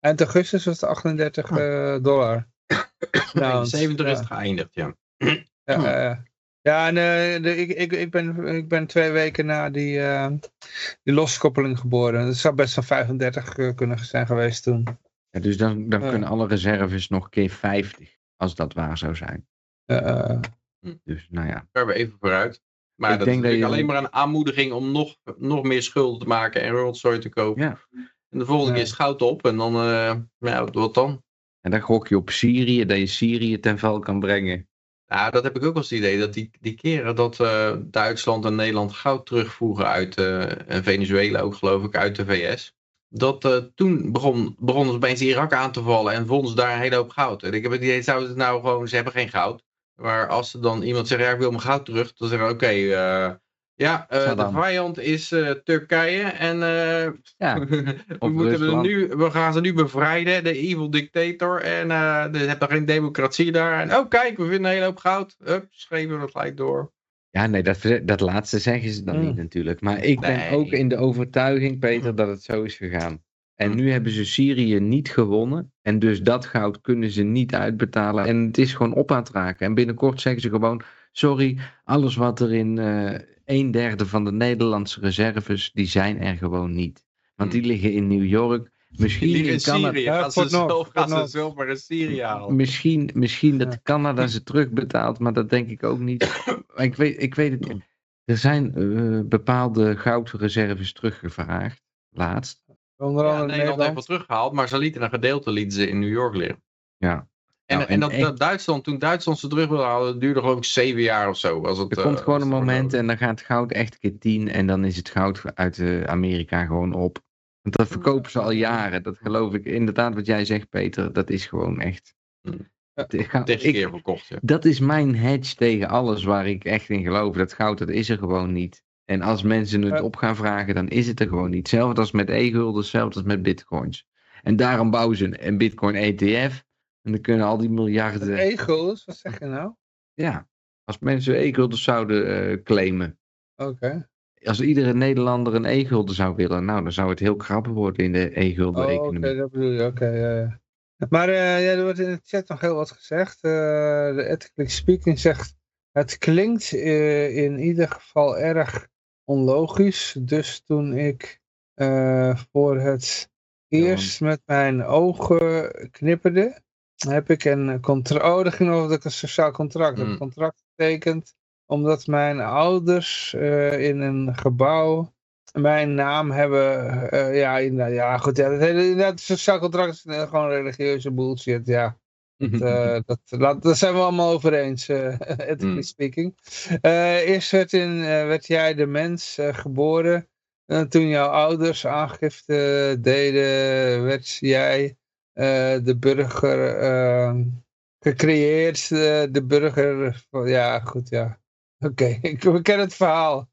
B: Eind augustus was het 38 uh, dollar.
D: nou, 70 ja. is het geëindigd, ja.
B: ja, uh, ja en uh, de, ik, ik, ik, ben, ik ben twee weken na die, die loskoppeling geboren. Dat zou best van 35 kunnen zijn geweest toen.
C: Ja, dus dan, dan kunnen alle reserves nog keer 50, als dat waar zou zijn. dus nou ja.
D: Daar we even vooruit. Maar ik dat denk is dat je... alleen maar een aanmoediging om nog, nog meer schulden te maken en rotzooi te kopen.
C: Ja.
D: En de volgende keer is goud op en dan, uh, ja, wat dan?
C: En dan gok je op Syrië, dat je Syrië ten val kan brengen.
D: Ja, dat heb ik ook als idee, dat die, die keren dat uh, Duitsland en Nederland goud terugvoegen uit, uh, en Venezuela ook geloof ik, uit de VS. Dat toen begon, begonnen ze opeens Irak aan te vallen en vonden ze daar een hele hoop goud. En ik heb het idee, zouden het nou gewoon, ze hebben geen goud. Maar als er dan iemand zegt, ja ik wil mijn goud terug, dan zeggen oké, okay, ja, uh, de vijand is uh, Turkije en uh, ja, we, moeten nu, we gaan ze nu bevrijden, de evil dictator. En er nog geen democratie daar. En oh kijk, we vinden een hele hoop goud. Hup, schreven we dat gelijk door.
C: Ja, nee, dat, dat laatste zeggen ze dan mm. niet natuurlijk. Maar ik nee. ben ook in de overtuiging, Peter, dat het zo is gegaan. En nu hebben ze Syrië niet gewonnen. En dus dat goud kunnen ze niet uitbetalen. En het is gewoon op aan het raken. En binnenkort zeggen ze gewoon, sorry, alles wat er in een derde van de Nederlandse reserves, die zijn er gewoon niet. Want die hmm. liggen in New York. Misschien
D: in,
C: in
D: Canada. Syrië. Gaan ze, zelf, gaan ze zelf maar in Syrië halen.
C: Misschien, misschien dat Canada ze terugbetaalt, maar dat denk ik ook niet. ik, weet, ik weet het niet. Er zijn uh, bepaalde goudreserves teruggevraagd, laatst.
D: Onder andere ja, Nederland, Nederland heeft wat teruggehaald, maar ze lieten een gedeelte lieten ze in New York liggen.
C: Ja.
D: En, nou, en, dat, dat, Duitsland, toen Duitsland ze terug wilde halen, duurde geloof ik zeven jaar of zo. Als het,
C: er komt uh, gewoon een moment en dan gaat goud echt keer tien en dan is het goud uit uh, Amerika gewoon op. Want dat verkopen ze al jaren. Dat geloof ik inderdaad wat jij zegt Peter, dat is gewoon echt...
D: Tegen keer verkocht, ja.
C: Dat is mijn hedge tegen alles waar ik echt in geloof. Dat goud, dat is er gewoon niet. En als mensen het op gaan vragen, dan is het er gewoon niet. Hetzelfde als met e-gulden, hetzelfde als met bitcoins. En daarom bouwen ze een bitcoin ETF en dan kunnen al die miljarden...
B: E-guldens, wat zeg je nou?
C: Ja, als mensen e-guldens zouden uh, claimen.
B: Oké. Okay.
C: Als iedere Nederlander een e-gulden zou willen, nou, dan zou het heel krap worden in de e-gulden-economie.
B: Oh, oké, dat bedoel je, oké, okay, ja, ja. Maar uh, ja, er wordt in de chat nog heel wat gezegd. Uh, de Ethically Speaking zegt, het klinkt in ieder geval erg onlogisch. Dus toen ik voor het eerst met mijn ogen knipperde, heb ik een contract, oh dat ging over een sociaal contract, mm. een hmm. contract getekend, omdat mijn ouders uh, in een gebouw mijn naam hebben, uh, ja, inderdaad, ja goed, ja, dat, het sociaal contract is gewoon religieuze bullshit, ja. Dat, uh, dat, dat, zijn we allemaal over eens, ethically mm. speaking. eerst werd, in, werd jij de mens geboren En toen jouw ouders aangifte deden, werd jij eh, de burger uh, gecreëerd. Uh, de burger, ja goed ja. Oké, ik we kennen het verhaal.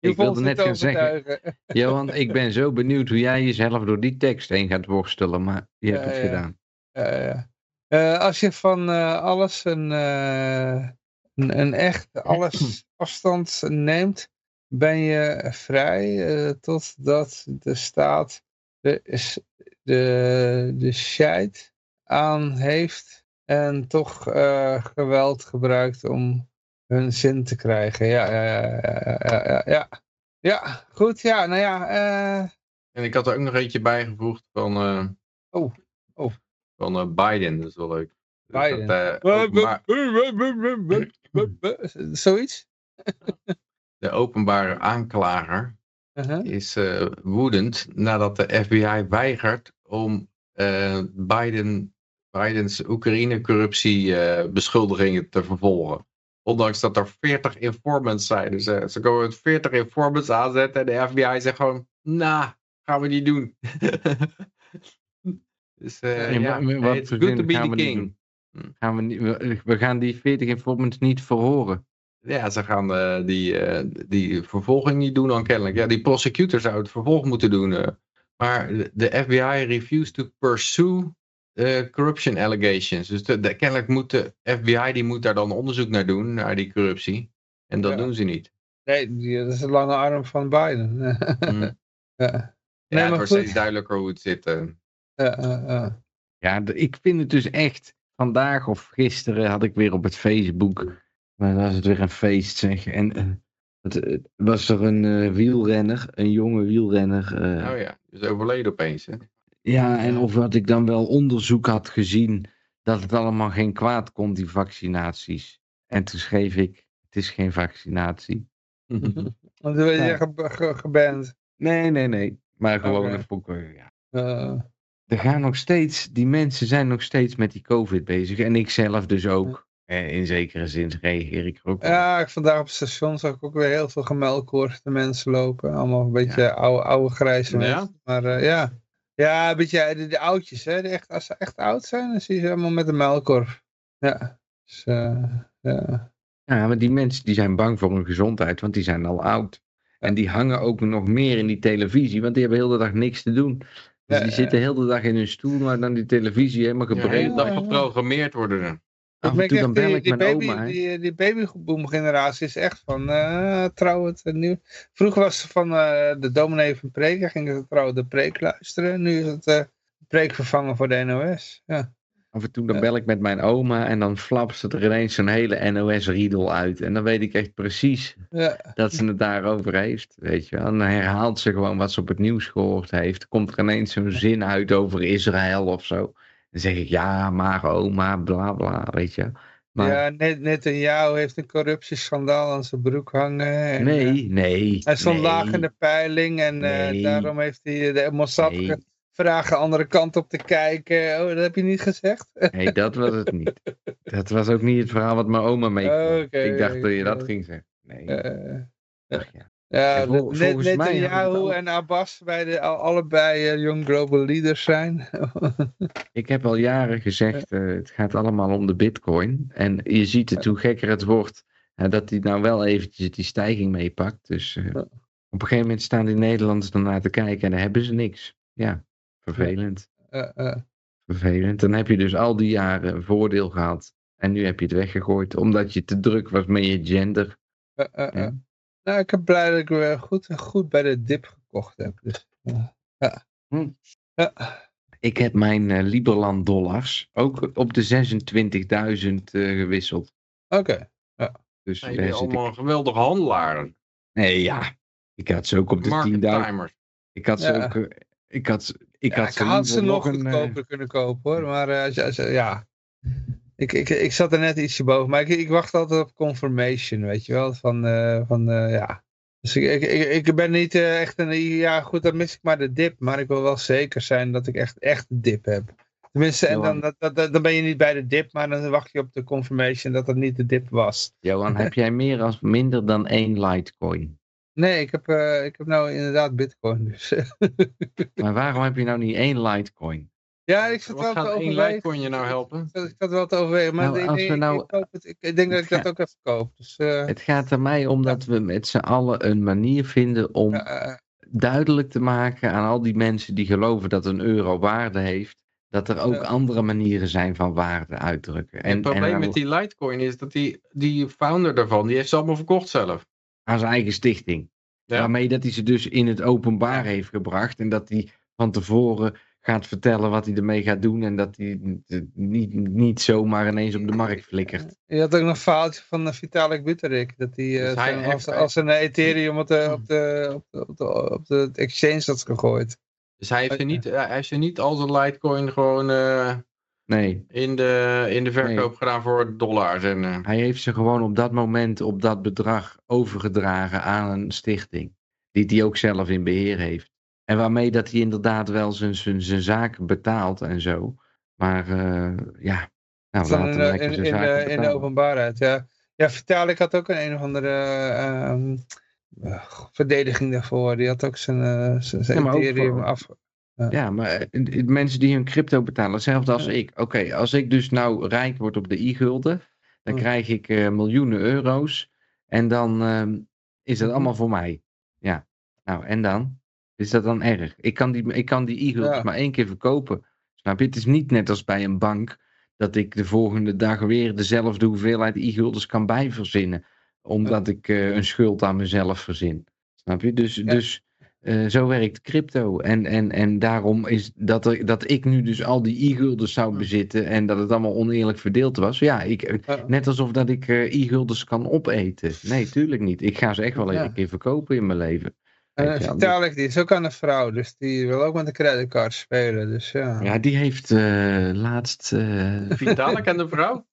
C: ik wilde net gaan zeggen, Johan, ik ben zo benieuwd hoe jij jezelf door die tekst heen gaat worstelen, maar je hebt het gedaan.
B: Ja, ja. als je van alles een, een, een, echt alles afstand neemt, ben je vrij totdat de staat de, de, de scheid aan heeft en toch uh, geweld gebruikt om hun zin te krijgen. Ja, ja, ja, ja, ja, ja. ja goed, ja, nou ja. Uh...
D: En ik had er ook nog eentje bijgevoegd van, uh,
B: oh, oh.
D: van Biden, dat is wel leuk.
B: Biden. Dat. Zoiets?
D: de openbare aanklager -huh. is uh, woedend nadat de FBI weigert om uh, Biden, Bidens Oekraïne-corruptie-beschuldigingen te vervolgen. Ondanks dat er 40 informants zijn. Dus ze komen met 40 informants aanzetten en de FBI zegt gewoon, nah, gaan we niet doen. dus ja, ja
C: wat it's good to be the king. Gaan we, niet, we, we gaan die 40 informants niet verhoren.
D: Ja, ze gaan uh, die, uh, die vervolging niet doen dan kennelijk. Ja, die prosecutor zou het vervolg moeten doen. Uh. Maar de FBI refused to pursue corruption allegations. Dus de, de, kennelijk moet de FBI die moet daar dan onderzoek naar doen, naar die corruptie. En dat doen ze niet.
B: Nee, die, dat is de lange arm van Biden. mm.
D: ja, nee, ja het wordt steeds duidelijker hoe het zit.
C: ja, ik vind het dus echt... Vandaag of gisteren had ik weer op het Facebook maar dan was het weer een feest, zeg. En uh, het, was er een uh, wielrenner, een jonge wielrenner.
D: Uh, oh ja, dus overleden opeens, hè?
C: Ja, en of wat ik dan wel onderzoek had gezien, dat het allemaal geen kwaad kon, die vaccinaties. En toen schreef ik, het is geen vaccinatie.
B: Want dan ben je ge geband.
C: Nee, nee, nee. Maar gewoon okay. een ja. Er gaan nog steeds, die mensen zijn nog steeds met die COVID bezig. En ik zelf dus ook. Eh, in zekere zin reageer ik er ook
B: Ja, vandaag op het station zag ik ook weer heel veel gemelkoorde mensen lopen. Allemaal een beetje oude, oude grijze mensen. Maar uh, ja. ja, een beetje eh, de, de oudjes. Hè? echt, als ze echt oud zijn, dan zie je ze allemaal met een melkkorf. Ja. Dus, uh, ja.
C: ja, maar die mensen die zijn bang voor hun gezondheid, want die zijn al oud. En die hangen ook nog meer in die televisie, want die hebben heel de dag niks te doen. Dus ja, die zitten heel de dag in hun stoel, maar dan die televisie helemaal gebreid.
D: Ja, dat geprogrammeerd worden.
C: Af en toe dan bel ik
B: die,
C: mijn
B: baby,
C: oma.
B: Die, die is echt van uh, trouwens nieuw. Vroeger was het van uh, de dominee van preek, gingen ze trouwens de preek luisteren. Nu is het uh, preek vervangen voor de NOS. Ja.
C: Af en toe dan bel ik met mijn oma en dan flapt er ineens zo'n hele NOS-riedel uit. En dan weet ik echt precies
B: ja.
C: dat ze het daarover heeft. Weet je. En dan herhaalt ze gewoon wat ze op het nieuws gehoord heeft. Komt er ineens zo'n zin uit over Israël of zo. Dan zeg ik ja, maar oma, bla bla, weet je. Maar...
B: Ja, net, net een jou heeft een corruptieschandaal aan zijn broek hangen. En,
C: nee, nee.
B: Hij stond
C: nee,
B: laag in de peiling en
C: nee,
B: uh, daarom heeft hij de Mossad
C: nee.
B: vragen andere kant op te kijken. Oh, dat heb je niet gezegd?
C: Nee, dat was het niet. Dat was ook niet het verhaal wat mijn oma mee.
B: Oh, okay,
C: ik dacht dat je dat ging zeggen. Nee.
B: Uh,
C: Ach, ja.
B: Ja,
C: vol, mij
B: Netanyahu en Abbas bij de, al, allebei uh, Young Global Leaders zijn.
C: ik heb al jaren gezegd, uh, het gaat allemaal om de bitcoin. En je ziet het, hoe gekker het wordt, uh, dat hij nou wel eventjes die stijging meepakt. Dus op een gegeven moment staan die Nederlanders ernaar te kijken en dan hebben ze niks. Ja, vervelend. Vervelend. Dan heb je dus al die jaren een voordeel gehad. En nu heb je het weggegooid, omdat je te druk was met je gender.
B: Ja. Nou, ik ben blij dat ik weer goed, goed bij de dip gekocht heb. Dus, ja.
C: Hm. ja. Ik heb mijn uh, Liberland dollars ook op de 26.000 uh, gewisseld.
B: Oké. Okay. Ja.
D: Dus nee, je allemaal ik... geweldige handelaren.
C: Nee, ja. Ik had ze ook op de 10.000. Ik had ze
B: Ja.
C: ook... Ik had, ik
B: Ja,
C: had
B: ik
C: ze
B: had ze nog
C: een, eh,
B: goedkoper kunnen kopen hoor. Maar eh, als je- als je- ja. Ik, ik, ik zat er net ietsje boven. Maar ik, ik wacht altijd op confirmation, weet je wel. Van, eh, van eh, ja. Dus ik, ik, ik, ben niet eh, echt een... Ja goed, dan mis ik maar de dip. Maar ik wil wel zeker zijn dat ik echt, echt de dip heb. Tenminste, en dan, dat, dat, dan ben je niet bij de dip. Maar dan wacht je op de confirmation dat dat niet de dip was.
C: Johan, heb jij meer als minder dan één Litecoin?
B: Nee, ik heb, ik heb nou inderdaad bitcoin. Dus.
C: maar waarom heb je nou niet één Litecoin?
B: Ja, ik zat
D: Wat
B: wel te overwegen.
D: Litecoin je nou helpen?
B: Ik zat wel te overwegen, maar
C: Nou, als we nou-
B: ik, koop het, ik, denk dat ik dat ook even koop. Dus, eh,
C: Het gaat er mij om dat we met z'n allen een manier vinden om
B: ja, eh,
C: duidelijk te maken aan al die mensen die geloven dat een euro waarde heeft, dat er ook andere manieren zijn van waarde uitdrukken.
D: En het probleem met die Litecoin is dat die, die founder daarvan, die heeft ze allemaal verkocht zelf.
C: aan zijn eigen stichting.
D: Ja.
C: Waarmee dat hij ze dus in het openbaar heeft gebracht. En dat hij van tevoren gaat vertellen wat hij ermee gaat doen. En dat hij het niet, niet zomaar ineens op de markt flikkert.
B: Je had ook nog een verhaaltje van uh, Vitalik Buterik. Dat hij, uh,
D: Dus hij
B: zo'n-
D: heeft-
B: als, als een Ethereum op de, op de, op de, op de, op de exchange had gegooid.
D: Dus hij heeft ze niet, hij heeft ze niet als een Litecoin gewoon eh,
C: Nee,
D: in, de, in de verkoop gedaan voor dollars. En, eh,
C: hij heeft ze gewoon op dat moment op dat bedrag overgedragen aan een stichting. Die hij ook zelf in beheer heeft. En waarmee dat hij inderdaad wel zijn, zijn, zijn zaken betaalt en zo. Maar eh, ja, nou, laten
B: in,
C: we
B: de-
C: lekker
B: in,
C: zijn
B: in, de, in de openbaarheid, ja. Ja, Vitalik had ook een, een of andere ehm, eh, verdediging daarvoor. Die had ook zijn, eh, zijn,
C: Ja,
B: Ethereum
C: voor-
B: af.
C: Ja, maar eh, eh, mensen die hun crypto betalen, hetzelfde als
B: Ja.
C: ik. Oké, als ik dus nou rijk word op de i-gulden, dan
B: Ja.
C: krijg ik eh, miljoenen euro's. En dan ehm, is dat
B: Mhm.
C: allemaal voor mij. Ja, nou en dan? Is dat dan erg? Ik kan die, ik kan die i-gulden
B: Ja.
C: maar één keer verkopen. Snap je? Het is niet net als bij een bank dat ik de volgende dag weer dezelfde hoeveelheid i-guldens kan bijverzinnen. Omdat ik eh, een schuld aan mezelf verzin. Snap je? Dus, dus eh, zo werkt crypto. En, en, en daarom is dat, er, dat ik nu dus al die i-guldens zou bezitten en dat het allemaal oneerlijk verdeeld was. Ja, ik, eh,
B: Ja.
C: net alsof dat ik eh, i-guldens kan opeten. Nee, tuurlijk niet. Ik ga ze echt wel
B: Ja.
C: een keer verkopen in mijn leven.
B: En
C: Weet je wel.
B: Vitalik, die is ook aan een vrouw. Dus die wil ook met de creditcard spelen. Dus ja.
C: Ja, die heeft eh, laatst... eh,
D: Vitalik en de vrouw?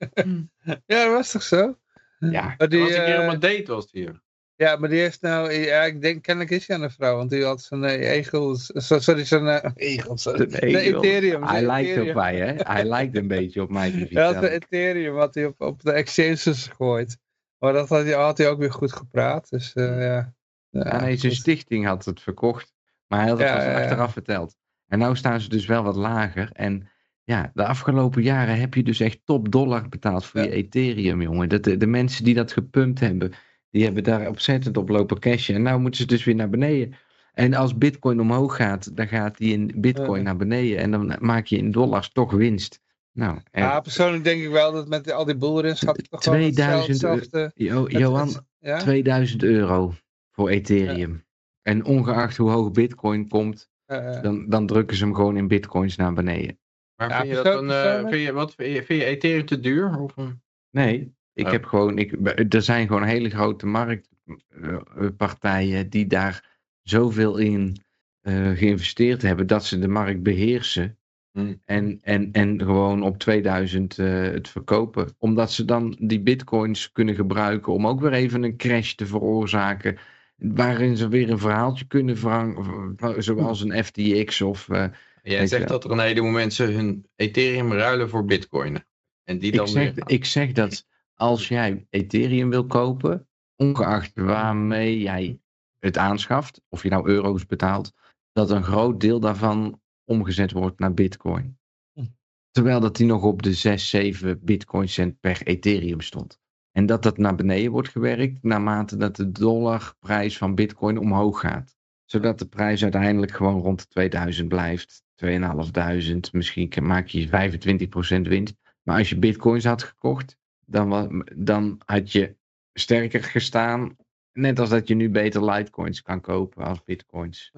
B: Ja, dat was toch zo?
C: ja,
B: Maar
D: Die, was een keer
B: eh,
D: op een date was hier.
B: Ja, maar die heeft nou, ja, ik denk, kennelijk is hij aan een vrouw, want die had zijn uh, egels, so- sorry, zijn uh, egels, sorry.
C: De egel.
B: Ethereum.
C: hij
B: de
C: lijkt op mij, hè? Hij lijkt een beetje op mij.
B: Hij had de. Ethereum, had hij op, op de exchanges gegooid. Maar dat had hij, had hij ook weer goed gepraat, dus uh, ja.
C: Ja, nee, zijn stichting had het verkocht. Maar hij had het
B: Ja, ja,
C: achteraf verteld. En nu staan ze dus wel wat lager. En ja, de afgelopen jaren heb je dus echt top dollar betaald voor je Ethereum, jongen. Dat de, de mensen die dat gepumpt hebben, die hebben daar ontzettend op lopen cashen. En nou moeten ze dus weer naar beneden. En als bitcoin omhoog gaat, dan gaat die in bitcoin naar beneden. En dan maak je in dollars toch winst. Nou, en
B: Ja, persoonlijk denk ik wel dat met al die bullruns gaat het toch wel
C: 2000
B: hetzelfde.
C: Jo-
B: het-
C: Johan,
B: het- ja?
C: 2000 euro voor Ethereum. En ongeacht hoe hoog bitcoin komt,
B: Eh,
C: dan, dan drukken ze hem gewoon in bitcoins naar beneden.
D: Maar
B: Ja,
D: vind je dat dan, eh, vind je, wat, vind je, vind je Ethereum te duur? Of, een-
C: Nee, ik
D: Oh.
C: heb gewoon, ik, er zijn gewoon hele grote marktpartijen die daar zoveel in eh, geïnvesteerd hebben dat ze de markt beheersen.
D: Hmm.
C: En, en, en gewoon op 2000 eh, het verkopen. Omdat ze dan die bitcoins kunnen gebruiken om ook weer even een crash te veroorzaken. Waarin ze weer een verhaaltje kunnen verhangen. Zoals een FTX of... eh,
D: Jij zegt dat er een heleboel mensen hun Ethereum ruilen voor bitcoin. En die dan
C: ik, zeg,
D: weer...
C: ik zeg dat als jij Ethereum wil kopen, ongeacht waarmee jij het aanschaft, of je nou euro's betaalt, dat een groot deel daarvan omgezet wordt naar bitcoin.
B: Hm.
C: Terwijl dat die nog op de 6, 7 bitcoin cent per Ethereum stond. En dat dat naar beneden wordt gewerkt naarmate dat de dollarprijs van bitcoin omhoog gaat. Zodat de prijs uiteindelijk gewoon rond de 2000 blijft. 2500, misschien maak je 25% winst. Maar als je bitcoins had gekocht, dan, dan had je sterker gestaan. Net als dat je nu beter litecoins kan kopen als bitcoins.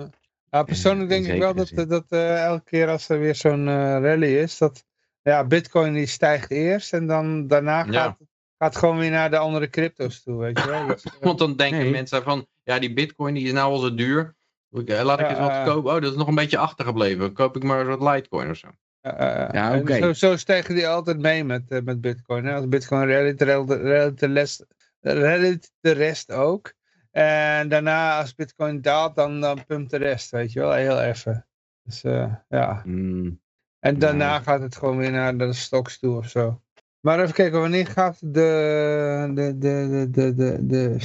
B: Ja, persoonlijk
C: in
B: denk ik wel dat,
C: zin.
B: dat eh, elke keer als er weer zo'n eh, rally is, dat ja, bitcoin die stijgt eerst en dan daarna
D: Ja.
B: Gaat, gewoon weer naar de andere crypto's toe, weet je wel. Dus,
D: Want dan denken
C: Nee.
D: mensen van, ja die bitcoin die is nou al zo duur. Ik- Laat ik
B: Ja,
D: eens wat kopen. Oh, dat is nog een beetje achtergebleven. Dan koop ik maar wat Litecoin of zo.
C: Ja, oké.
B: zo, zo stijgen die altijd mee met, eh, met bitcoin. Hè? Als bitcoin rallyt, rallyt, rallyt, de rest, rallyt de rest ook. En daarna als bitcoin daalt, dan, dan pumpt de rest, weet je wel, heel even. Dus eh, ja.
C: Hmm,
B: En daarna
C: Ja.
B: gaat het gewoon weer naar de stocks toe of zo. Maar even kijken, wanneer gaat de, de, de, de, de, de,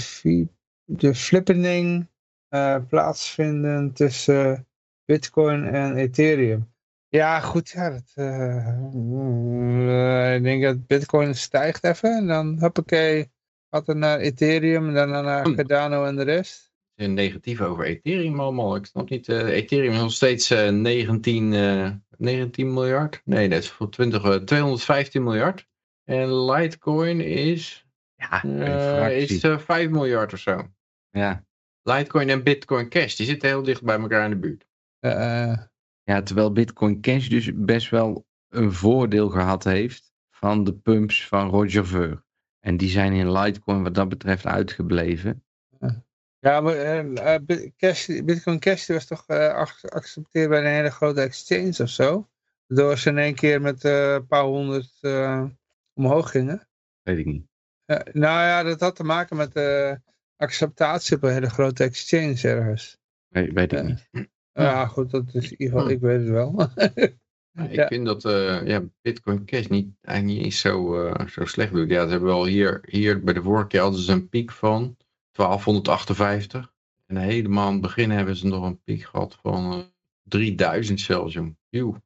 B: de flippening uh, plaatsvinden tussen Bitcoin en Ethereum. Ja, goed. Ja, dat, uh, ik denk dat Bitcoin stijgt even. En dan hoppakee, gaat er naar Ethereum en dan naar hm. Cardano en de rest.
D: Negatief over Ethereum allemaal. Ik snap niet. Uh, Ethereum is nog steeds 19, 19 miljard. Nee, dat is voor 20, 215 miljard. En Litecoin is, ja, is 5 miljard of zo.
C: Ja.
D: Litecoin en Bitcoin Cash, die zitten heel dicht bij elkaar in de buurt.
C: Uh, ja, terwijl Bitcoin Cash dus best wel een voordeel gehad heeft van de pumps van Roger Ver. En die zijn in Litecoin wat dat betreft uitgebleven.
B: Ja, maar uh, Cash, Bitcoin Cash was toch uh, geaccepteerd bij een hele grote exchange of zo? Door ze in één keer met een paar honderd omhoog gingen.
C: Weet ik niet.
B: nou ja, dat had te maken met acceptatie op een hele grote exchange ergens.
C: Nee, weet ik niet.
B: Ja, goed, dat is in ieder geval, ik weet het wel.
D: ik vind dat uh, ja, Bitcoin Cash niet, eigenlijk niet eens zo, uh, zo slecht doet. Ja, ze hebben wel hier, hier bij de vorige keer hadden ze een piek van 1258. En helemaal aan het begin hebben ze nog een piek gehad van uh, 3000 zelfs. Joe.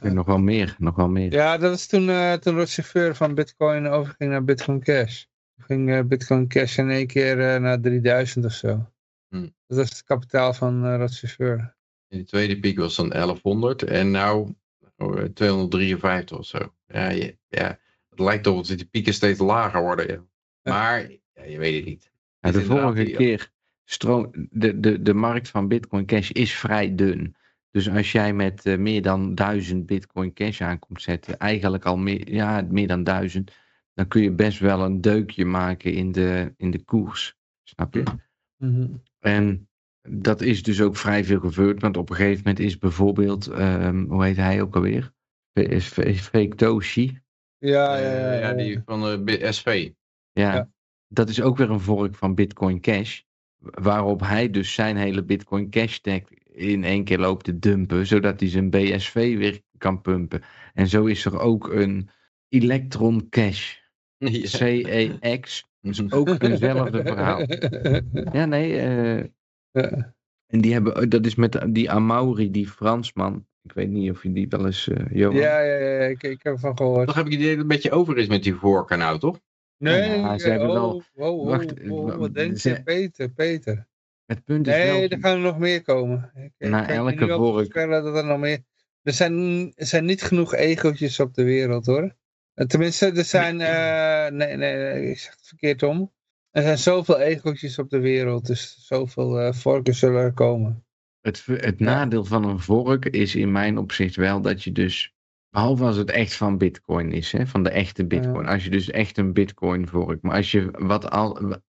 C: nog wel meer, nog wel meer.
B: Ja, dat is toen, uh, toen de chauffeur van Bitcoin overging naar Bitcoin Cash. Toen ging Bitcoin Cash in één keer naar 3000 of zo. Hm. Dat is het kapitaal van uh, dat chauffeur.
D: In de tweede piek was dan 1100 en nou oh, 253 of zo. Ja, ja, ja, het lijkt erop dat die pieken steeds lager worden. Ja. Maar ja, je weet het niet.
C: Ja, de vorige keer, stroom, de, de, de markt van Bitcoin Cash is vrij dun. Dus als jij met uh, meer dan 1000 Bitcoin Cash aankomt zetten, eigenlijk al meer, ja, meer dan 1000, dan kun je best wel een deukje maken in de, in de koers. Snap je?
B: Mm -hmm.
C: En dat is dus ook vrij veel gebeurd, want op een gegeven moment is bijvoorbeeld, um, hoe heet hij ook alweer? Fake Toshi.
B: Ja, ja, ja,
D: ja, die van de SV.
C: Ja, ja, dat is ook weer een vork van Bitcoin Cash. Waarop hij dus zijn hele Bitcoin Cash stack in één keer loopt te dumpen, zodat hij zijn BSV weer kan pumpen. En zo is er ook een Electron Cash. Ja. CEX. is ook eenzelfde verhaal. Ja, nee. Uh, ja. En die hebben, dat is met die Amauri, die Fransman. Ik weet niet of je die wel eens, uh,
B: Ja, ja, ja, ik, ik heb ervan gehoord.
D: Toch heb ik het idee dat het een beetje over is met die voorkanaal, toch?
B: Nee, ja, ze hebben wel... Oh, oh, wacht, oh, wat denk je? Peter, Peter.
C: Het punt
B: is
C: nee,
B: wel... er gaan er nog meer komen.
C: Ik, Na elke vork...
B: dat er nog meer... Er zijn, er zijn niet genoeg egootjes op de wereld, hoor. Tenminste, er zijn... Uh, nee, nee, ik zeg het verkeerd om. Er zijn zoveel egootjes op de wereld, dus zoveel uh, vorken zullen er komen.
C: Het, het nadeel van een vork is in mijn opzicht wel dat je dus, behalve als het echt van bitcoin is, hè, van de echte bitcoin, als je dus echt een bitcoin vork, maar als je wat al,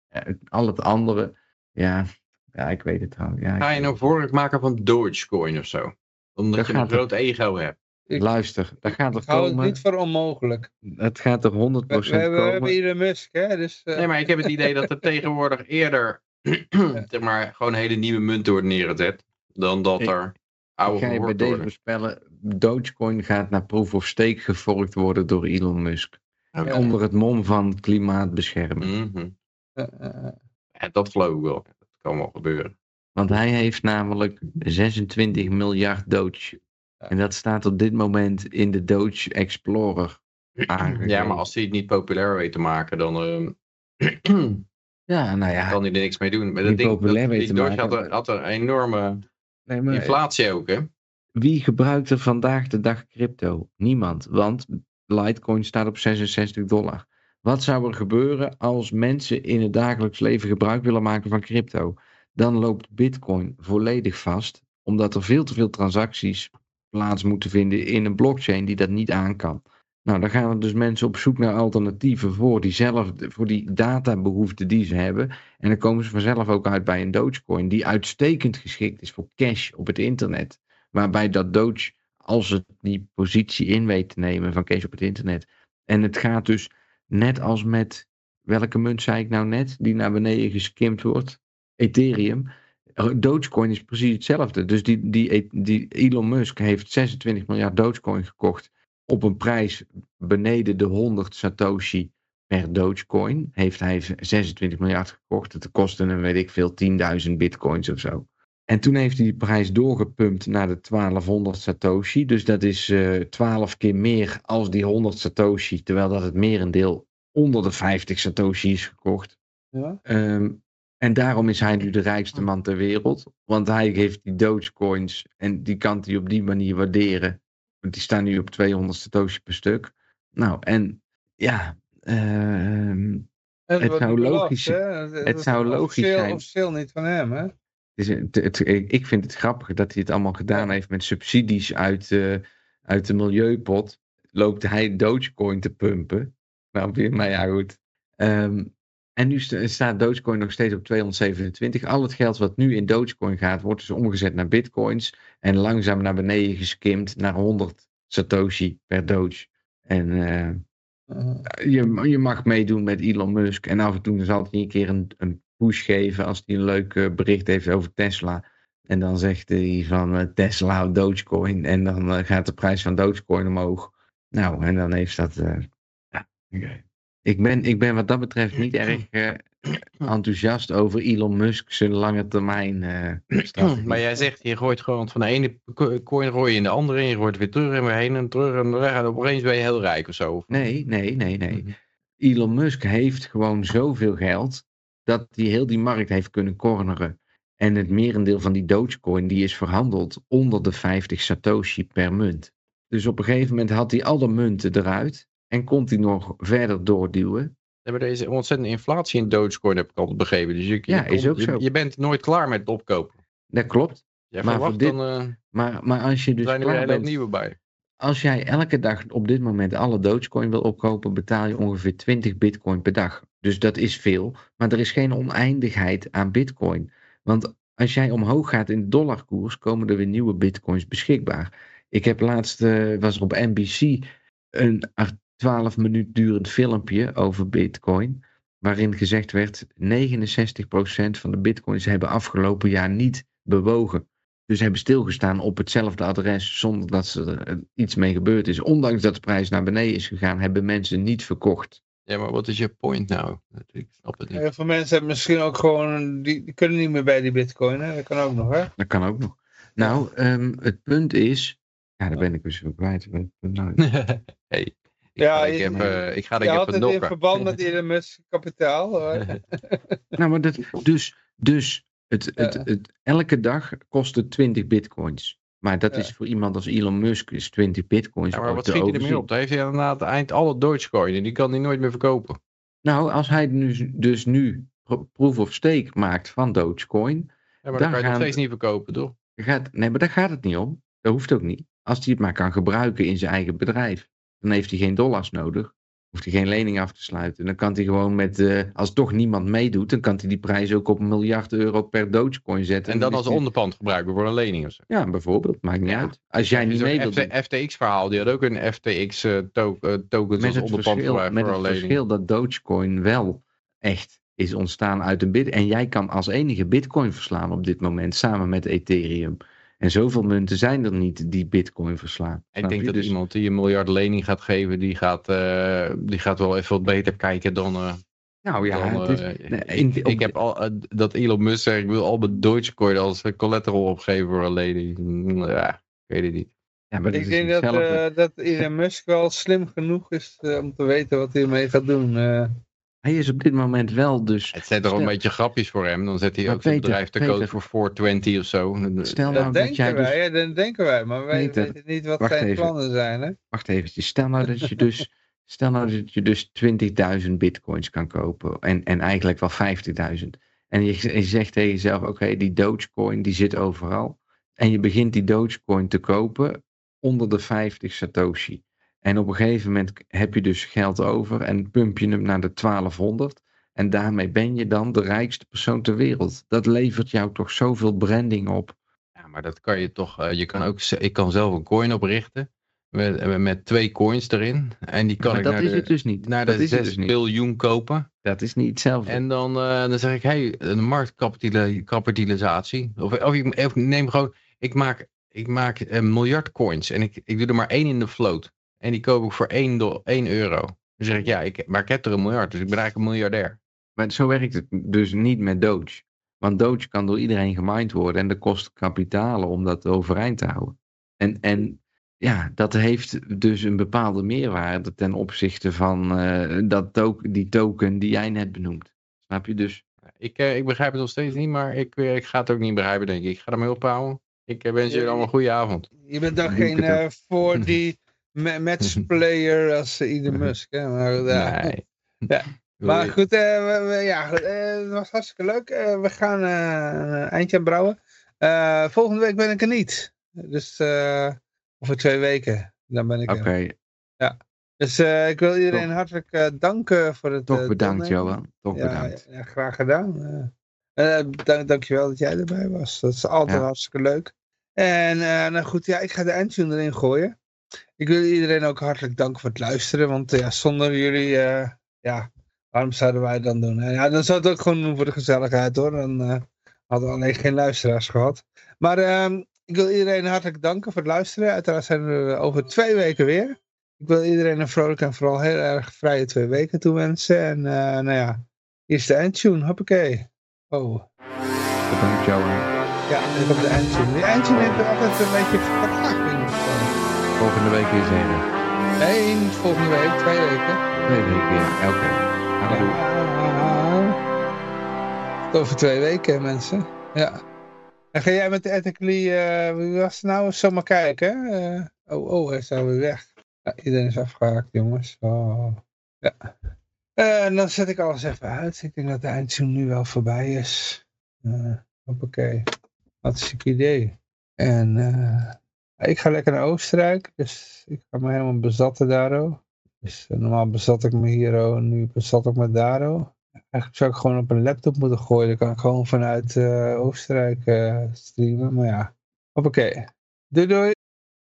C: al het andere, ja, ja ik weet het wel. Ja,
D: Ga je een vork maken van Dogecoin of zo? Omdat je een groot ego hebt.
C: Ik, Luister, dat gaat er
B: ik hou het niet voor onmogelijk.
C: Het gaat er 100% we, we,
B: we komen. We hebben Elon Musk, hè. Dus,
D: uh... Nee, maar ik heb het idee dat er tegenwoordig eerder zeg maar, gewoon hele nieuwe munten worden neergezet. Dan dat er oude
C: Ik ga je bij deze voorspellen. Dogecoin gaat naar proof of stake gevolgd worden door Elon Musk. Okay. Onder het mom van klimaatbescherming.
D: Mm -hmm. uh, ja, dat geloof ik wel. Kan wel gebeuren.
C: Want hij heeft namelijk 26 miljard Doge en dat staat op dit moment in de Doge Explorer aangegeven.
D: Ja, maar als hij het niet populair weet te maken, dan... Uh...
C: ja, nou ja.
D: Kan hij er niks mee doen. Maar dat ding, dat, die Doge had, er, had een enorme nee, maar, inflatie ook, hè?
C: Wie gebruikt er vandaag de dag crypto? Niemand, want Litecoin staat op 66 dollar. Wat zou er gebeuren als mensen in het dagelijks leven gebruik willen maken van crypto? Dan loopt Bitcoin volledig vast, omdat er veel te veel transacties plaats moeten vinden in een blockchain die dat niet aan kan. Nou, dan gaan er dus mensen op zoek naar alternatieven voor, diezelfde, voor die databehoeften die ze hebben. En dan komen ze vanzelf ook uit bij een Dogecoin, die uitstekend geschikt is voor cash op het internet. Waarbij dat Doge, als het die positie in weet te nemen van cash op het internet. En het gaat dus net als met, welke munt zei ik nou net, die naar beneden geskimd wordt? Ethereum. Dogecoin is precies hetzelfde. Dus die, die, die Elon Musk heeft 26 miljard Dogecoin gekocht op een prijs beneden de 100 Satoshi per Dogecoin. Heeft hij 26 miljard gekocht. Het kostte hem, weet ik veel, 10.000 bitcoins of zo. En toen heeft hij die prijs doorgepumpt naar de 1200 Satoshi. Dus dat is uh, 12 keer meer als die 100 Satoshi. Terwijl dat het merendeel onder de 50 Satoshi is gekocht.
B: Ja.
C: Um, en daarom is hij nu de rijkste man ter wereld. Want hij heeft die Dogecoins en die kan hij op die manier waarderen. Want die staan nu op 200 Satoshi per stuk. Nou, en ja, uh, het zou logisch,
B: het,
C: het zou logisch zijn.
B: Officieel niet van hem, hè?
C: Het is, het, het, ik vind het grappig dat hij het allemaal gedaan heeft met subsidies uit, uh, uit de milieupot. Loopt hij Dogecoin te pumpen. Nou, maar ja, goed. Um, en nu staat Dogecoin nog steeds op 227. Al het geld wat nu in Dogecoin gaat, wordt dus omgezet naar bitcoins. En langzaam naar beneden geskimd naar 100 Satoshi per Doge. En uh, uh. Je, je mag meedoen met Elon Musk. En af en toe zal hij een keer een, een push geven als hij een leuk uh, bericht heeft over Tesla. En dan zegt hij van Tesla Dogecoin. En dan gaat de prijs van Dogecoin omhoog. Nou, en dan heeft dat... ja, okay. Ik ben, ik ben wat dat betreft niet erg uh, enthousiast over Elon Musk zijn lange termijn uh.
D: Maar jij zegt, je gooit gewoon van de ene coin gooi je in de andere en je gooit weer terug en weer heen en terug en en opeens ben je heel rijk of zo.
C: Nee, nee, nee, nee. Mhm. Elon Musk heeft gewoon zoveel geld dat hij heel die markt heeft kunnen corneren. En het merendeel van die Dogecoin die is verhandeld onder de 50 Satoshi per munt. Dus op een gegeven moment had hij alle munten eruit. En komt hij nog verder doorduwen?
D: Ja, maar er is ontzettende inflatie in Dogecoin, heb ik altijd begrepen. Dus je,
C: ja, is ook zo.
D: je bent nooit klaar met het opkopen.
C: Dat klopt.
D: Jij
C: maar, dit,
D: dan, uh,
C: maar, maar als je dus
D: zijn er weer
C: bent,
D: nieuwe bij.
C: als jij elke dag op dit moment alle Dogecoin wil opkopen, betaal je ongeveer 20 bitcoin per dag. Dus dat is veel, maar er is geen oneindigheid aan bitcoin. Want als jij omhoog gaat in de dollarkoers, komen er weer nieuwe bitcoins beschikbaar. Ik heb laatst, uh, was er op NBC een 12 minuut durend filmpje over bitcoin. Waarin gezegd werd 69% van de bitcoins hebben afgelopen jaar niet bewogen. Dus hebben stilgestaan op hetzelfde adres zonder dat er iets mee gebeurd is. Ondanks dat de prijs naar beneden is gegaan, hebben mensen niet verkocht.
D: Ja, maar wat is je point nou? Ik snap het niet.
B: Heel veel mensen hebben misschien ook gewoon, die, die kunnen niet meer bij die bitcoin. Hè? Dat kan ook nog, hè?
C: Dat kan ook nog. Nou, um, het punt is, ja, daar ben ik dus weer kwijt. Nou,
D: hey. Ik ja, ga, ik, heb, uh, ik ga
B: je had het in verband met Elon Musk kapitaal.
C: nou, maar dat, dus, dus het, het, het, elke dag kost het 20 bitcoins. Maar dat ja. is voor iemand als Elon Musk is 20 bitcoins.
D: Ja, maar wat schiet hij ermee op? Daar heeft hij aan het eind alle Dogecoin en die kan hij nooit meer verkopen.
C: Nou, als hij nu, dus nu proof of stake maakt van Dogecoin.
D: Ja, maar dan, dan kan je het nog steeds niet verkopen, toch?
C: Gaat, nee, maar daar gaat het niet om. Dat hoeft ook niet. Als hij het maar kan gebruiken in zijn eigen bedrijf. Dan heeft hij geen dollars nodig. Hoeft hij geen lening af te sluiten. Dan kan hij gewoon met, uh, als toch niemand meedoet, dan kan hij die prijs ook op een miljard euro per Dogecoin zetten.
D: En dan als onderpand gebruiken voor een lening of zo.
C: Ja, bijvoorbeeld. Maakt niet ja. uit. Als jij niet meedoet.
D: FTX verhaal, die had ook een FTX uh, to uh, tokens
C: met
D: als onderpand gebruikt
C: met
D: voor een
C: lening. Met het verschil dat Dogecoin wel echt is ontstaan uit een bit. En jij kan als enige bitcoin verslaan op dit moment, samen met Ethereum. En zoveel munten zijn er niet die bitcoin verslaan.
D: Ik denk dat dus... iemand die een miljard lening gaat geven, die gaat, uh, die gaat wel even wat beter kijken dan... Uh,
C: nou ja,
D: dan,
C: is,
D: uh, nee, ik, op, ik, heb al, dat Elon Musk zegt, ik wil al mijn Dogecoin als collateral opgeven voor een lening. Ja, ik weet het niet.
B: Ja, maar ik denk dat, uh, dat Elon Musk wel slim genoeg is uh, om te weten wat hij ermee gaat doen. Uh.
C: Hij is op dit moment wel dus...
D: Het zijn toch wel een beetje grapjes voor hem. Dan zet hij ook het bedrijf te koop voor 420 of zo.
B: Stel nou dat, dat jij wij, dus... ja, dat denken wij. Maar wij Peter, weten niet wat zijn even. plannen zijn. Hè?
C: Wacht even. Stel nou dat je dus, stel nou dat je dus 20.000 bitcoins kan kopen. En, en eigenlijk wel 50.000. En je, je, zegt tegen jezelf, oké, okay, die Dogecoin die zit overal. En je begint die Dogecoin te kopen onder de 50 Satoshi. En op een gegeven moment heb je dus geld over en pump je hem naar de 1200. En daarmee ben je dan de rijkste persoon ter wereld. Dat levert jou toch zoveel branding op.
D: Ja, maar dat kan je toch. Uh, je kan ook, ik kan zelf een coin oprichten. Met, met twee coins erin. En die kan
C: maar
D: ik
C: dat
D: naar
C: is
D: de,
C: het dus niet.
D: naar
C: dat
D: de
C: is
D: 6
C: dus niet.
D: biljoen kopen.
C: Dat is niet hetzelfde.
D: En dan, uh, dan zeg ik, hé, hey, een marktkapitalisatie. Of, of, ik, of ik neem gewoon, ik maak, ik maak een miljard coins. En ik, ik doe er maar één in de float. En die koop ik voor 1, 1 euro. Dan zeg ik, ja, ik, maar ik heb er een miljard, dus ik ben eigenlijk een miljardair.
C: Maar zo werkt het dus niet met Doge. Want Doge kan door iedereen gemined worden en dat kost kapitalen om dat overeind te houden. En, en ja, dat heeft dus een bepaalde meerwaarde ten opzichte van eh, dat token, die token die jij net benoemt. Snap je dus?
D: Ik, eh, ik begrijp het nog steeds niet, maar ik, eh, ik ga het ook niet begrijpen, denk ik. Ik ga ermee ophouden. Ik wens jullie allemaal een goede avond.
B: Je bent dan geen eh, voor die matchplayer als eh, Elon Musk. Hè? Maar, ja,
D: Nee.
B: Ja. Maar goed, eh, we, we- ja, goed, eh, het was hartstikke leuk. Eh, we gaan eh, een eindje aan brouwen. Eh, volgende week ben ik er niet. Dus eh, over twee weken, dan ben ik
C: Oké,
B: er. Dus eh, ik wil iedereen
C: Toch.
B: hartelijk eh, danken voor het
C: toch
B: eh,
C: bedankt. Johan. Toch
B: Ja,
C: bedankt.
B: ja, graag gedaan. Eh eh, dank, dankjewel dat jij erbij was. Dat is altijd
C: Ja.
B: hartstikke leuk. En eh, nou goed, ja, ik ga de eindtune erin gooien. Ik wil iedereen ook hartelijk danken voor het luisteren. Want eh, ja, zonder jullie, eh, ja, waarom zouden wij het dan doen? En ja, dan zou het ook gewoon doen voor de gezelligheid hoor. Dan eh, hadden we alleen geen luisteraars gehad. Maar ehm, ik wil iedereen hartelijk danken voor het luisteren. Uiteraard zijn we er over twee weken weer. Ik wil iedereen een vrolijk en vooral heel erg vrije twee weken toewensen. En nou ja, hier is de eindtune. Hoppakee. Oh.
C: Bedankt Johan.
B: Ja, dit op de eindtune. Die eindtune heeft altijd een beetje.
C: Volgende week weer.
B: Nee, niet volgende week, twee weken.
C: Twee weken, ja.
B: Ja. Tot Over twee weken, mensen. Ja. En ga jij met de ethically, eh wie was het nou? Zomaar kijken? Eh, oh, oh, hij is alweer weg. Ja, iedereen is afgehaakt, jongens. Oh. Ja. Eh, en dan zet ik alles even uit. Ik denk dat de eindtune nu wel voorbij is. Uh, hoppakee. Hartstikke idee. En eh, ik ga lekker naar Oostenrijk. Dus ik ga me helemaal bezatten daar. Dus eh, normaal bezat ik me hier, nu bezat ik me daar. Eigenlijk zou ik gewoon op een laptop moeten gooien. Dan kan ik gewoon vanuit eh, Oostenrijk eh, streamen. Maar ja, hoppakee. Doei doei.